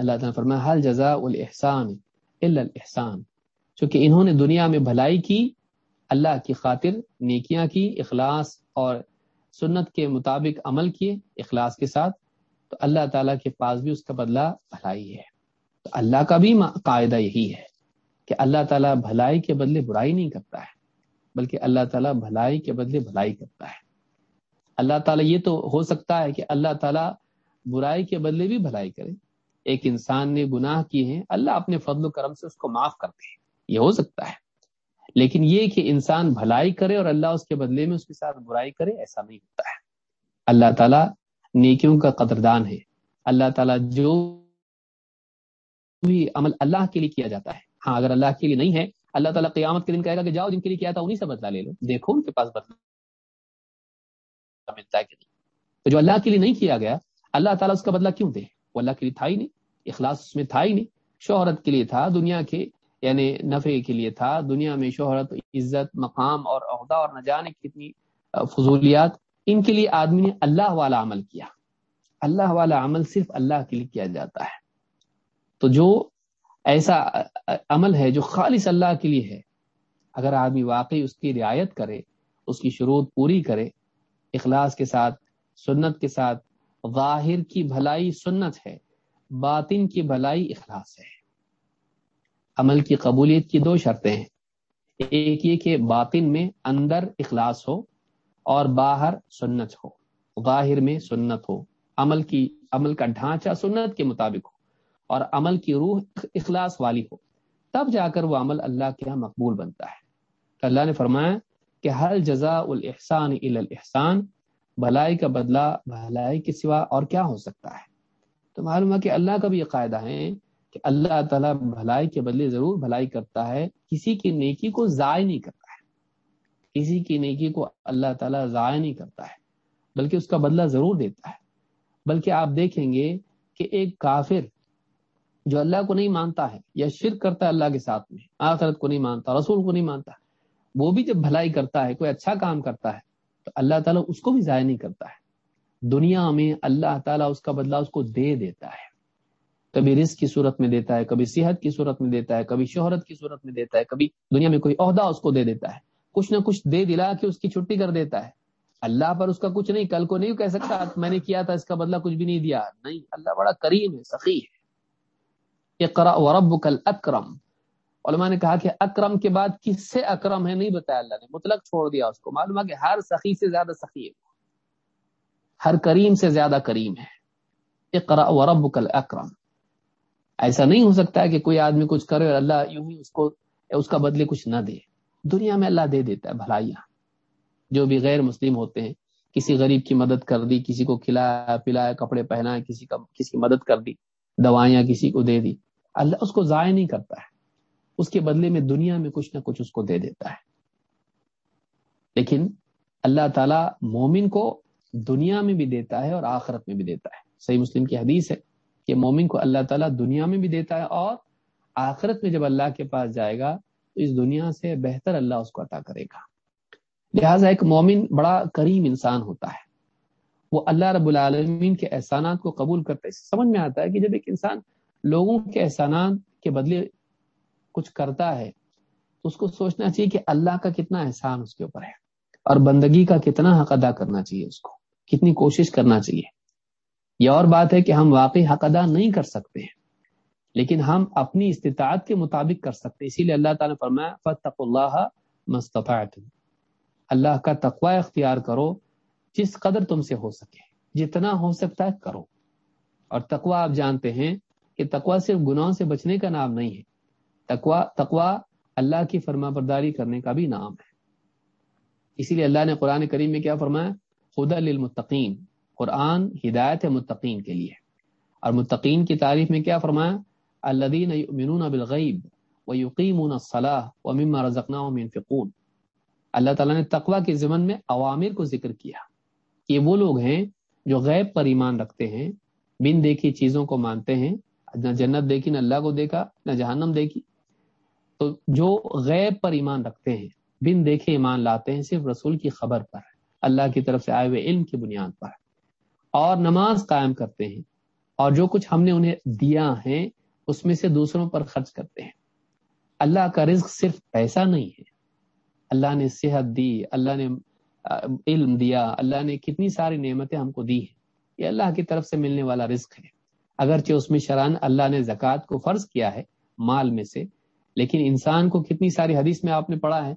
اللہ تعالیٰ فرمایا حل جزا الحسان الاحسان؟ چونکہ انہوں نے دنیا میں بھلائی کی، اللہ کی خاطر نیکیاں کی، اخلاص اور سنت کے مطابق عمل کیے، اخلاص کے ساتھ، تو اللہ تعالیٰ کے پاس بھی اس کا بدلہ بھلائی ہے۔ تو اللہ کا بھی قاعدہ یہی ہے کہ اللہ تعالیٰ بھلائی کے بدلے برائی نہیں کرتا ہے، بلکہ اللہ تعالیٰ بھلائی کے بدلے بھلائی کرتا ہے۔ اللہ تعالیٰ، یہ تو ہو سکتا ہے کہ اللہ تعالیٰ برائی کے بدلے بھی بھلائی کرے۔ ایک انسان نے گناہ کیے ہیں، اللہ اپنے فضل و کرم سے اس کو معاف کرتے ہیں یہ ہو سکتا ہے۔ لیکن یہ کہ انسان بھلائی کرے اور اللہ اس کے بدلے میں اس کے ساتھ برائی کرے، ایسا نہیں ہوتا ہے۔ اللہ تعالیٰ نیکیوں کا قدردان ہے۔ اللہ تعالیٰ جو بھی عمل اللہ کے لیے کیا جاتا ہے۔ ہاں اگر اللہ کے لیے نہیں ہے، اللہ تعالیٰ قیامت کے دن کہے گا کہ جاؤ، جن کے لیے کیا تھا، انہیں سے بدلا لے لو۔ دیکھو، ان کے پاس بدلا ملتا ہے کہ نہیں۔ تو جو اللہ کے لیے نہیں کیا گیا، اللہ تعالیٰ اس کا بدلہ کیوں دے؟ وہ اللہ کے لیے تھا ہی نہیں، اخلاص اس میں تھا ہی نہیں۔ شہرت کے لیے تھا، دنیا کے یعنی نفع کے لیے تھا۔ دنیا میں شہرت، عزت، مقام اور عہدہ اور نہ جانے کتنی فضولیات۔ ان کے لیے آدمی نے اللہ والا عمل کیا۔ اللہ والا عمل صرف اللہ کے لیے کیا جاتا ہے۔ تو جو ایسا عمل ہے جو خالص اللہ کے لیے ہے، اگر آدمی واقعی اس کی رعایت کرے، اس کی شروط پوری کرے اخلاص کے ساتھ، سنت کے ساتھ، ظاہر کی بھلائی سنت ہے، باطن کی بھلائی اخلاص ہے۔ عمل کی قبولیت کی دو شرطیں ہیں۔ ایک یہ کہ باطن میں اندر اخلاص ہو اور باہر سنت ہو، ظاہر میں سنت ہو۔ عمل کی، عمل کا ڈھانچہ سنت کے مطابق ہو اور عمل کی روح اخلاص والی ہو، تب جا کر وہ عمل اللہ کے یہاں مقبول بنتا ہے۔ اللہ نے فرمایا کہ ہر جزا الحسان الاحسان، بھلائی کا بدلہ، بھلائی کے سوا اور کیا ہو سکتا ہے؟ تو معلوم ہے کہ اللہ کا بھی یہ قاعدہ ہے کہ اللہ تعالیٰ بھلائی کے بدلے ضرور بھلائی کرتا ہے، کسی کی نیکی کو ضائع نہیں کرتا ہے۔ کسی کی نیکی کو اللہ تعالیٰ ضائع نہیں کرتا ہے، بلکہ اس کا بدلہ ضرور دیتا ہے۔ بلکہ آپ دیکھیں گے کہ ایک کافر جو اللہ کو نہیں مانتا ہے یا شرک کرتا ہے اللہ کے ساتھ میں، آخرت کو نہیں مانتا، رسول کو نہیں مانتا وہ بھی جب بھلائی کرتا ہے، کوئی اچھا کام کرتا ہے، تو اللہ تعالیٰ اس کو بھی ضائع نہیں کرتا ہے۔ دنیا میں اللہ تعالیٰ اس کا بدلہ اس کو دے دیتا ہے۔ کبھی رزق کی صورت میں دیتا ہے، کبھی صحت کی صورت میں دیتا ہے، کبھی شہرت کی صورت میں دیتا ہے، کبھی دنیا میں کوئی عہدہ اس کو دے دیتا ہے۔ کچھ نہ کچھ دے دلا کے اس کی چھٹی کر دیتا ہے۔ اللہ پر اس کا کچھ نہیں، کل کو نہیں کہہ سکتا میں نے کیا تھا، اس کا بدلہ کچھ بھی نہیں دیا۔ نہیں، اللہ بڑا کریم ہے، سخی ہے۔ اقرا ورب کل اکرم علماء نے کہا کہ اکرم کے بعد کس سے اکرم ہے نہیں بتایا اللہ نے، مطلق چھوڑ دیا اس کو۔ معلوم ہے کہ ہر سخی سے زیادہ سخی ہے۔ ہر کریم سے زیادہ کریم ہے۔ اقرا ورب کل اکرم ایسا نہیں ہو سکتا ہے کہ کوئی آدمی کچھ کرے اور اللہ یوں ہی اس کو، اس کا بدلے کچھ نہ دے۔ دنیا میں اللہ دے دیتا ہے بھلائیاں۔ جو بھی غیر مسلم ہوتے ہیں، کسی غریب کی مدد کر دی، کسی کو کھلایا پلایا، کپڑے پہنا کسی کا، کسی کی مدد کر دی، دوائیاں کسی کو دے دی، اللہ اس کو ضائع نہیں کرتا ہے۔ اس کے بدلے میں دنیا میں کچھ نہ کچھ اس کو دے دیتا ہے۔ لیکن اللہ تعالیٰ مومن کو دنیا میں بھی دیتا ہے اور آخرت میں بھی دیتا ہے۔ صحیح مسلم کی حدیث ہے کہ مومن کو اللہ تعالیٰ دنیا میں بھی دیتا ہے اور آخرت میں جب اللہ کے پاس جائے گا تو اس دنیا سے بہتر اللہ اس کو عطا کرے گا۔ لہٰذا ایک مومن بڑا کریم انسان ہوتا ہے۔ وہ اللہ رب العالمین کے احسانات کو قبول کرتا ہے۔ سمجھ میں آتا ہے کہ جب ایک انسان لوگوں کے احسانات کے بدلے کچھ کرتا ہے، تو اس کو سوچنا چاہیے کہ اللہ کا کتنا احسان اس کے اوپر ہے اور بندگی کا کتنا حق ادا کرنا چاہیے اس کو، کتنی کوشش کرنا چاہیے۔ یہ اور بات ہے کہ ہم واقعی حق ادا نہیں کر سکتے ہیں، لیکن ہم اپنی استطاعت کے مطابق کر سکتے ہیں۔ اسی لیے اللہ تعالیٰ نے فرمایا فتق اللہ مستفاعت اللہ کا تقوی اختیار کرو، جس قدر تم سے ہو سکے، جتنا ہو سکتا ہے کرو۔ اور تقوا آپ جانتے ہیں کہ تقوا صرف گناہوں سے بچنے کا نام نہیں ہے تقوا تقوا اللہ کی فرما برداری کرنے کا بھی نام ہے۔ اسی لیے اللہ نے قرآن کریم میں کیا فرمایا؟ خدا للمتقین، قرآن ہدایت ہے متقین کے لیے۔ اور متقین کی تعریف میں کیا فرمایا؟ الدین بالغیب و یقین الصلاح و مما رزقناهم ينفقون۔ اللہ تعالیٰ نے تقوا کے ضمن میں عوامر کو ذکر کیا کہ وہ لوگ ہیں جو غیب پر ایمان رکھتے ہیں، بن دیکھی چیزوں کو مانتے ہیں، نہ جنت دیکھی، نہ اللہ کو دیکھا، نہ جہنم دیکھی۔ تو جو غیب پر ایمان رکھتے ہیں، بن دیکھے ایمان لاتے ہیں، صرف رسول کی خبر پر اللہ کی طرف سے آئے ہوئے علم کی بنیاد پر اور نماز قائم کرتے ہیں، اور جو کچھ ہم نے انہیں دیا ہے اس میں سے دوسروں پر خرچ کرتے ہیں۔ اللہ کا رزق صرف پیسہ نہیں ہے۔ اللہ نے صحت دی، اللہ نے علم دیا، اللہ نے کتنی ساری نعمتیں ہم کو دی ہیں۔ یہ اللہ کی طرف سے ملنے والا رزق ہے۔ اگرچہ اس میں شران اللہ نے زکوٰۃ کو فرض کیا ہے، مال میں سے لیکن انسان کو کتنی ساری حدیث میں آپ نے پڑھا ہے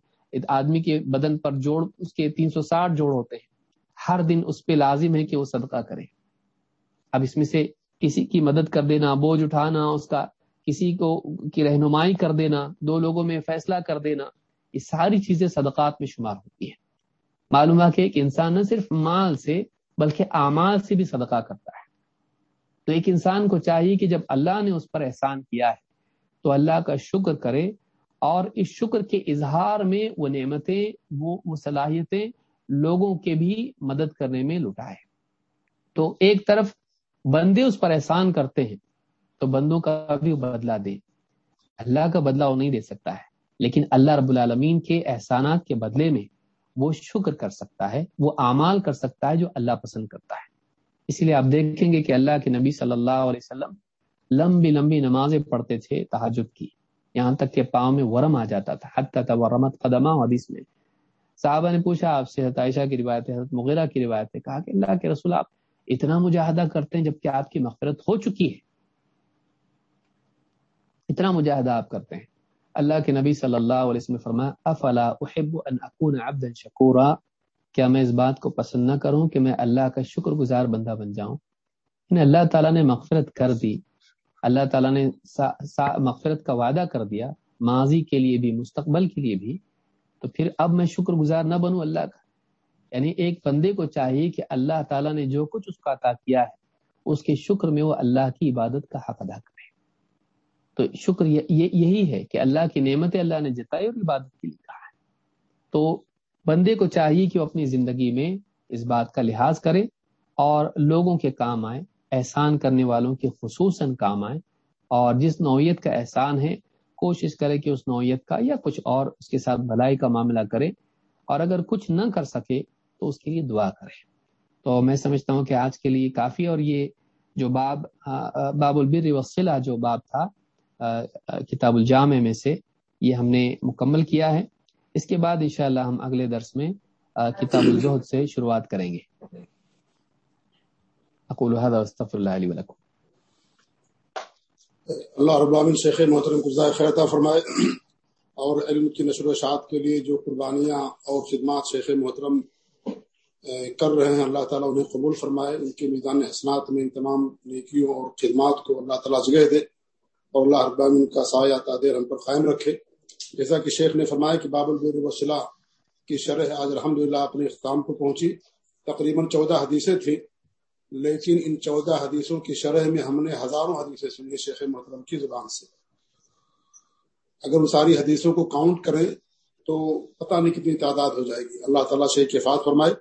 آدمی کے بدن پر جوڑ، اس کے تین سو ساٹھ جوڑ ہوتے ہیں۔ ہر دن اس پہ لازم ہے کہ وہ صدقہ کرے۔ اب اس میں سے کسی کی مدد کر دینا، بوجھ اٹھانا، اس کا کسی کو، کی رہنمائی کر دینا، دو لوگوں میں فیصلہ کر دینا، یہ ساری چیزیں صدقات میں شمار ہوتی ہیں۔ معلوم ہے کہ ایک انسان نہ صرف مال سے، بلکہ اعمال سے بھی صدقہ کرتا ہے۔ تو ایک انسان کو چاہیے کہ جب اللہ نے اس پر احسان کیا ہے تو اللہ کا شکر کرے اور اس شکر کے اظہار میں وہ نعمتیں، وہ وہ صلاحیتیں لوگوں کے بھی مدد کرنے میں لٹائے۔ تو ایک طرف بندے اس پر احسان کرتے ہیں تو بندوں کا بھی بدلہ دے۔ اللہ کا بدلہ وہ نہیں دے سکتا ہے، لیکن اللہ رب العالمین کے احسانات کے بدلے میں وہ شکر کر سکتا ہے، وہ اعمال کر سکتا ہے جو اللہ پسند کرتا ہے۔ اس لیے آپ دیکھیں گے کہ اللہ کے نبی صلی اللہ علیہ وسلم لمبی لمبی نمازیں پڑھتے تھے تحجد کی۔ یہاں تک کہ پاؤں میں ورم آ جاتا تھا، حتی تورمت قدمہ حدیث میں۔ صحابہ نے پوچھا، آپ سے عائشہ کی روایت ہے، حضرت مغیرہ کی روایت ہے۔ کہا کہ اللہ کے رسول، آپ اتنا مجاہدہ کرتے ہیں جبکہ آپ کی مغفرت ہو چکی ہے۔ اتنا مجاہدہ آپ کرتے ہیں۔ اللہ کے نبی صلی اللہ علیہ وسلم فرمایا، افلا احب ان اکون عبدا شکورا؟ کیا میں اس بات کو پسند نہ کروں کہ میں اللہ کا شکر گزار بندہ بن جاؤں؟ یعنی اللہ تعالیٰ نے مغفرت کر دی۔ اللہ تعالیٰ نے سا سا، مغفرت کا وعدہ کر دیا، ماضی کے لیے بھی، مستقبل کے لیے بھی، تو پھر اب میں شکر گزار نہ بنوں اللہ کا۔ یعنی ایک بندے کو چاہیے کہ اللہ تعالیٰ نے جو کچھ اس کا عطا کیا ہے، اس کے شکر میں وہ اللہ کی عبادت کا حق ادا کرے۔ تو شکر یہ یہی ہے کہ اللہ کی نعمت اللہ نے جتائی اور عبادت کے لیے کہا ہے۔ تو بندے کو چاہیے کہ وہ اپنی زندگی میں اس بات کا لحاظ کرے اور لوگوں کے کام آئے۔ احسان کرنے والوں کے خصوصاً کام آئے اور جس نوعیت کا احسان ہے، کوشش کرے کہ اس نوعیت کا یا کچھ اور اس کے ساتھ بھلائی کا معاملہ کرے اور اگر کچھ نہ کر سکے تو اس کے لیے دعا کرے۔ تو میں سمجھتا ہوں کہ آج کے لیے کافی اور یہ جو باب باب البر وسیلہ جو باب تھا کتاب الجامع میں سے یہ ہم نے مکمل کیا ہے۔ اس کے بعد انشاءاللہ ہم اگلے درس میں کتاب الزہد سے شروعات کریں گے۔ اقول هذا واستغفر الله لي ولكم. اللہ رب العالمین شیخ محترم کو ذائقہ عطا فرمائے۔ اور علم کی نشر و اشاعت کے لیے جو قربانیاں اور خدمات شیخ محترم کر رہے ہیں، اللہ تعالیٰ انہیں قبول فرمائے۔ ان کے میدان حسنات میں ان تمام نیکیوں اور خدمات کو اللہ تعالیٰ جگہ دے۔ اور اللہ رب العالمین کا سایہ تعدیر ہم پر قائم رکھے۔ جیسا کہ شیخ نے فرمایا کہ باب البر وسلہ کی شرح، آج الحمدللہ اپنے اختتام کو پہنچی۔ تقریباً چودہ حدیثیں تھیں۔ لیکن ان چودہ حدیثوں کی شرح میں ہم نے ہزاروں حدیثیں سنی شیخ محترم کی زبان سے۔ اگر وہ ساری حدیثوں کو کاؤنٹ کریں تو پتہ نہیں کتنی تعداد ہو جائے گی۔ اللہ تعالیٰ سے کفات فرمائے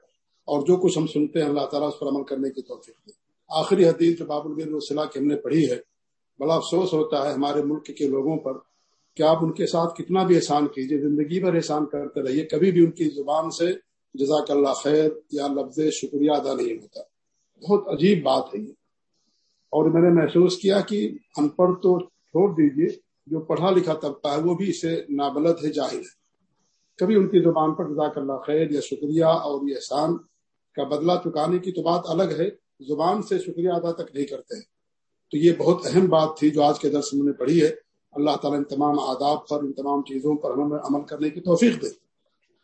اور جو کچھ ہم سنتے ہیں اللہ تعالیٰ اس پر عمل کرنے کی توفیق دے۔ آخری حدیث جو باب البر وسلح کی ہم نے پڑھی ہے، بڑا افسوس ہوتا ہے ہمارے ملک کے لوگوں پر کہ آپ ان کے ساتھ کتنا بھی احسان کیجیے زندگی بھر احسان کرتے رہیے، کبھی بھی ان کی زبان سے جزاک اللہ خیر یا لفظ شکریہ ادا نہیں ہوتا۔ بہت عجیب بات ہے یہ۔ اور میں نے محسوس کیا کہ ان پڑھ تو چھوڑ دیجیے جو پڑھا لکھا طبقہ ہے، وہ بھی اسے نابلد ہے، جاہل ہے۔ کبھی ان کی زبان پر جزاک اللہ خیر یا شکریہ اور یہ احسان کا بدلہ چکانے کی تو بات الگ ہے، زبان سے شکریہ ادا تک نہیں کرتے ہیں۔ تو یہ بہت اہم بات تھی جو آج کے درس میں نے پڑھی ہے۔ اللہ تعالیٰ ان تمام آداب پر، ان تمام چیزوں پر ہمیں عمل کرنے کی توفیق دے۔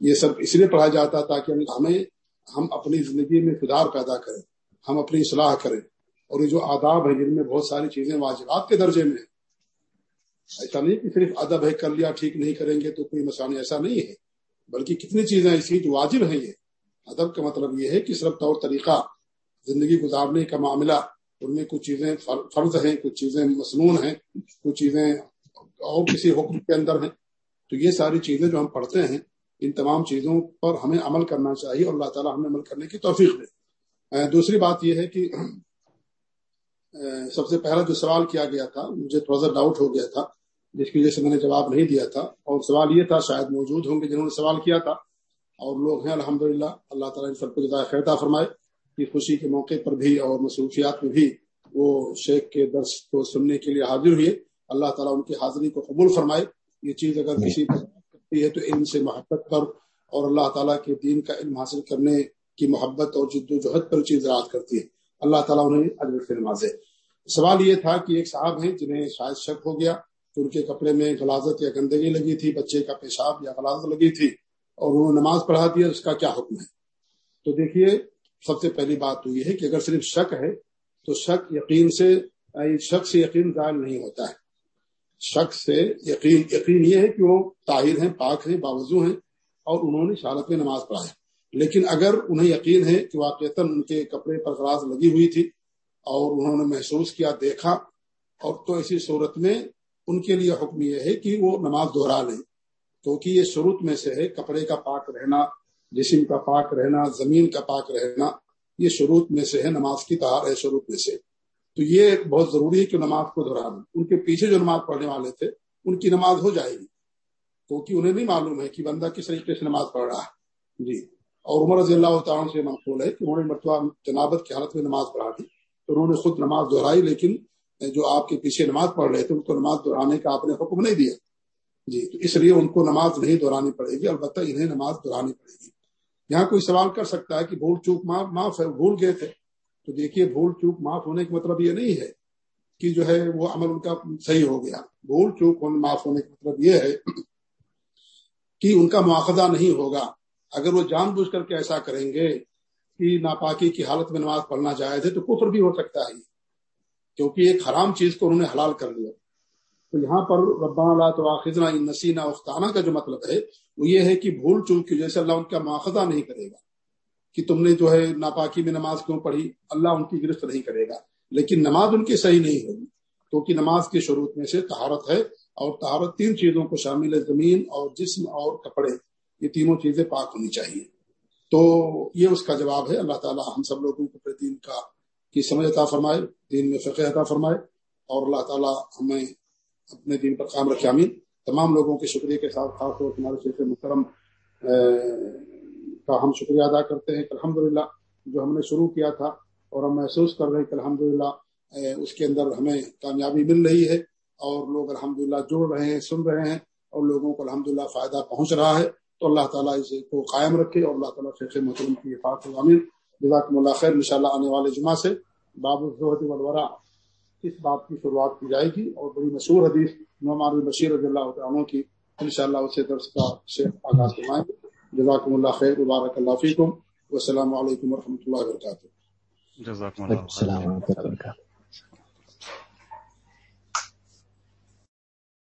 یہ سب اس لیے پڑھا جاتا تاکہ ہمیں، ہم اپنی زندگی میں سدھار پیدا کریں۔ ہم اپنی اصلاح کریں۔ اور یہ جو آداب ہے جن میں بہت ساری چیزیں واجبات کے درجے میں ایسا نہیں کہ صرف ادب ہے، کر لیا، ٹھیک نہیں کریں گے تو کوئی مسئلہ ایسا نہیں ہے۔ بلکہ کتنی چیزیں ایسی جو واجب ہیں یہ۔ ادب کا مطلب یہ ہے کہ صرف طور طریقہ، زندگی گزارنے کا معاملہ۔ ان میں کچھ چیزیں فرض ہیں، کچھ چیزیں مصنون ہیں، کچھ چیزیں اور کسی حکم کے اندر ہیں۔ تو یہ ساری چیزیں جو ہم پڑھتے ہیں، ان تمام چیزوں پر ہمیں عمل کرنا چاہیے۔ اور اللہ تعالیٰ ہمیں عمل کرنے کی توفیق دے۔ دوسری بات یہ ہے کہ سب سے پہلا جو سوال کیا گیا تھا مجھے تھوڑا سا ڈاؤٹ ہو گیا تھا جس کی وجہ سے میں نے جواب نہیں دیا تھا اور سوال یہ تھا شاید موجود ہوں گے جنہوں نے سوال کیا تھا اور لوگ ہیں الحمد اللہ تعالیٰ ان سب کو جدائے خیرتا فرمائے کہ خوشی کے موقع پر بھی اور مصروفیات میں بھی وہ شیخ کے درس کو سننے کے لیے حاضر ہوئے۔ اللہ تعالیٰ ان کی حاضری کو قبول فرمائے۔ یہ چیز اگر کسی کرتی ہے تو علم سے محبت پر اور اللہ تعالیٰ کے دین کا علم حاصل کرنے کی محبت اور جد و جہد پر چیز رات کرتی ہے۔ اللہ تعالیٰ انہیں سے نوازے سوال یہ تھا کہ ایک صاحب ہیں جنہیں شاید شک ہو گیا کہ ان کے کپڑے میں غلازت یا گندگی لگی تھی، بچے کا پیشاب یا غلازت لگی تھی اور انہوں نے نماز پڑھا دیا اس کا کیا حکم ہے؟ تو دیکھیے، سب سے پہلی بات تو یہ ہے کہ اگر صرف شک ہے تو شک یقین سے یعنی شک سے یقین ظاہر نہیں ہوتا ہے۔ شک سے یقین یقین یہ ہے کہ وہ طاہر ہیں، پاک ہیں، باوضو ہیں اور انہوں نے شہادت میں نماز پڑھا ہے لیکن اگر انہیں یقین ہے کہ واقع ان کے کپڑے پر خراج لگی ہوئی تھی اور انہوں نے محسوس کیا، دیکھا، اور تو ایسی صورت میں ان کے لیے حکم یہ ہے کہ وہ نماز دہرا لیں۔ کیونکہ یہ شروط میں سے ہے، کپڑے کا پاک رہنا، جسم کا پاک رہنا، زمین کا پاک رہنا، یہ شروط میں سے ہے، نماز کی تہار ہے شروط میں سے۔ تو یہ بہت ضروری ہے کہ نماز کو دہرانا ان کے پیچھے جو نماز پڑھنے والے تھے، ان کی نماز ہو جائے گی۔ کیونکہ انہیں نہیں معلوم ہے کہ بندہ کس طریقے سے نماز پڑھ رہا ہے۔ جی۔ اور عمر رضی اللہ تعالیٰ سے مقبول ہے کہ انہوں نے مرتبہ جنابت کی حالت میں نماز پڑھا دی تو انہوں نے خود نماز دہرائی، لیکن جو آپ کے پیچھے نماز پڑھ رہے تھے، ان کو نماز دہرانے کا آپ نے حکم نہیں دیا۔ جی تو اس لیے ان کو نماز نہیں دہرانی پڑے گی، البتہ انہیں نماز دہرانی پڑے گی۔ یہاں کوئی سوال کر سکتا ہے کہ بھول چوک معاف معاف ہے، بھول گئے تھے۔ تو دیکھیے، بھول چوک معاف ہونے کا مطلب یہ نہیں ہے کہ جو ہے وہ عمل ان کا صحیح ہو گیا۔ بھول چوک معاف ہونے کا مطلب یہ ہے کہ ان کا مواخذہ نہیں ہوگا۔ اگر وہ جان بوجھ کر کے ایسا کریں گے کہ ناپاکی کی حالت میں نماز پڑھنا جائز ہے تو کفر بھی ہو سکتا ہے۔ کیونکہ ایک حرام چیز کو انہوں نے حلال کر لیا۔ تو یہاں پر ربان اللہ تو آخذنا نسینہ اختانہ کا جو مطلب ہے، وہ یہ ہے کہ بھول چوک کی جیسے اللہ ان کا مواخذہ نہیں کرے گا۔ کہ تم نے جو ہے ناپاکی میں نماز کیوں پڑھی؟ اللہ ان کی گرفت نہیں کرے گا۔ لیکن نماز ان کی صحیح نہیں ہوگی۔ کیونکہ نماز کے شروط میں سے تہارت ہے اور تہارت تین چیزوں کو شامل ہے، زمین اور جسم اور کپڑے۔ یہ تینوں چیزیں پاک ہونی چاہیے۔ تو یہ اس کا جواب ہے۔ اللہ تعالیٰ ہم سب لوگوں کو دین کا کی سمجھ عطا فرمائے، دین میں فقہ عطا فرمائے، اور اللہ تعالیٰ ہمیں اپنے دین پر قائم رکھے۔ امین تمام لوگوں کے شکریہ کے ساتھ، خاص طور تمہارے شیخ محترم کا ہم شکریہ ادا کرتے ہیں کہ الحمد جو ہم نے شروع کیا تھا، اور ہم محسوس کر رہے ہیں کہ الحمد اس کے اندر ہمیں کامیابی مل رہی ہے، اور لوگ الحمد جڑ رہے ہیں، سن رہے ہیں، اور لوگوں کو الحمد فائدہ پہنچ رہا ہے۔ تو اللہ تعالیٰ اسے کو قائم رکھے اور اللہ تعالیٰ شیخ محترم کی حفاظت امین۔ جزاکم اللہ خیر انشاءاللہ آنے والے جمعہ سے باب الزہد والورا اس بات کی شروعات کی جائے گی اور بڑی مشہور حدیث نعمان بشیر رضی اللہ عنہ کی انشاءاللہ اسے درس کا شیخ آغاز کروائیں گے۔ جزاکم اللہ خیر مبارک اللہ فیکم۔ والسلام علیکم ورحمۃ اللہ وبرکاتہ۔ جزاکم اللہ السلام علیکم